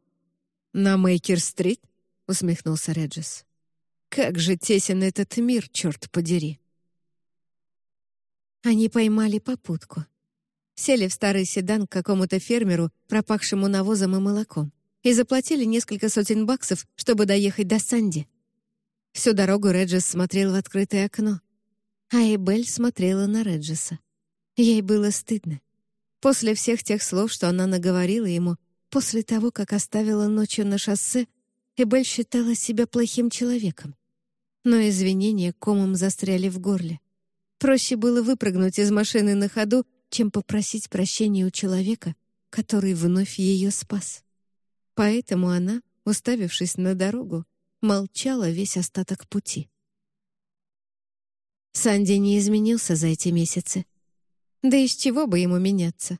«На Мейкер-стрит?» — усмехнулся Реджис. «Как же тесен этот мир, черт подери!» Они поймали попутку. Сели в старый седан к какому-то фермеру, пропахшему навозом и молоком, и заплатили несколько сотен баксов, чтобы доехать до Санди. Всю дорогу Реджис смотрел в открытое окно, а Эбель смотрела на Реджиса. Ей было стыдно. После всех тех слов, что она наговорила ему, после того, как оставила ночью на шоссе, Эбель считала себя плохим человеком. Но извинения комом застряли в горле. Проще было выпрыгнуть из машины на ходу, чем попросить прощения у человека, который вновь ее спас. Поэтому она, уставившись на дорогу, молчала весь остаток пути. Санди не изменился за эти месяцы. Да из чего бы ему меняться?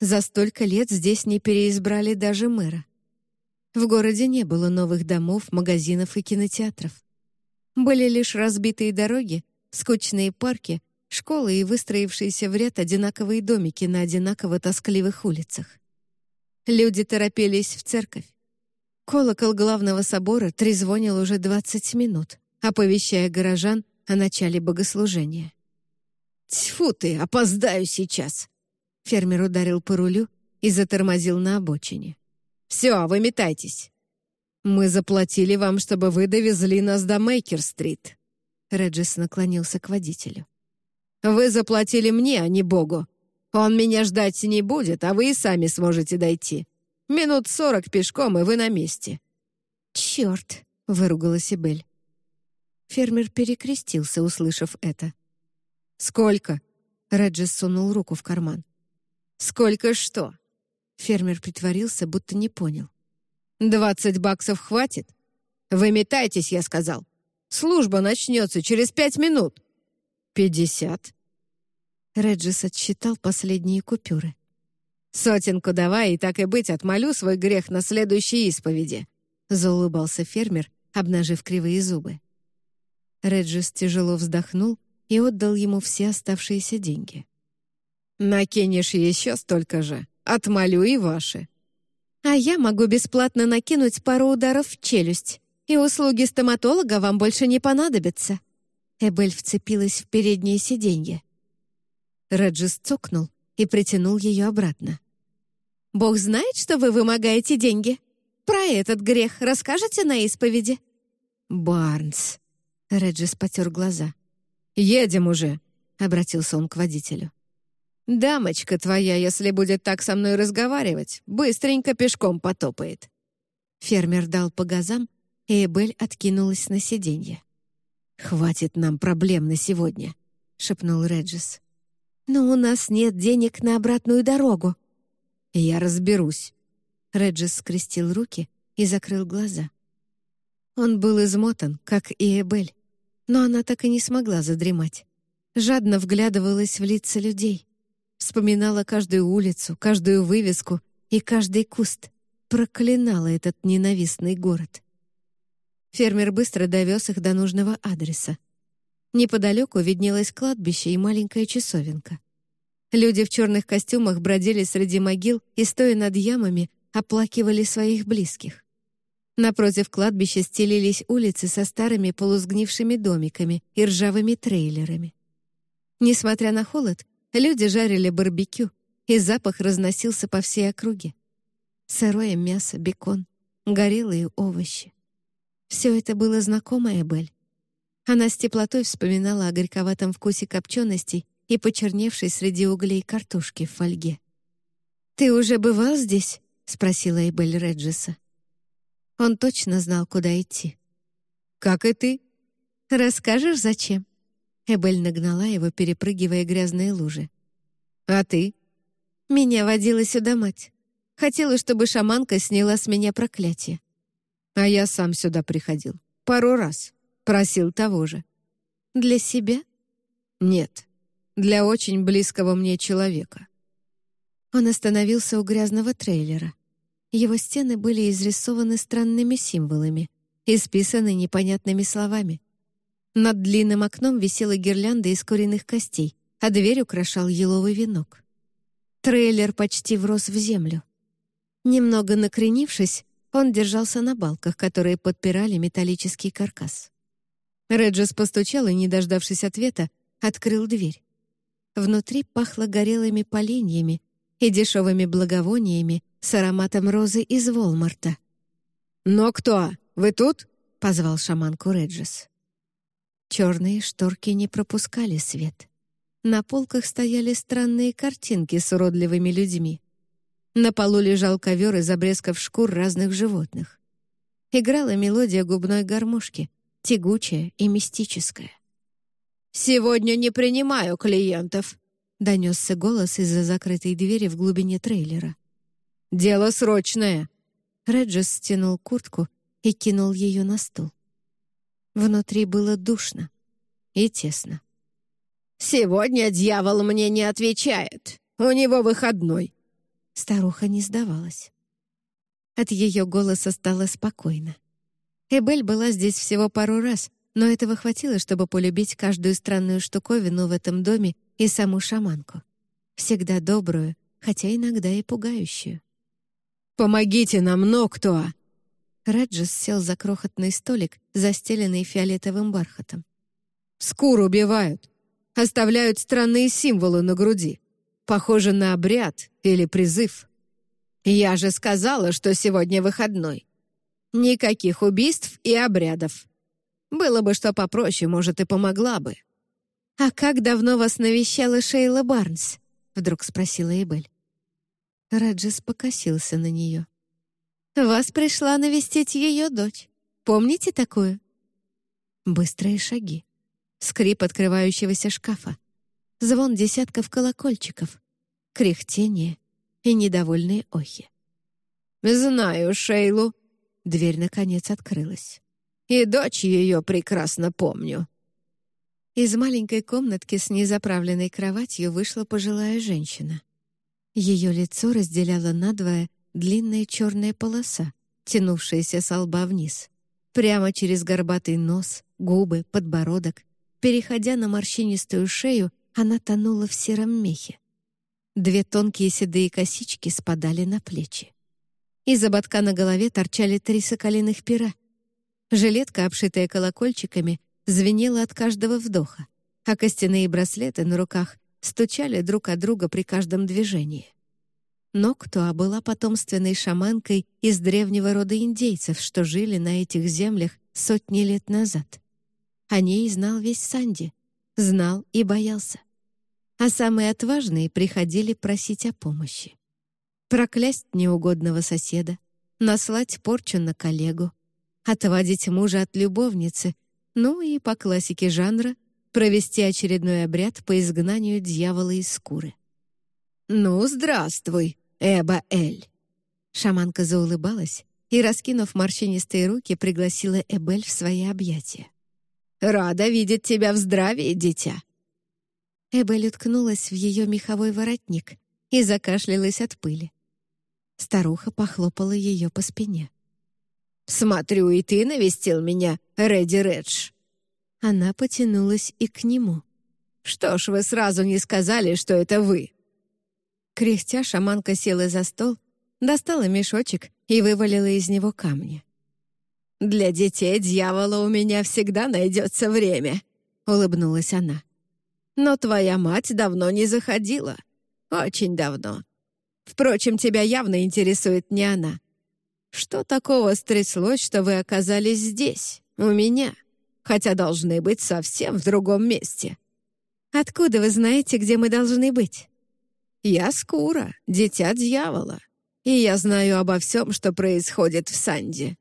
За столько лет здесь не переизбрали даже мэра. В городе не было новых домов, магазинов и кинотеатров. Были лишь разбитые дороги, скучные парки школы и выстроившиеся в ряд одинаковые домики на одинаково тоскливых улицах. Люди торопились в церковь. Колокол главного собора трезвонил уже 20 минут, оповещая горожан о начале богослужения. «Тьфу ты, опоздаю сейчас!» Фермер ударил по рулю и затормозил на обочине. «Все, выметайтесь!» «Мы заплатили вам, чтобы вы довезли нас до Мейкер-стрит». Реджис наклонился к водителю. Вы заплатили мне, а не Богу. Он меня ждать не будет, а вы и сами сможете дойти. Минут сорок пешком, и вы на месте». «Черт!» — выругалась Эбель. Фермер перекрестился, услышав это. «Сколько?» — Реджис сунул руку в карман. «Сколько что?» Фермер притворился, будто не понял. «Двадцать баксов хватит? Вы метайтесь, я сказал. Служба начнется через пять минут». «Пятьдесят». Реджис отсчитал последние купюры. «Сотенку давай, и так и быть, отмолю свой грех на следующей исповеди», — заулыбался фермер, обнажив кривые зубы. Реджис тяжело вздохнул и отдал ему все оставшиеся деньги. «Накинешь еще столько же, отмолю и ваши». «А я могу бесплатно накинуть пару ударов в челюсть, и услуги стоматолога вам больше не понадобятся», Эбель вцепилась в переднее сиденье. Реджис цокнул и притянул ее обратно. «Бог знает, что вы вымогаете деньги. Про этот грех расскажете на исповеди?» «Барнс», — Реджис потер глаза. «Едем уже», — обратился он к водителю. «Дамочка твоя, если будет так со мной разговаривать, быстренько пешком потопает». Фермер дал по газам, и Эбель откинулась на сиденье. «Хватит нам проблем на сегодня», — шепнул Реджис. «Но у нас нет денег на обратную дорогу». «Я разберусь». Реджис скрестил руки и закрыл глаза. Он был измотан, как и Эбель, но она так и не смогла задремать. Жадно вглядывалась в лица людей. Вспоминала каждую улицу, каждую вывеску и каждый куст. Проклинала этот ненавистный город. Фермер быстро довез их до нужного адреса. Неподалеку виднелось кладбище и маленькая часовенка. Люди в черных костюмах бродили среди могил и, стоя над ямами, оплакивали своих близких. Напротив кладбища стелились улицы со старыми полусгнившими домиками и ржавыми трейлерами. Несмотря на холод, люди жарили барбекю, и запах разносился по всей округе. Сырое мясо, бекон, горелые овощи. Все это было знакомо Эбель. Она с теплотой вспоминала о горьковатом вкусе копченостей и почерневшей среди углей картошки в фольге. «Ты уже бывал здесь?» — спросила Эбель Реджеса. Он точно знал, куда идти. «Как и ты». «Расскажешь, зачем?» Эбель нагнала его, перепрыгивая грязные лужи. «А ты?» «Меня водила сюда мать. Хотела, чтобы шаманка сняла с меня проклятие». «А я сам сюда приходил. Пару раз. Просил того же». «Для себя?» «Нет. Для очень близкого мне человека». Он остановился у грязного трейлера. Его стены были изрисованы странными символами, исписаны непонятными словами. Над длинным окном висела гирлянда из куриных костей, а дверь украшал еловый венок. Трейлер почти врос в землю. Немного накренившись, он держался на балках, которые подпирали металлический каркас. Реджес постучал и, не дождавшись ответа, открыл дверь. Внутри пахло горелыми поленьями и дешевыми благовониями с ароматом розы из Волмарта. «Но кто? Вы тут?» — позвал шаманку Реджес. Черные шторки не пропускали свет. На полках стояли странные картинки с уродливыми людьми. На полу лежал ковер из обрезков шкур разных животных. Играла мелодия губной гармошки, тягучая и мистическая. «Сегодня не принимаю клиентов», — донесся голос из-за закрытой двери в глубине трейлера. «Дело срочное!» Реджес стянул куртку и кинул ее на стол. Внутри было душно и тесно. «Сегодня дьявол мне не отвечает. У него выходной». Старуха не сдавалась. От ее голоса стало спокойно. Эбель была здесь всего пару раз, но этого хватило, чтобы полюбить каждую странную штуковину в этом доме и саму шаманку. Всегда добрую, хотя иногда и пугающую. «Помогите нам, но кто?» Реджес сел за крохотный столик, застеленный фиолетовым бархатом. «Скур убивают. Оставляют странные символы на груди. Похоже на обряд или призыв. Я же сказала, что сегодня выходной. Никаких убийств и обрядов. Было бы что попроще, может, и помогла бы». «А как давно вас навещала Шейла Барнс?» — вдруг спросила Эбель. Реджес покосился на нее. «Вас пришла навестить ее дочь. Помните такую?» Быстрые шаги. Скрип открывающегося шкафа. Звон десятков колокольчиков. Кряхтение и недовольные охи. «Знаю Шейлу». Дверь, наконец, открылась. «И дочь ее прекрасно помню». Из маленькой комнатки с незаправленной кроватью вышла пожилая женщина. Ее лицо разделяло надвое длинная черная полоса, тянувшаяся со лба вниз, прямо через горбатый нос, губы, подбородок. Переходя на морщинистую шею, она тонула в сером мехе. Две тонкие седые косички спадали на плечи. Из ободка на голове торчали три соколиных пера. Жилетка, обшитая колокольчиками, звенела от каждого вдоха, а костяные браслеты на руках стучали друг от друга при каждом движении. Ноктуа была потомственной шаманкой из древнего рода индейцев, что жили на этих землях сотни лет назад. О ней знал весь Санди, знал и боялся. А самые отважные приходили просить о помощи. Проклясть неугодного соседа, наслать порчу на коллегу, отводить мужа от любовницы, ну и, по классике жанра, провести очередной обряд по изгнанию дьявола из скуры. «Ну, здравствуй, Эба-Эль!» Шаманка заулыбалась и, раскинув морщинистые руки, пригласила Эбель в свои объятия. «Рада видеть тебя в здравии, дитя!» Эбель уткнулась в ее меховой воротник и закашлялась от пыли. Старуха похлопала ее по спине. «Смотрю, и ты навестил меня, Редди Редж!» Она потянулась и к нему. «Что ж вы сразу не сказали, что это вы?» Кряхтя шаманка села за стол, достала мешочек и вывалила из него камни. «Для детей дьявола у меня всегда найдется время», — улыбнулась она. «Но твоя мать давно не заходила. Очень давно. Впрочем, тебя явно интересует не она. Что такого стряслось, что вы оказались здесь, у меня, хотя должны быть совсем в другом месте?» «Откуда вы знаете, где мы должны быть?» «Я Скура, дитя дьявола, и я знаю обо всем, что происходит в Санде.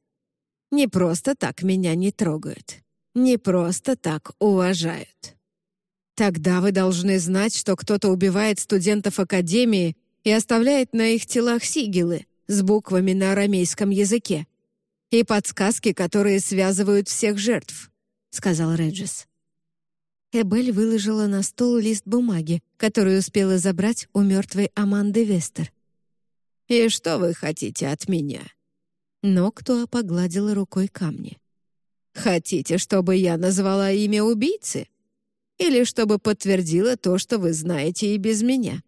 Не просто так меня не трогают, не просто так уважают. Тогда вы должны знать, что кто-то убивает студентов Академии и оставляет на их телах сигилы с буквами на арамейском языке и подсказки, которые связывают всех жертв», — сказал Реджис. Эбель выложила на стол лист бумаги, который успела забрать у мертвой Аманды Вестер. «И что вы хотите от меня?» Но кто погладила рукой камни. «Хотите, чтобы я назвала имя убийцы? Или чтобы подтвердила то, что вы знаете и без меня?»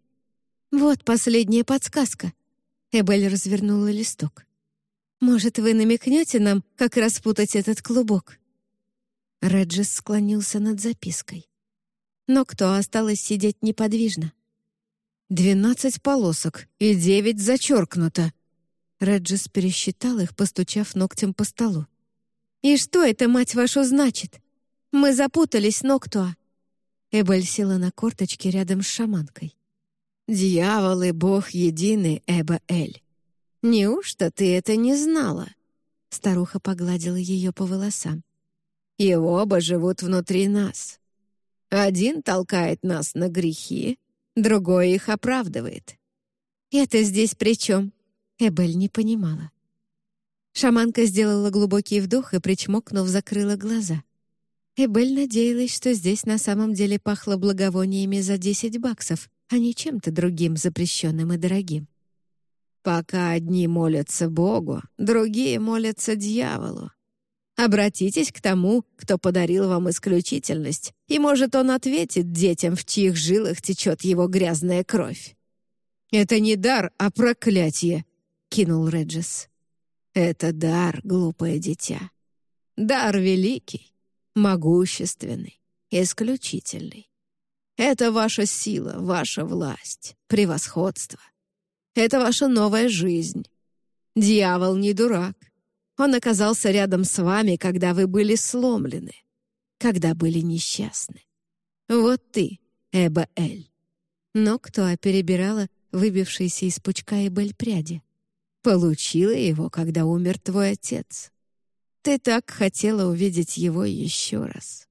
«Вот последняя подсказка». Эбель развернула листок. «Может, вы намекнете нам, как распутать этот клубок?» Реджис склонился над запиской. Но кто осталось сидеть неподвижно? «Двенадцать полосок и девять зачеркнуто». Реджис пересчитал их, постучав ногтем по столу. «И что это, мать вашу, значит? Мы запутались, Ноктуа!» Эбель села на корточки рядом с шаманкой. «Дьявол и бог единый, Эба-Эль. Неужто ты это не знала?» Старуха погладила ее по волосам. «И оба живут внутри нас. Один толкает нас на грехи, другой их оправдывает». «Это здесь при чем?» Эбель не понимала. Шаманка сделала глубокий вдох и, причмокнув, закрыла глаза. Эбель надеялась, что здесь на самом деле пахло благовониями за 10 баксов, а не чем-то другим запрещенным и дорогим. «Пока одни молятся Богу, другие молятся дьяволу. Обратитесь к тому, кто подарил вам исключительность, и, может, он ответит детям, в чьих жилах течет его грязная кровь». «Это не дар, а проклятие», — кинул Реджес. «Это дар, глупое дитя. Дар великий, могущественный, исключительный. Это ваша сила, ваша власть, превосходство. Это ваша новая жизнь. Дьявол не дурак. Он оказался рядом с вами, когда вы были сломлены, когда были несчастны. Вот ты, Эба-Эль. Но кто перебирала выбившиеся из пучка Эбель пряди. Получила его, когда умер твой отец. Ты так хотела увидеть его еще раз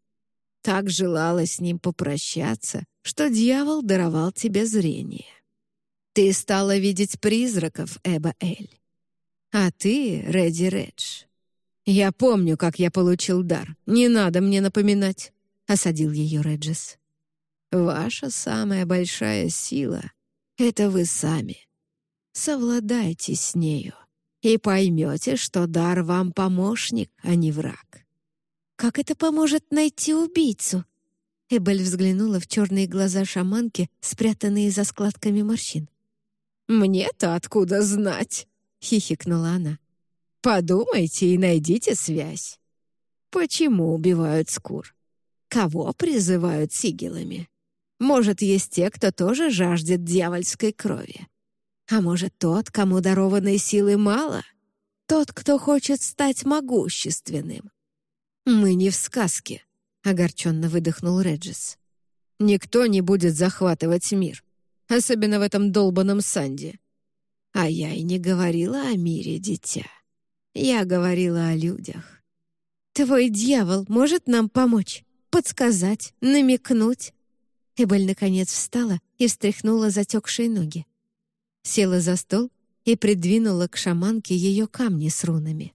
так желала с ним попрощаться, что дьявол даровал тебе зрение. Ты стала видеть призраков, Эба-Эль. А ты, Редди Редж. Я помню, как я получил дар. Не надо мне напоминать, — осадил ее Реджес. Ваша самая большая сила — это вы сами. Совладайте с нею и поймете, что дар вам помощник, а не враг. Как это поможет найти убийцу?» Эбель взглянула в черные глаза шаманки, спрятанные за складками морщин. «Мне-то откуда знать?» — хихикнула она. «Подумайте и найдите связь. Почему убивают скур? Кого призывают сигилами? Может, есть те, кто тоже жаждет дьявольской крови? А может, тот, кому дарованной силы мало? Тот, кто хочет стать могущественным? «Мы не в сказке», — огорченно выдохнул Реджис. «Никто не будет захватывать мир, особенно в этом долбанном Санде». «А я и не говорила о мире, дитя. Я говорила о людях». «Твой дьявол может нам помочь, подсказать, намекнуть?» Эбель наконец встала и встряхнула затекшие ноги. Села за стол и придвинула к шаманке ее камни с рунами.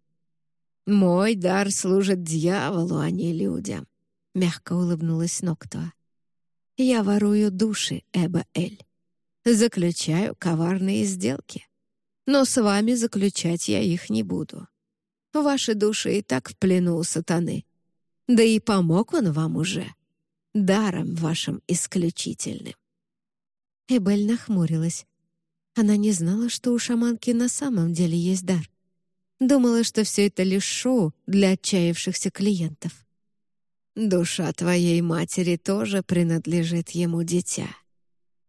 «Мой дар служит дьяволу, а не людям», — мягко улыбнулась Ноктуа. «Я ворую души, Эба-Эль. Заключаю коварные сделки. Но с вами заключать я их не буду. Ваши души и так в плену у сатаны. Да и помог он вам уже. Даром вашим исключительным». Эбель нахмурилась. Она не знала, что у шаманки на самом деле есть дар. Думала, что все это лишь шоу для отчаявшихся клиентов. «Душа твоей матери тоже принадлежит ему, дитя.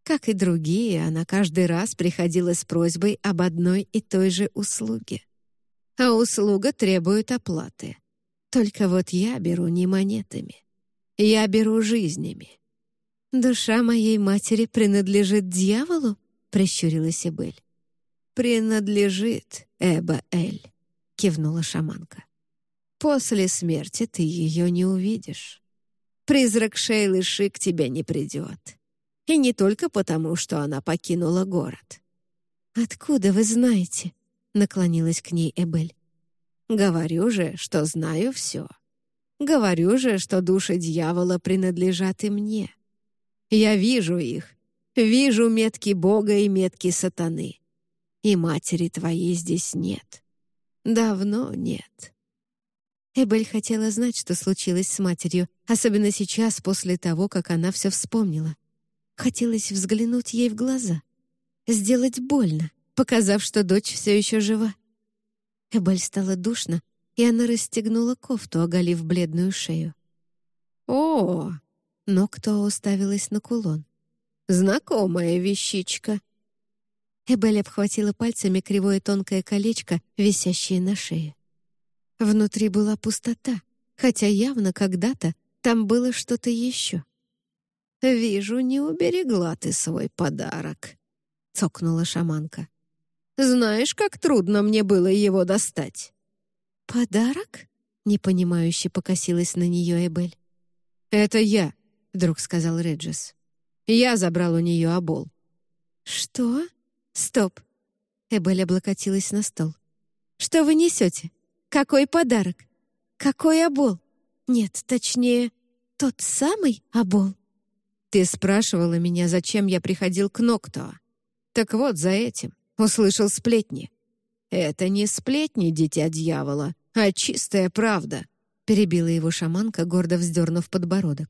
Как и другие, она каждый раз приходила с просьбой об одной и той же услуге. А услуга требует оплаты. Только вот я беру не монетами. Я беру жизнями. «Душа моей матери принадлежит дьяволу?» — прищурилась Эбель. «Принадлежит, Эба-Эль», — кивнула шаманка. «После смерти ты ее не увидишь. Призрак Шейлы Шик тебя не придет. И не только потому, что она покинула город. «Откуда вы знаете?» — наклонилась к ней Эбель. «Говорю же, что знаю все. Говорю же, что души дьявола принадлежат и мне. Я вижу их, вижу метки Бога и метки сатаны. И матери твоей здесь нет. Давно нет». Эбель хотела знать, что случилось с матерью, особенно сейчас, после того, как она все вспомнила. Хотелось взглянуть ей в глаза. Сделать больно, показав, что дочь все еще жива. Эбель стало душно, и она расстегнула кофту, оголив бледную шею. «О!» — но кто уставилась на кулон. «Знакомая вещичка!» Эбель обхватила пальцами кривое тонкое колечко, висящее на шее. Внутри была пустота, хотя явно когда-то там было что-то еще. «Вижу, не уберегла ты свой подарок», — цокнула шаманка. «Знаешь, как трудно мне было его достать?» «Подарок?» — непонимающе покосилась на нее Эбель. «Это я», — вдруг сказал Реджис. «Я забрал у нее обол». «Что? Стоп!» Эбель облокотилась на стол. «Что вы несете? Какой подарок? Какой обол? Нет, точнее, тот самый обол?» Ты спрашивала меня, зачем я приходил к Ноктоа. Так вот, за этим. Услышал сплетни. Это не сплетни, дитя дьявола, а чистая правда, перебила его шаманка, гордо вздернув подбородок.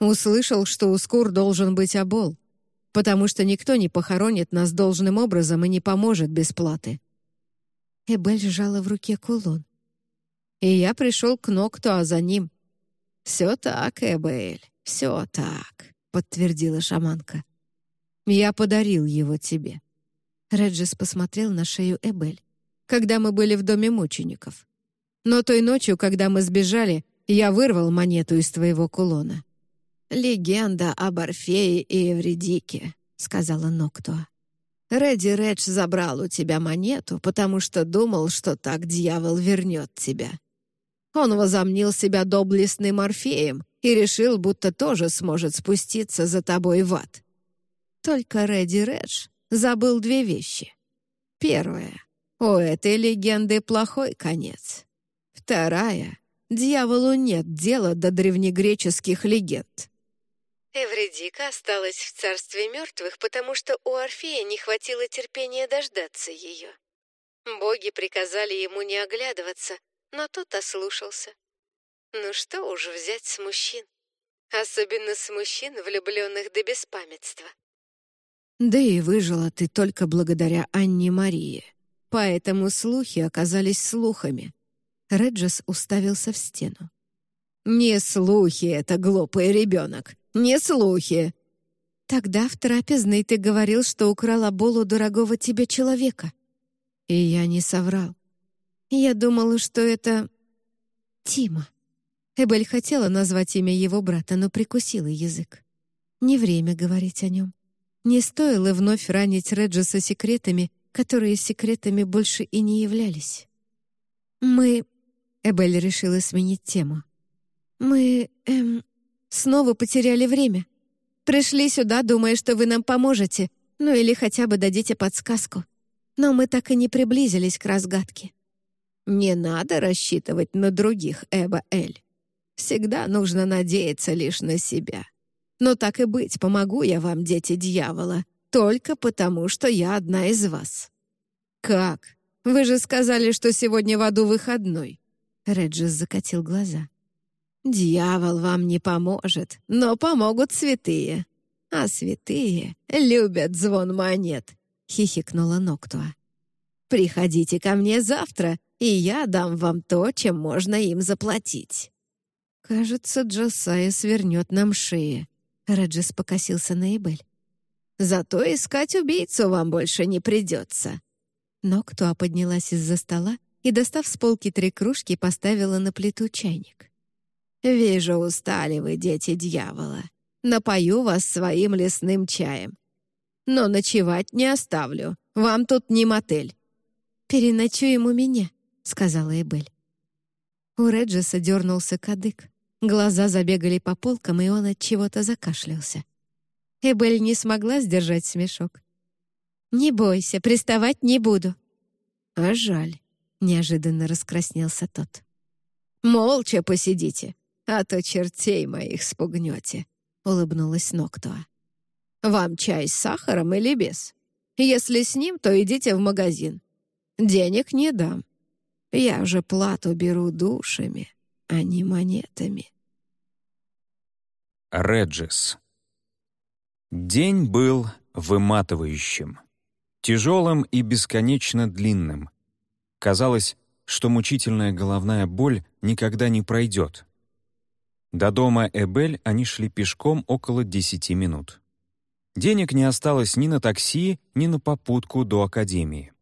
Услышал, что у Скур должен быть обол, потому что никто не похоронит нас должным образом и не поможет без платы. Эбель сжала в руке кулон. И я пришел к Нокту, а за ним. Все так, Эбель, все так подтвердила шаманка. «Я подарил его тебе». Реджис посмотрел на шею Эбель. «Когда мы были в доме мучеников. Но той ночью, когда мы сбежали, я вырвал монету из твоего кулона». «Легенда об Орфее и Эвредике», — сказала Ноктуа. «Редди Редж забрал у тебя монету, потому что думал, что так дьявол вернет тебя. Он возомнил себя доблестным Орфеем и решил, будто тоже сможет спуститься за тобой в ад. Только Редди Редж забыл две вещи. Первая — у этой легенды плохой конец. Вторая — дьяволу нет дела до древнегреческих легенд. Эвредика осталась в царстве мертвых, потому что у Орфея не хватило терпения дождаться ее. Боги приказали ему не оглядываться, но тот ослушался. Ну что уж взять с мужчин? Особенно с мужчин, влюбленных до беспамятства. Да и выжила ты только благодаря Анне Марии. Поэтому слухи оказались слухами. Реджес уставился в стену. «Не слухи это, глупый ребенок! Не слухи!» «Тогда в трапезной ты говорил, что украл оболу дорогого тебе человека». И я не соврал. Я думала, что это... Тима. Эбель хотела назвать имя его брата, но прикусила язык. Не время говорить о нем. Не стоило вновь ранить Реджеса секретами, которые секретами больше и не являлись. «Мы...» — Эбель решила сменить тему. «Мы... эм... снова потеряли время. Пришли сюда, думая, что вы нам поможете, ну или хотя бы дадите подсказку. Но мы так и не приблизились к разгадке». «Не надо рассчитывать на других, Эба-Эль. Всегда нужно надеяться лишь на себя. Но так и быть, помогу я вам, дети дьявола, только потому, что я одна из вас». «Как? Вы же сказали, что сегодня в аду выходной». Реджис закатил глаза. «Дьявол вам не поможет, но помогут святые. А святые любят звон монет», — хихикнула Ноктуа. «Приходите ко мне завтра, и я дам вам то, чем можно им заплатить». «Кажется, Джосайя свернет нам шеи», — Реджис покосился на Эбель. Зато искать убийцу вам больше не придется». Ноктуа поднялась из-за стола и, достав с полки три кружки, поставила на плиту чайник. «Вижу, устали вы, дети дьявола. Напою вас своим лесным чаем. Но ночевать не оставлю. Вам тут не мотель». «Переночуем у меня», — сказала Эбель. У Реджеса дернулся кадык. Глаза забегали по полкам, и он от чего-то закашлялся. Эбель не смогла сдержать смешок. «Не бойся, приставать не буду». «А жаль», — неожиданно раскраснелся тот. «Молча посидите, а то чертей моих спугнете», — улыбнулась Ноктуа. «Вам чай с сахаром или без? Если с ним, то идите в магазин. Денег не дам. Я же плату беру душами, а не монетами». Реджис. День был выматывающим, тяжелым и бесконечно длинным. Казалось, что мучительная головная боль никогда не пройдет. До дома Эбель они шли пешком около десяти минут. Денег не осталось ни на такси, ни на попутку до академии.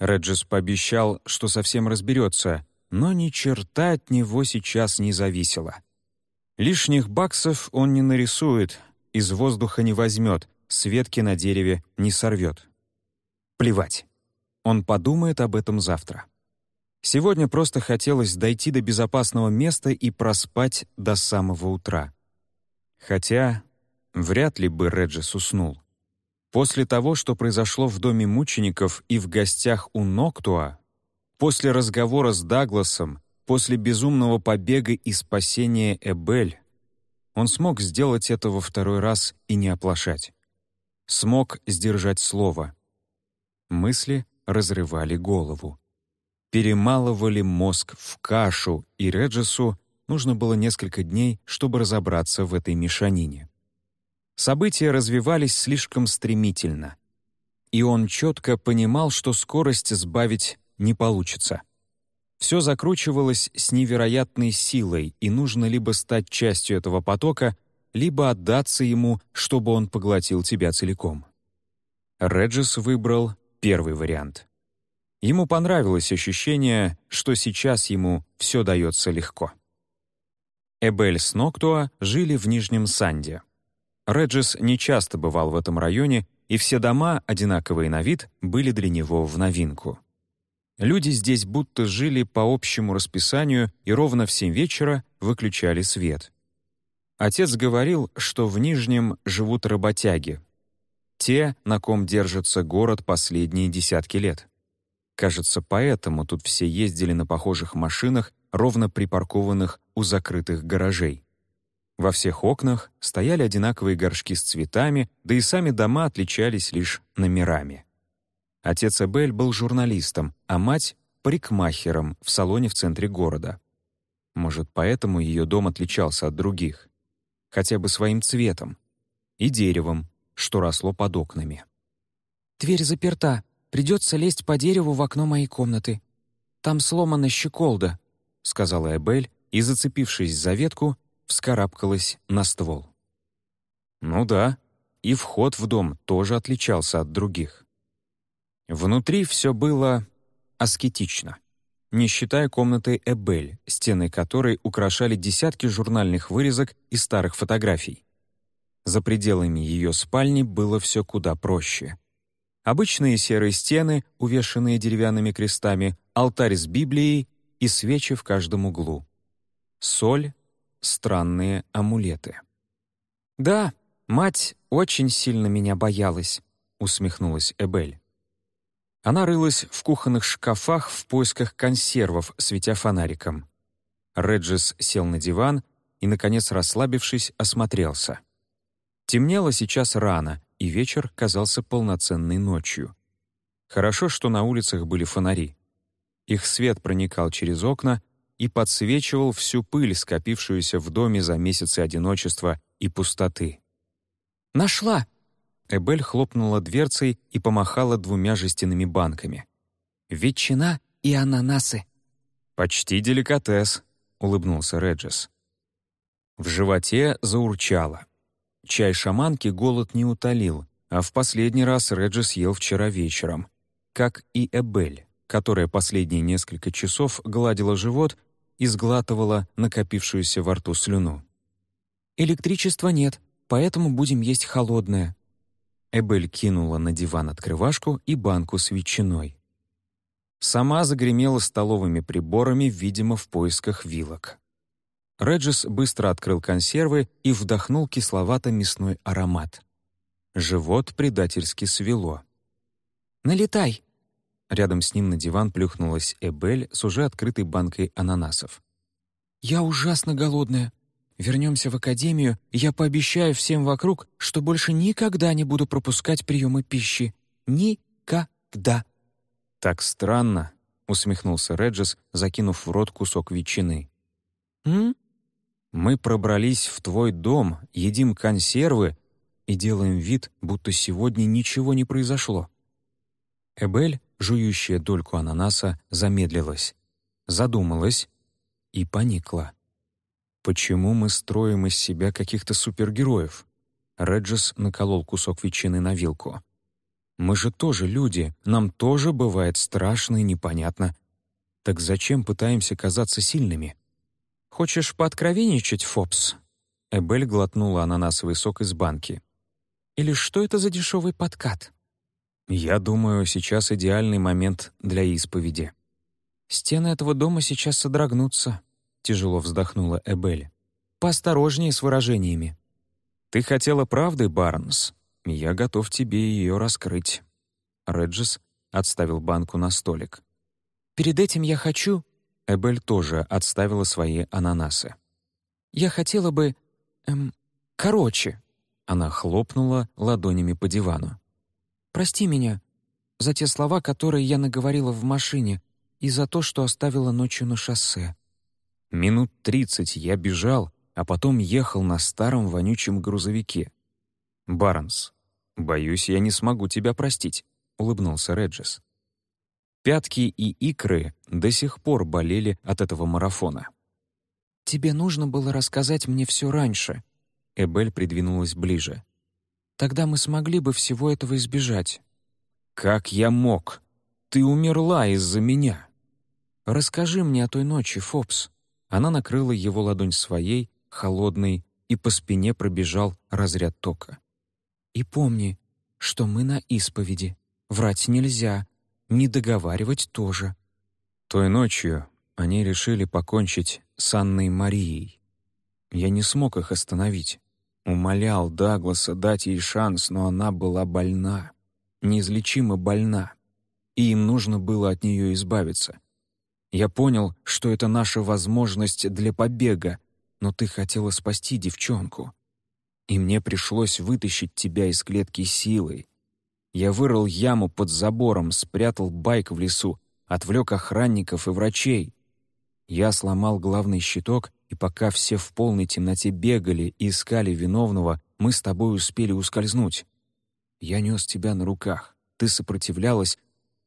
Реджис пообещал, что совсем разберется, но ни черта от него сейчас не зависело. Лишних баксов он не нарисует, из воздуха не возьмет, с ветки на дереве не сорвет. Плевать. Он подумает об этом завтра. Сегодня просто хотелось дойти до безопасного места и проспать до самого утра. Хотя вряд ли бы Реджис уснул. После того, что произошло в доме мучеников и в гостях у Ноктуа, после разговора с Дагласом, после безумного побега и спасения Эбель, он смог сделать это во второй раз и не оплошать. Смог сдержать слово. Мысли разрывали голову перемалывали мозг в кашу, и Реджесу нужно было несколько дней, чтобы разобраться в этой мешанине. События развивались слишком стремительно, и он четко понимал, что скорость сбавить не получится. Все закручивалось с невероятной силой, и нужно либо стать частью этого потока, либо отдаться ему, чтобы он поглотил тебя целиком. Реджис выбрал первый вариант. Ему понравилось ощущение, что сейчас ему все дается легко. Эбель с Ноктуа жили в Нижнем Санде. Реджис нечасто бывал в этом районе, и все дома, одинаковые на вид, были для него в новинку. Люди здесь будто жили по общему расписанию и ровно в семь вечера выключали свет. Отец говорил, что в Нижнем живут работяги. Те, на ком держится город последние десятки лет. Кажется, поэтому тут все ездили на похожих машинах, ровно припаркованных у закрытых гаражей. Во всех окнах стояли одинаковые горшки с цветами, да и сами дома отличались лишь номерами. Отец Эбель был журналистом, а мать — парикмахером в салоне в центре города. Может, поэтому ее дом отличался от других. Хотя бы своим цветом и деревом, что росло под окнами. «Дверь заперта», Придется лезть по дереву в окно моей комнаты. Там сломана щеколда», — сказала Эбель и, зацепившись за ветку, вскарабкалась на ствол. Ну да, и вход в дом тоже отличался от других. Внутри все было аскетично, не считая комнаты Эбель, стены которой украшали десятки журнальных вырезок и старых фотографий. За пределами ее спальни было все куда проще. Обычные серые стены, увешанные деревянными крестами, алтарь с Библией и свечи в каждом углу. Соль — странные амулеты. «Да, мать очень сильно меня боялась», — усмехнулась Эбель. Она рылась в кухонных шкафах в поисках консервов, светя фонариком. Реджис сел на диван и, наконец, расслабившись, осмотрелся. Темнело сейчас рано, и вечер казался полноценной ночью. Хорошо, что на улицах были фонари. Их свет проникал через окна и подсвечивал всю пыль, скопившуюся в доме за месяцы одиночества и пустоты. «Нашла!» Эбель хлопнула дверцей и помахала двумя жестяными банками. «Ветчина и ананасы». «Почти деликатес», — улыбнулся Реджес. В животе заурчало. Чай шаманки голод не утолил, А в последний раз Реджис ел вчера вечером, как и Эбель, которая последние несколько часов гладила живот и сглатывала накопившуюся во рту слюну. «Электричества нет, поэтому будем есть холодное». Эбель кинула на диван открывашку и банку с ветчиной. Сама загремела столовыми приборами, видимо, в поисках вилок. Реджис быстро открыл консервы и вдохнул кисловато-мясной аромат. Живот предательски свело. «Налетай!» Рядом с ним на диван плюхнулась Эбель с уже открытой банкой ананасов. «Я ужасно голодная. Вернемся в академию, и я пообещаю всем вокруг, что больше никогда не буду пропускать приемы пищи. Никогда!» «Так странно», — усмехнулся Реджис, закинув в рот кусок ветчины. «М?» Мы пробрались в твой дом, едим консервы и делаем вид, будто сегодня ничего не произошло». Эбель, жующая дольку ананаса, замедлилась, задумалась и поникла. «Почему мы строим из себя каких-то супергероев?» Реджес наколол кусок ветчины на вилку. «Мы же тоже люди, нам тоже бывает страшно и непонятно. Так зачем пытаемся казаться сильными?» «Хочешь пооткровенничать, Фобс?» Эбель глотнула ананасовый сок из банки. «Или что это за дешевый подкат?» «Я думаю, сейчас идеальный момент для исповеди». «Стены этого дома сейчас содрогнутся», — тяжело вздохнула Эбель. «Поосторожнее с выражениями». «Ты хотела правды, Барнс? Я готов тебе ее раскрыть». Реджис отставил банку на столик. «Перед этим я хочу...» Эбель тоже отставила свои ананасы. «Я хотела бы... Эм, короче». Она хлопнула ладонями по дивану. «Прости меня за те слова, которые я наговорила в машине, и за то, что оставила ночью на шоссе». Минут тридцать я бежал, а потом ехал на старом вонючем грузовике. «Барнс, боюсь, я не смогу тебя простить», — улыбнулся Реджис. Пятки и икры до сих пор болели от этого марафона. «Тебе нужно было рассказать мне все раньше». Эбель придвинулась ближе. «Тогда мы смогли бы всего этого избежать». «Как я мог? Ты умерла из-за меня». «Расскажи мне о той ночи, Фобс». Она накрыла его ладонь своей, холодной, и по спине пробежал разряд тока. «И помни, что мы на исповеди. Врать нельзя, не договаривать тоже. Той ночью они решили покончить с Анной Марией. Я не смог их остановить. Умолял Дагласа дать ей шанс, но она была больна, неизлечимо больна, и им нужно было от нее избавиться. Я понял, что это наша возможность для побега, но ты хотела спасти девчонку. И мне пришлось вытащить тебя из клетки силой, я вырыл яму под забором, спрятал байк в лесу, отвлек охранников и врачей. Я сломал главный щиток, и пока все в полной темноте бегали и искали виновного, мы с тобой успели ускользнуть. Я нес тебя на руках, ты сопротивлялась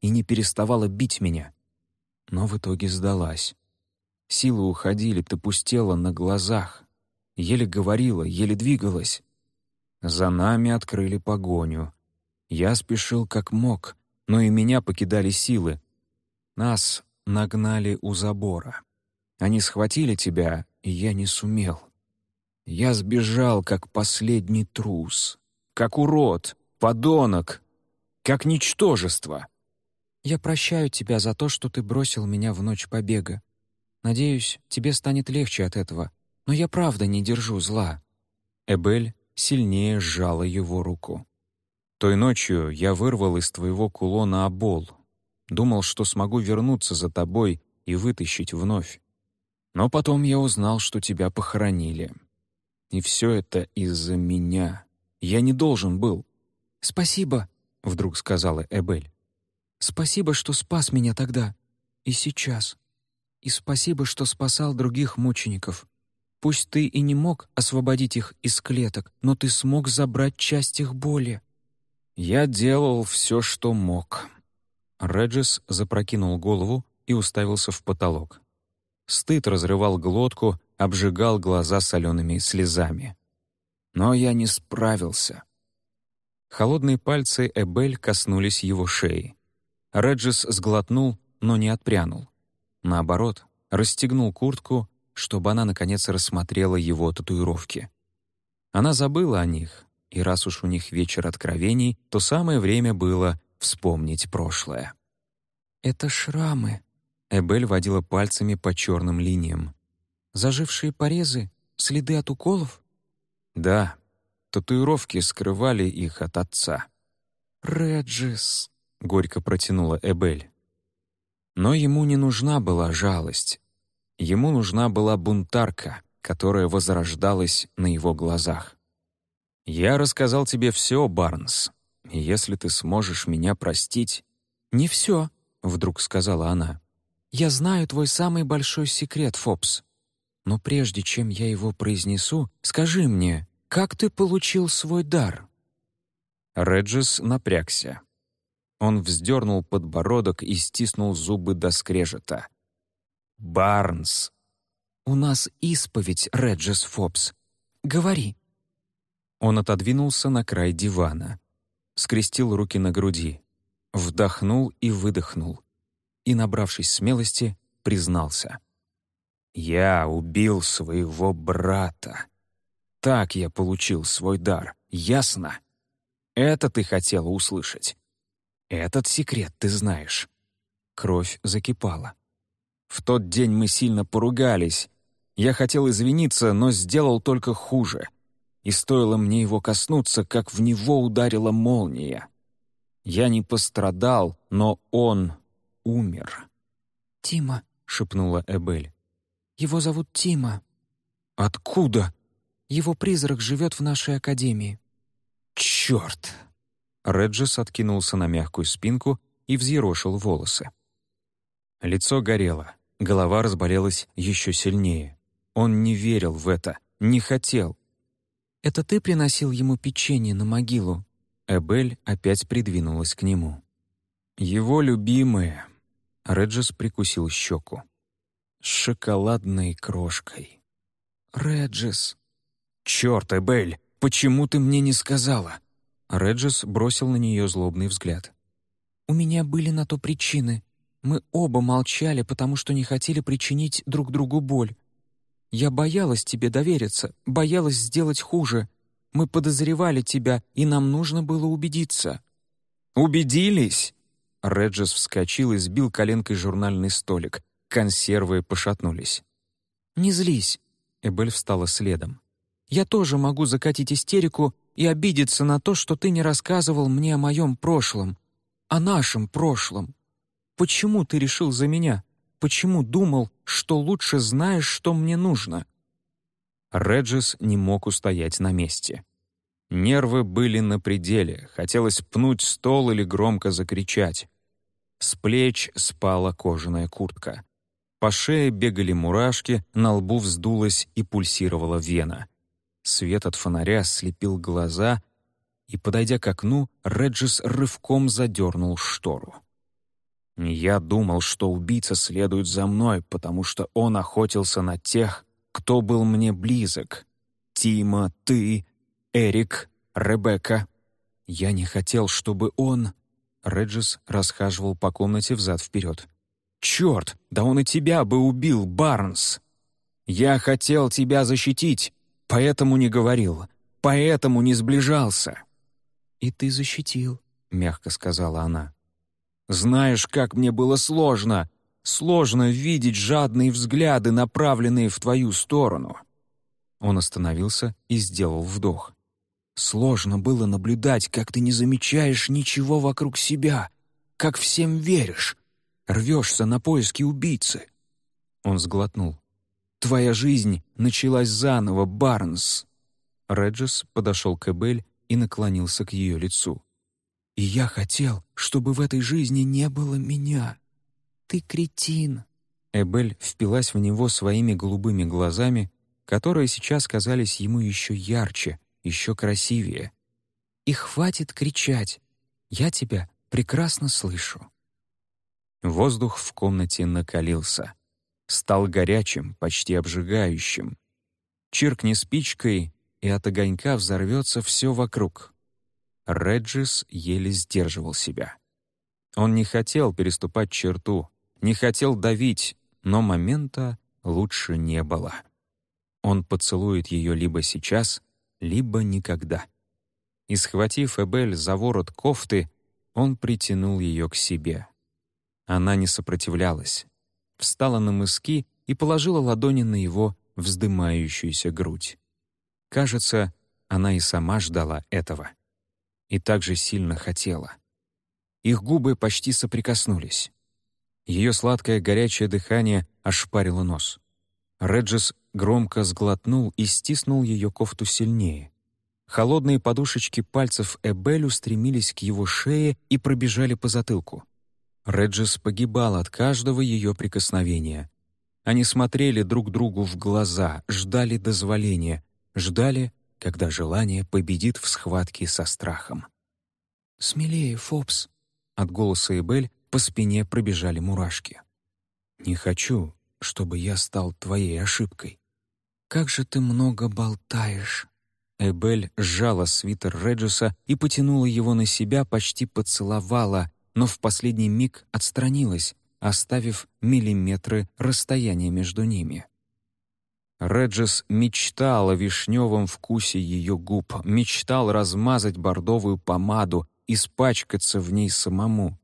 и не переставала бить меня. Но в итоге сдалась. Силы уходили, ты пустела на глазах. Еле говорила, еле двигалась. За нами открыли погоню. Я спешил как мог, но и меня покидали силы. Нас нагнали у забора. Они схватили тебя, и я не сумел. Я сбежал, как последний трус, как урод, подонок, как ничтожество. Я прощаю тебя за то, что ты бросил меня в ночь побега. Надеюсь, тебе станет легче от этого, но я правда не держу зла». Эбель сильнее сжала его руку. Той ночью я вырвал из твоего кулона обол. Думал, что смогу вернуться за тобой и вытащить вновь. Но потом я узнал, что тебя похоронили. И все это из-за меня. Я не должен был. «Спасибо», — вдруг сказала Эбель. «Спасибо, что спас меня тогда. И сейчас. И спасибо, что спасал других мучеников. Пусть ты и не мог освободить их из клеток, но ты смог забрать часть их боли. Я делал все, что мог. Реджис запрокинул голову и уставился в потолок. Стыд разрывал глотку, обжигал глаза солеными слезами. Но я не справился. Холодные пальцы Эбель коснулись его шеи. Реджис сглотнул, но не отпрянул. Наоборот, расстегнул куртку, чтобы она, наконец, рассмотрела его татуировки. Она забыла о них, и раз уж у них вечер откровений, то самое время было вспомнить прошлое. «Это шрамы», — Эбель водила пальцами по черным линиям. «Зажившие порезы? Следы от уколов?» «Да, татуировки скрывали их от отца». «Реджис», — горько протянула Эбель. Но ему не нужна была жалость. Ему нужна была бунтарка, которая возрождалась на его глазах. «Я рассказал тебе все, Барнс, если ты сможешь меня простить...» «Не все», — вдруг сказала она. «Я знаю твой самый большой секрет, Фобс. Но прежде чем я его произнесу, скажи мне, как ты получил свой дар?» Реджис напрягся. Он вздернул подбородок и стиснул зубы до скрежета. «Барнс!» «У нас исповедь, Реджис Фобс. Говори». Он отодвинулся на край дивана, скрестил руки на груди, вдохнул и выдохнул, и, набравшись смелости, признался. «Я убил своего брата. Так я получил свой дар, ясно? Это ты хотела услышать. Этот секрет ты знаешь». Кровь закипала. В тот день мы сильно поругались. Я хотел извиниться, но сделал только хуже. И стоило мне его коснуться, как в него ударила молния. Я не пострадал, но он умер. «Тима», — шепнула Эбель. «Его зовут Тима». «Откуда?» «Его призрак живет в нашей академии». «Черт!» Реджис откинулся на мягкую спинку и взъерошил волосы. Лицо горело, голова разболелась еще сильнее. Он не верил в это, не хотел. «Это ты приносил ему печенье на могилу?» Эбель опять придвинулась к нему. «Его любимые...» Реджис прикусил щеку. «С шоколадной крошкой». «Реджис...» «Черт, Эбель, почему ты мне не сказала?» Реджис бросил на нее злобный взгляд. «У меня были на то причины. Мы оба молчали, потому что не хотели причинить друг другу боль. Я боялась тебе довериться, боялась сделать хуже. Мы подозревали тебя, и нам нужно было убедиться». «Убедились?» Реджис вскочил и сбил коленкой журнальный столик. Консервы пошатнулись. «Не злись», — Эбель встала следом. «Я тоже могу закатить истерику и обидеться на то, что ты не рассказывал мне о моем прошлом, о нашем прошлом. Почему ты решил за меня? Почему думал, что лучше знаешь, что мне нужно?» Реджис не мог устоять на месте. Нервы были на пределе, хотелось пнуть стол или громко закричать. С плеч спала кожаная куртка. По шее бегали мурашки, на лбу вздулась и пульсировала вена. Свет от фонаря слепил глаза, и, подойдя к окну, Реджис рывком задернул штору. Я думал, что убийца следует за мной, потому что он охотился на тех, кто был мне близок. Тима, ты, Эрик, Ребекка. Я не хотел, чтобы он... Реджис расхаживал по комнате взад-вперед. «Черт, да он и тебя бы убил, Барнс! Я хотел тебя защитить, Поэтому не говорил, поэтому не сближался». «И ты защитил», — мягко сказала она. «Знаешь, как мне было сложно. Сложно видеть жадные взгляды, направленные в твою сторону». Он остановился и сделал вдох. «Сложно было наблюдать, как ты не замечаешь ничего вокруг себя, как всем веришь, рвешься на поиски убийцы». Он сглотнул. Твоя жизнь началась заново, Барнс!» Реджес подошел к Эбель и наклонился к ее лицу. «И я хотел, чтобы в этой жизни не было меня. Ты кретин!» Эбель впилась в него своими голубыми глазами, которые сейчас казались ему еще ярче, еще красивее. «И хватит кричать! Я тебя прекрасно слышу!» Воздух в комнате накалился стал горячим, почти обжигающим. Чиркни спичкой, и от огонька взорвется все вокруг. Реджис еле сдерживал себя. Он не хотел переступать черту, не хотел давить, но момента лучше не было. Он поцелует ее либо сейчас, либо никогда. И, схватив Эбель за ворот кофты, он притянул ее к себе. Она не сопротивлялась, встала на мыски и положила ладони на его вздымающуюся грудь. Кажется, она и сама ждала этого и также сильно хотела. Их губы почти соприкоснулись. Ее сладкое горячее дыхание ошпарило нос. Реджис громко сглотнул и стиснул ее кофту сильнее. Холодные подушечки пальцев Эбель устремились к его шее и пробежали по затылку. Реджис погибал от каждого ее прикосновения. Они смотрели друг другу в глаза, ждали дозволения, ждали, когда желание победит в схватке со страхом. «Смелее, Фобс!» От голоса Эбель по спине пробежали мурашки. «Не хочу, чтобы я стал твоей ошибкой». «Как же ты много болтаешь!» Эбель сжала свитер Реджиса и потянула его на себя, почти поцеловала, но в последний миг отстранилась, оставив миллиметры расстояния между ними. Реджес мечтал о вишневом вкусе ее губ, мечтал размазать бордовую помаду, испачкаться в ней самому.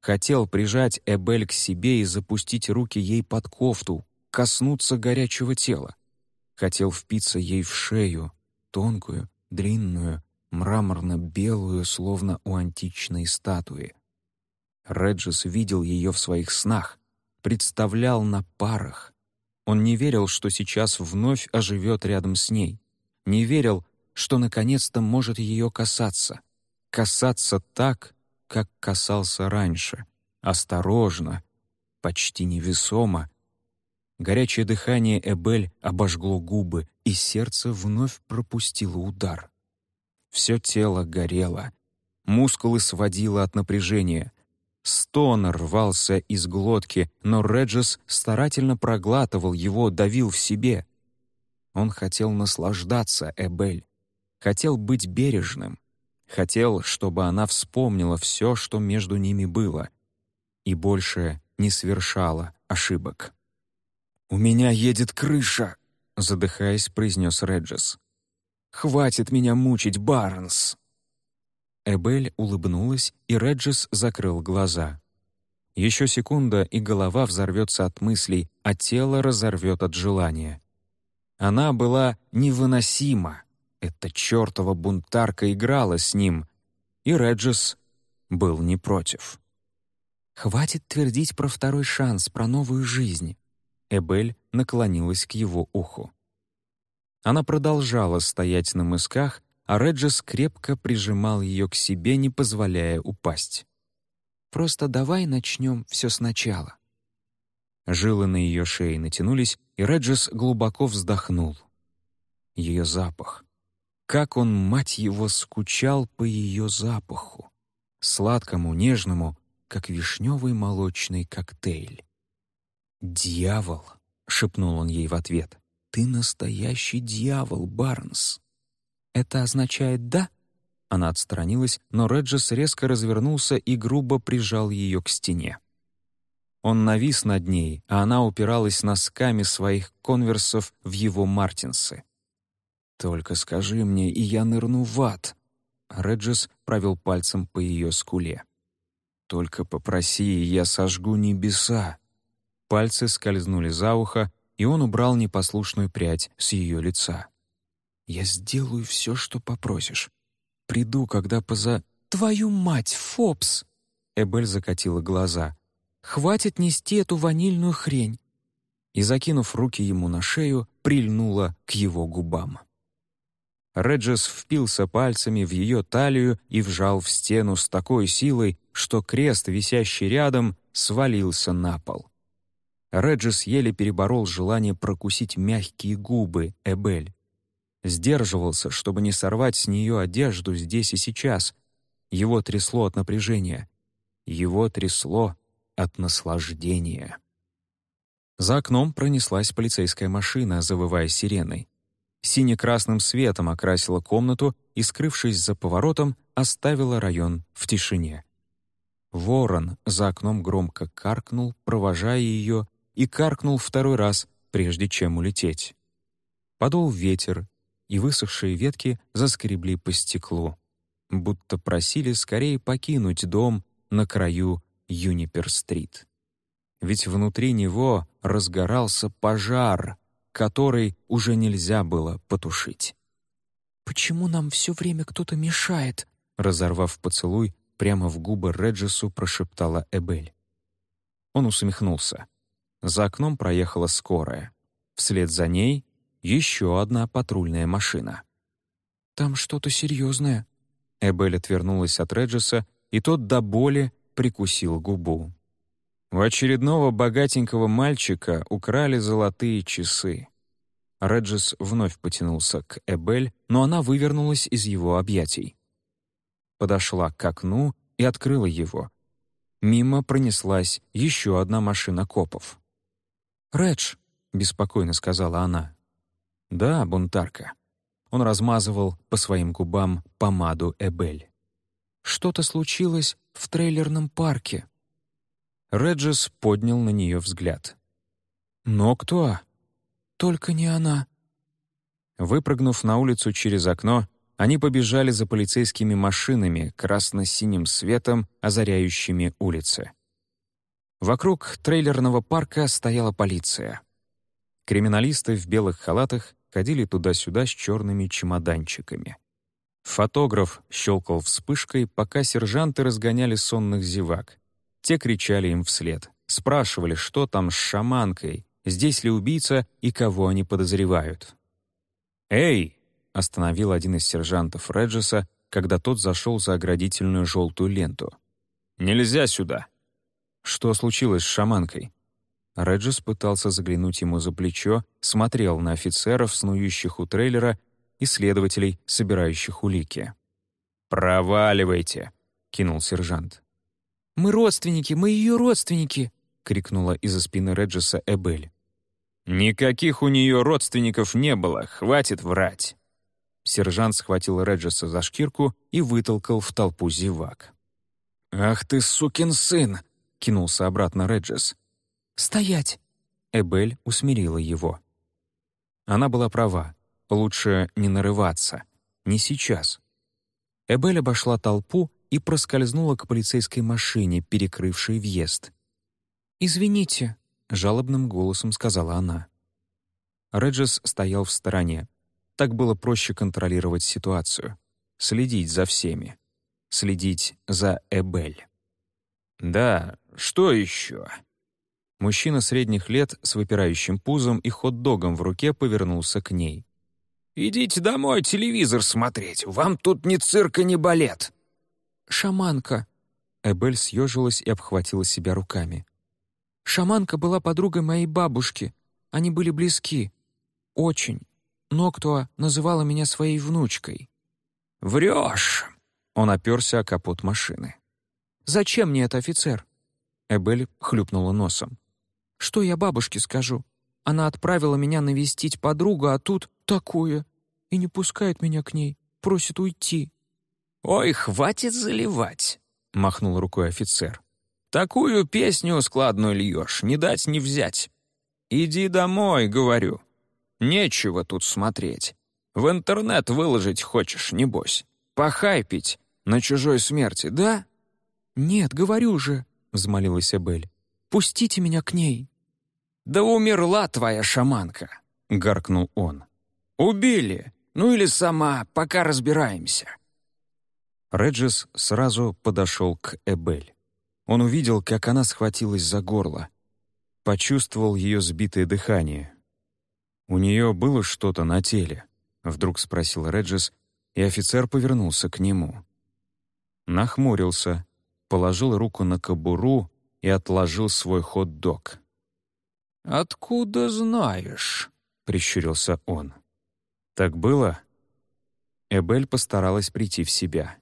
Хотел прижать Эбель к себе и запустить руки ей под кофту, коснуться горячего тела. Хотел впиться ей в шею, тонкую, длинную, мраморно-белую, словно у античной статуи. Реджес видел ее в своих снах, представлял на парах, он не верил, что сейчас вновь оживет рядом с ней. Не верил, что наконец-то может ее касаться. Касаться так, как касался раньше. Осторожно, почти невесомо. Горячее дыхание Эбель обожгло губы, и сердце вновь пропустило удар. Все тело горело. Мускулы сводило от напряжения. Стон рвался из глотки, но Реджес старательно проглатывал его, давил в себе. Он хотел наслаждаться Эбель, хотел быть бережным, хотел, чтобы она вспомнила все, что между ними было, и больше не совершала ошибок. «У меня едет крыша», — задыхаясь, произнес Реджес. «Хватит меня мучить, Барнс!» Эбель улыбнулась, и Реджис закрыл глаза. Еще секунда, и голова взорвется от мыслей, а тело разорвет от желания. Она была невыносима. Эта чертова бунтарка играла с ним, и Реджис был не против. «Хватит твердить про второй шанс, про новую жизнь». Эбель наклонилась к его уху. Она продолжала стоять на мысках, а Реджес крепко прижимал ее к себе, не позволяя упасть. «Просто давай начнем все сначала». Жилы на ее шее натянулись, и Реджес глубоко вздохнул. Ее запах. Как он, мать его, скучал по ее запаху. Сладкому, нежному, как вишневый молочный коктейль. «Дьявол!» — шепнул он ей в ответ. «Ты настоящий дьявол, Барнс!» «Это означает «да»?» Она отстранилась, но Реджес резко развернулся и грубо прижал ее к стене. Он навис над ней, а она упиралась носками своих конверсов в его мартинсы. «Только скажи мне, и я нырну в ад!» Реджес провел пальцем по ее скуле. «Только попроси, и я сожгу небеса!» Пальцы скользнули за ухо, и он убрал непослушную прядь с ее лица. Я сделаю все, что попросишь. Приду, когда поза... Твою мать, Фобс!» Эбель закатила глаза. «Хватит нести эту ванильную хрень!» И, закинув руки ему на шею, прильнула к его губам. Реджес впился пальцами в ее талию и вжал в стену с такой силой, что крест, висящий рядом, свалился на пол. Реджес еле переборол желание прокусить мягкие губы Эбель. Сдерживался, чтобы не сорвать с нее одежду здесь и сейчас. Его трясло от напряжения. Его трясло от наслаждения. За окном пронеслась полицейская машина, завывая сиреной. сине-красным светом окрасила комнату и, скрывшись за поворотом, оставила район в тишине. Ворон за окном громко каркнул, провожая ее, и каркнул второй раз, прежде чем улететь. Подул ветер, и высохшие ветки заскребли по стеклу, будто просили скорее покинуть дом на краю Юнипер-стрит. Ведь внутри него разгорался пожар, который уже нельзя было потушить. «Почему нам все время кто-то мешает?» Разорвав поцелуй, прямо в губы Реджису прошептала Эбель. Он усмехнулся. За окном проехала скорая. Вслед за ней еще одна патрульная машина. «Там что-то серьезное». Эбель отвернулась от Реджиса, и тот до боли прикусил губу. У очередного богатенького мальчика украли золотые часы. Реджис вновь потянулся к Эбель, но она вывернулась из его объятий. Подошла к окну и открыла его. Мимо пронеслась еще одна машина копов. «Редж», — беспокойно сказала она. «Да, бунтарка». Он размазывал по своим губам помаду Эбель. «Что-то случилось в трейлерном парке». Реджис поднял на нее взгляд. «Но кто?» «Только не она». Выпрыгнув на улицу через окно, они побежали за полицейскими машинами, красно-синим светом, озаряющими улицы. Вокруг трейлерного парка стояла полиция. Криминалисты в белых халатах ходили туда-сюда с черными чемоданчиками. Фотограф щелкал вспышкой, пока сержанты разгоняли сонных зевак. Те кричали им вслед, спрашивали, что там с шаманкой, здесь ли убийца и кого они подозревают. «Эй!» — остановил один из сержантов Реджеса, когда тот зашел за оградительную желтую ленту. «Нельзя сюда!» «Что случилось с шаманкой?» Реджес пытался заглянуть ему за плечо, смотрел на офицеров, снующих у трейлера, и следователей, собирающих улики. «Проваливайте!» — кинул сержант. «Мы родственники, мы ее родственники!» — крикнула из-за спины Реджеса Эбель. «Никаких у нее родственников не было, хватит врать!» Сержант схватил Реджеса за шкирку и вытолкал в толпу зевак. «Ах ты, сукин сын!» — кинулся обратно Реджес. «Стоять!» Эбель усмирила его. Она была права. Лучше не нарываться. Не сейчас. Эбель обошла толпу и проскользнула к полицейской машине, перекрывшей въезд. «Извините», — жалобным голосом сказала она. Реджес стоял в стороне. Так было проще контролировать ситуацию, следить за всеми, следить за Эбель. «Да, что еще?» Мужчина средних лет с выпирающим пузом и хот-догом в руке повернулся к ней. «Идите домой телевизор смотреть, вам тут ни цирка, ни балет!» «Шаманка!» Эбель съежилась и обхватила себя руками. «Шаманка была подругой моей бабушки. Они были близки. Очень. Ноктуа называла меня своей внучкой». «Врешь!» Он оперся о капот машины. «Зачем мне это, офицер?» Эбель хлюпнула носом. Что я бабушке скажу? Она отправила меня навестить подругу, а тут такое. И не пускает меня к ней, просит уйти». «Ой, хватит заливать!» — махнул рукой офицер. «Такую песню складную льешь, не дать не взять. Иди домой, говорю. Нечего тут смотреть. В интернет выложить хочешь, небось. Похайпить на чужой смерти, да?» «Нет, говорю же», — взмолилась Эбель. «Пустите меня к ней». «Да умерла твоя шаманка!» — гаркнул он. «Убили! Ну или сама, пока разбираемся!» Реджис сразу подошел к Эбель. Он увидел, как она схватилась за горло. Почувствовал ее сбитое дыхание. «У нее было что-то на теле?» — вдруг спросил Реджис, и офицер повернулся к нему. Нахмурился, положил руку на кобуру и отложил свой хот-дог. «Откуда знаешь?» — прищурился он. «Так было?» Эбель постаралась прийти в себя.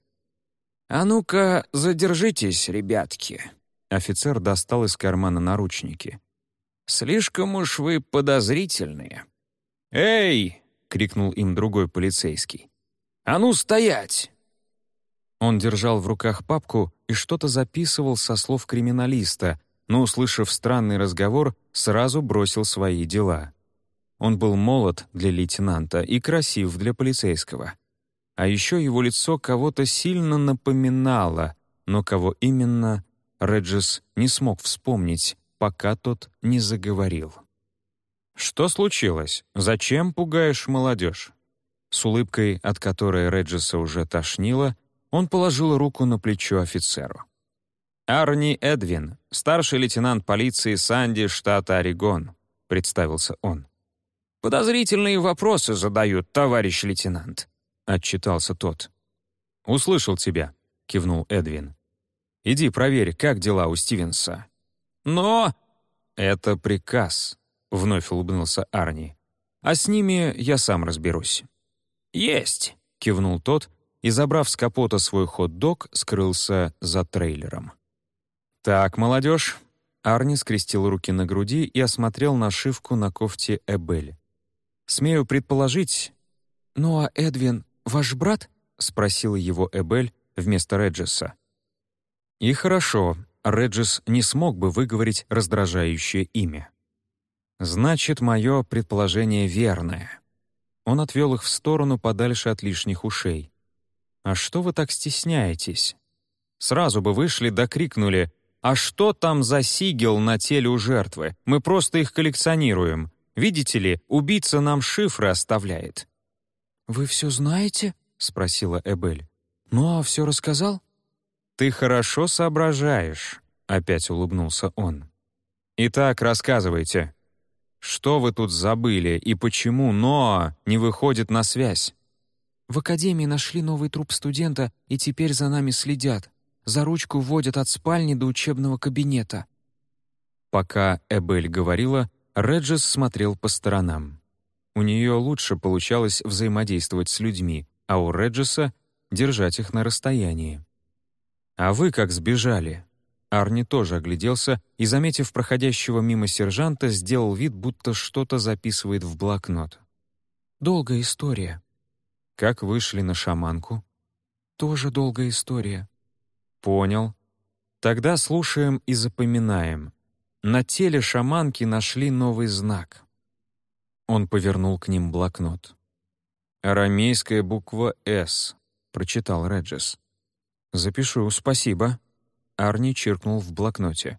«А ну-ка, задержитесь, ребятки!» Офицер достал из кармана наручники. «Слишком уж вы подозрительные». «Эй, крикнул им другой полицейский. «А ну, стоять!» Он держал в руках папку и что-то записывал со слов криминалиста, но, услышав странный разговор, сразу бросил свои дела. Он был молод для лейтенанта и красив для полицейского. А еще его лицо кого-то сильно напоминало, но кого именно, Реджис не смог вспомнить, пока тот не заговорил. «Что случилось? Зачем пугаешь молодежь?» С улыбкой, от которой Реджиса уже тошнило, он положил руку на плечо офицеру. «Арни Эдвин, старший лейтенант полиции Санди, штата Орегон», — представился он. «Подозрительные вопросы задают, товарищ лейтенант», — отчитался тот. «Услышал тебя», — кивнул Эдвин. «Иди проверь, как дела у Стивенса». «Но...» «Это приказ», — вновь улыбнулся Арни. «А с ними я сам разберусь». «Есть», — кивнул тот и, забрав с капота свой хот-дог, скрылся за трейлером. «Так, молодежь». Арни скрестил руки на груди и осмотрел нашивку на кофте Эбель. Смею предположить... «Ну а Эдвин ваш брат?» — спросила его Эбель вместо Реджеса. И хорошо, Реджес не смог бы выговорить раздражающее имя. Значит, мое предположение верное. Он отвел их в сторону подальше от лишних ушей. «А что вы так стесняетесь?» Сразу бы вышли да крикнули «А что там за сигел на теле у жертвы? Мы просто их коллекционируем. Видите ли, убийца нам шифры оставляет». «Вы все знаете?» — спросила Эбель. «Ну а все рассказал?» «Ты хорошо соображаешь», — опять улыбнулся он. «Итак, рассказывайте. Что вы тут забыли и почему Ноа не выходит на связь?» «В академии нашли новый труп студента и теперь за нами следят. За ручку вводят от спальни до учебного кабинета». Пока Эбель говорила, Реджес смотрел по сторонам. У нее лучше получалось взаимодействовать с людьми, а у Реджеса — держать их на расстоянии. «А вы как сбежали?» Арни тоже огляделся и, заметив проходящего мимо сержанта, сделал вид, будто что-то записывает в блокнот. «Долгая история». «Как вышли на шаманку?» «Тоже долгая история». «Понял. Тогда слушаем и запоминаем. На теле шаманки нашли новый знак. Он повернул к ним блокнот. «Арамейская буква «С», — прочитал Реджес. «Запишу, спасибо». Арни чиркнул в блокноте.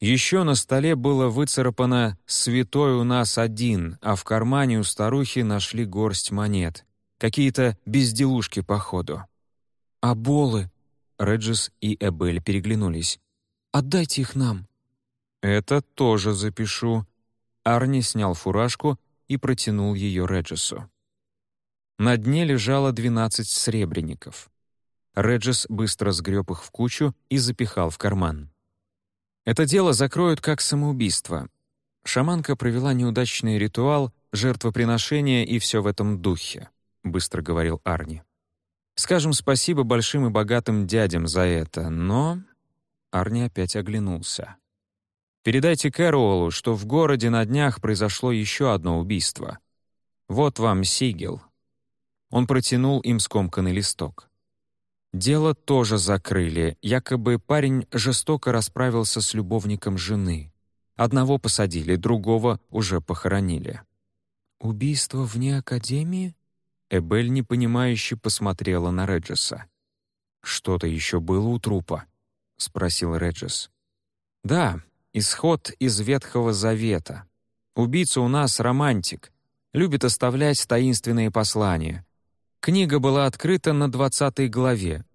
Еще на столе было выцарапано «Святой у нас один», а в кармане у старухи нашли горсть монет. Какие-то безделушки, походу. «А болы?» Реджес и Эбель переглянулись. «Отдайте их нам». «Это тоже запишу». Арни снял фуражку и протянул ее Реджесу. На дне лежало двенадцать сребреников. Реджес быстро сгреб их в кучу и запихал в карман. Это дело закроют как самоубийство. Шаманка провела неудачный ритуал, жертвоприношение и все в этом духе, быстро говорил Арни. Скажем спасибо большим и богатым дядям за это, но... Арни опять оглянулся. Передайте Кэролу, что в городе на днях произошло еще одно убийство. Вот вам сигел». Он протянул им скомканный листок. Дело тоже закрыли, якобы парень жестоко расправился с любовником жены. Одного посадили, другого уже похоронили. «Убийство вне Академии?» Эбель непонимающе посмотрела на Реджеса. «Что-то еще было у трупа?» — спросил Реджес. «Да, Исход из Ветхого Завета. Убийца у нас романтик, любит оставлять таинственные послания. Книга была открыта на двадцатой главе.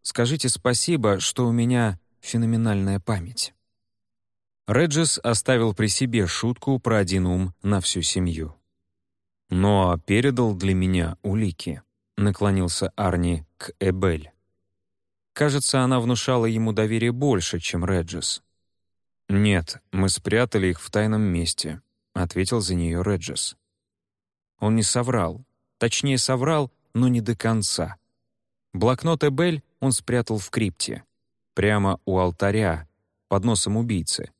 Скажите спасибо, что у меня феноменальная память. Реджес оставил при себе шутку про один ум на всю семью. «Но передал для меня улики», — наклонился Арни к Эбель. Кажется, она внушала ему доверие больше, чем Реджес. «Нет, мы спрятали их в тайном месте», — ответил за нее Реджес. Он не соврал. Точнее, соврал, но не до конца. Блокнот Эбель он спрятал в крипте. Прямо у алтаря, под носом убийцы.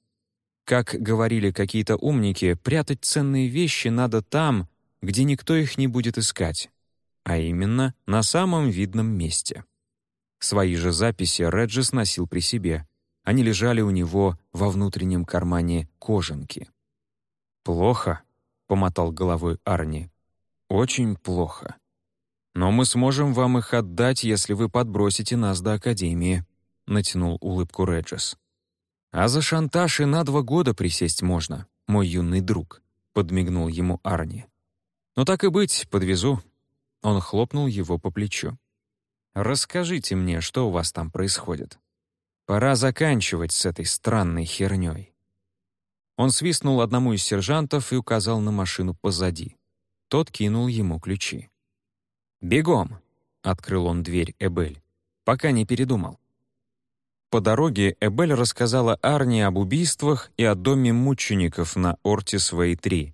Как говорили какие-то умники, прятать ценные вещи надо там, где никто их не будет искать, а именно на самом видном месте. Свои же записи Реджис носил при себе. Они лежали у него во внутреннем кармане кожанки. «Плохо», — помотал головой Арни. «Очень плохо. Но мы сможем вам их отдать, если вы подбросите нас до Академии», — натянул улыбку Реджис. «А за шантаж и на два года присесть можно, мой юный друг», — подмигнул ему Арни. «Ну так и быть, подвезу». Он хлопнул его по плечу. «Расскажите мне, что у вас там происходит. Пора заканчивать с этой странной хернёй». Он свистнул одному из сержантов и указал на машину позади. Тот кинул ему ключи. «Бегом!» — открыл он дверь Эбель, пока не передумал. По дороге Эбель рассказала Арни об убийствах и о доме мучеников на Ортис-Вэй-3.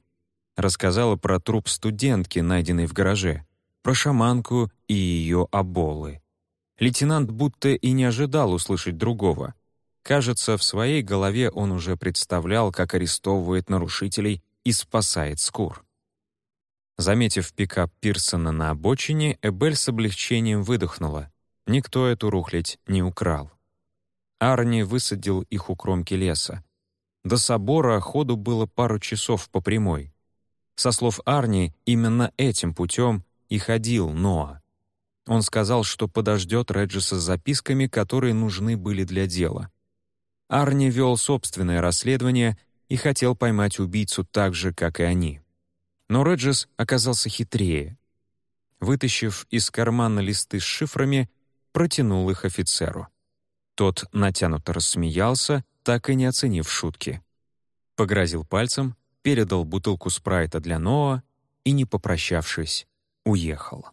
Рассказала про труп студентки, найденный в гараже, про шаманку и ее оболы. Лейтенант будто и не ожидал услышать другого. Кажется, в своей голове он уже представлял, как арестовывает нарушителей и спасает скур. Заметив пикап Пирсона на обочине, Эбель с облегчением выдохнула. Никто эту рухлядь не украл. Арни высадил их у кромки леса. До собора ходу было пару часов по прямой. Со слов Арни, именно этим путем и ходил Ноа. Он сказал, что подождет Реджиса с записками, которые нужны были для дела. Арни вел собственное расследование и хотел поймать убийцу так же, как и они. Но Реджес оказался хитрее. Вытащив из кармана листы с шифрами, протянул их офицеру. Тот натянуто рассмеялся, так и не оценив шутки. Погрозил пальцем, передал бутылку спрайта для Ноа и, не попрощавшись, уехал.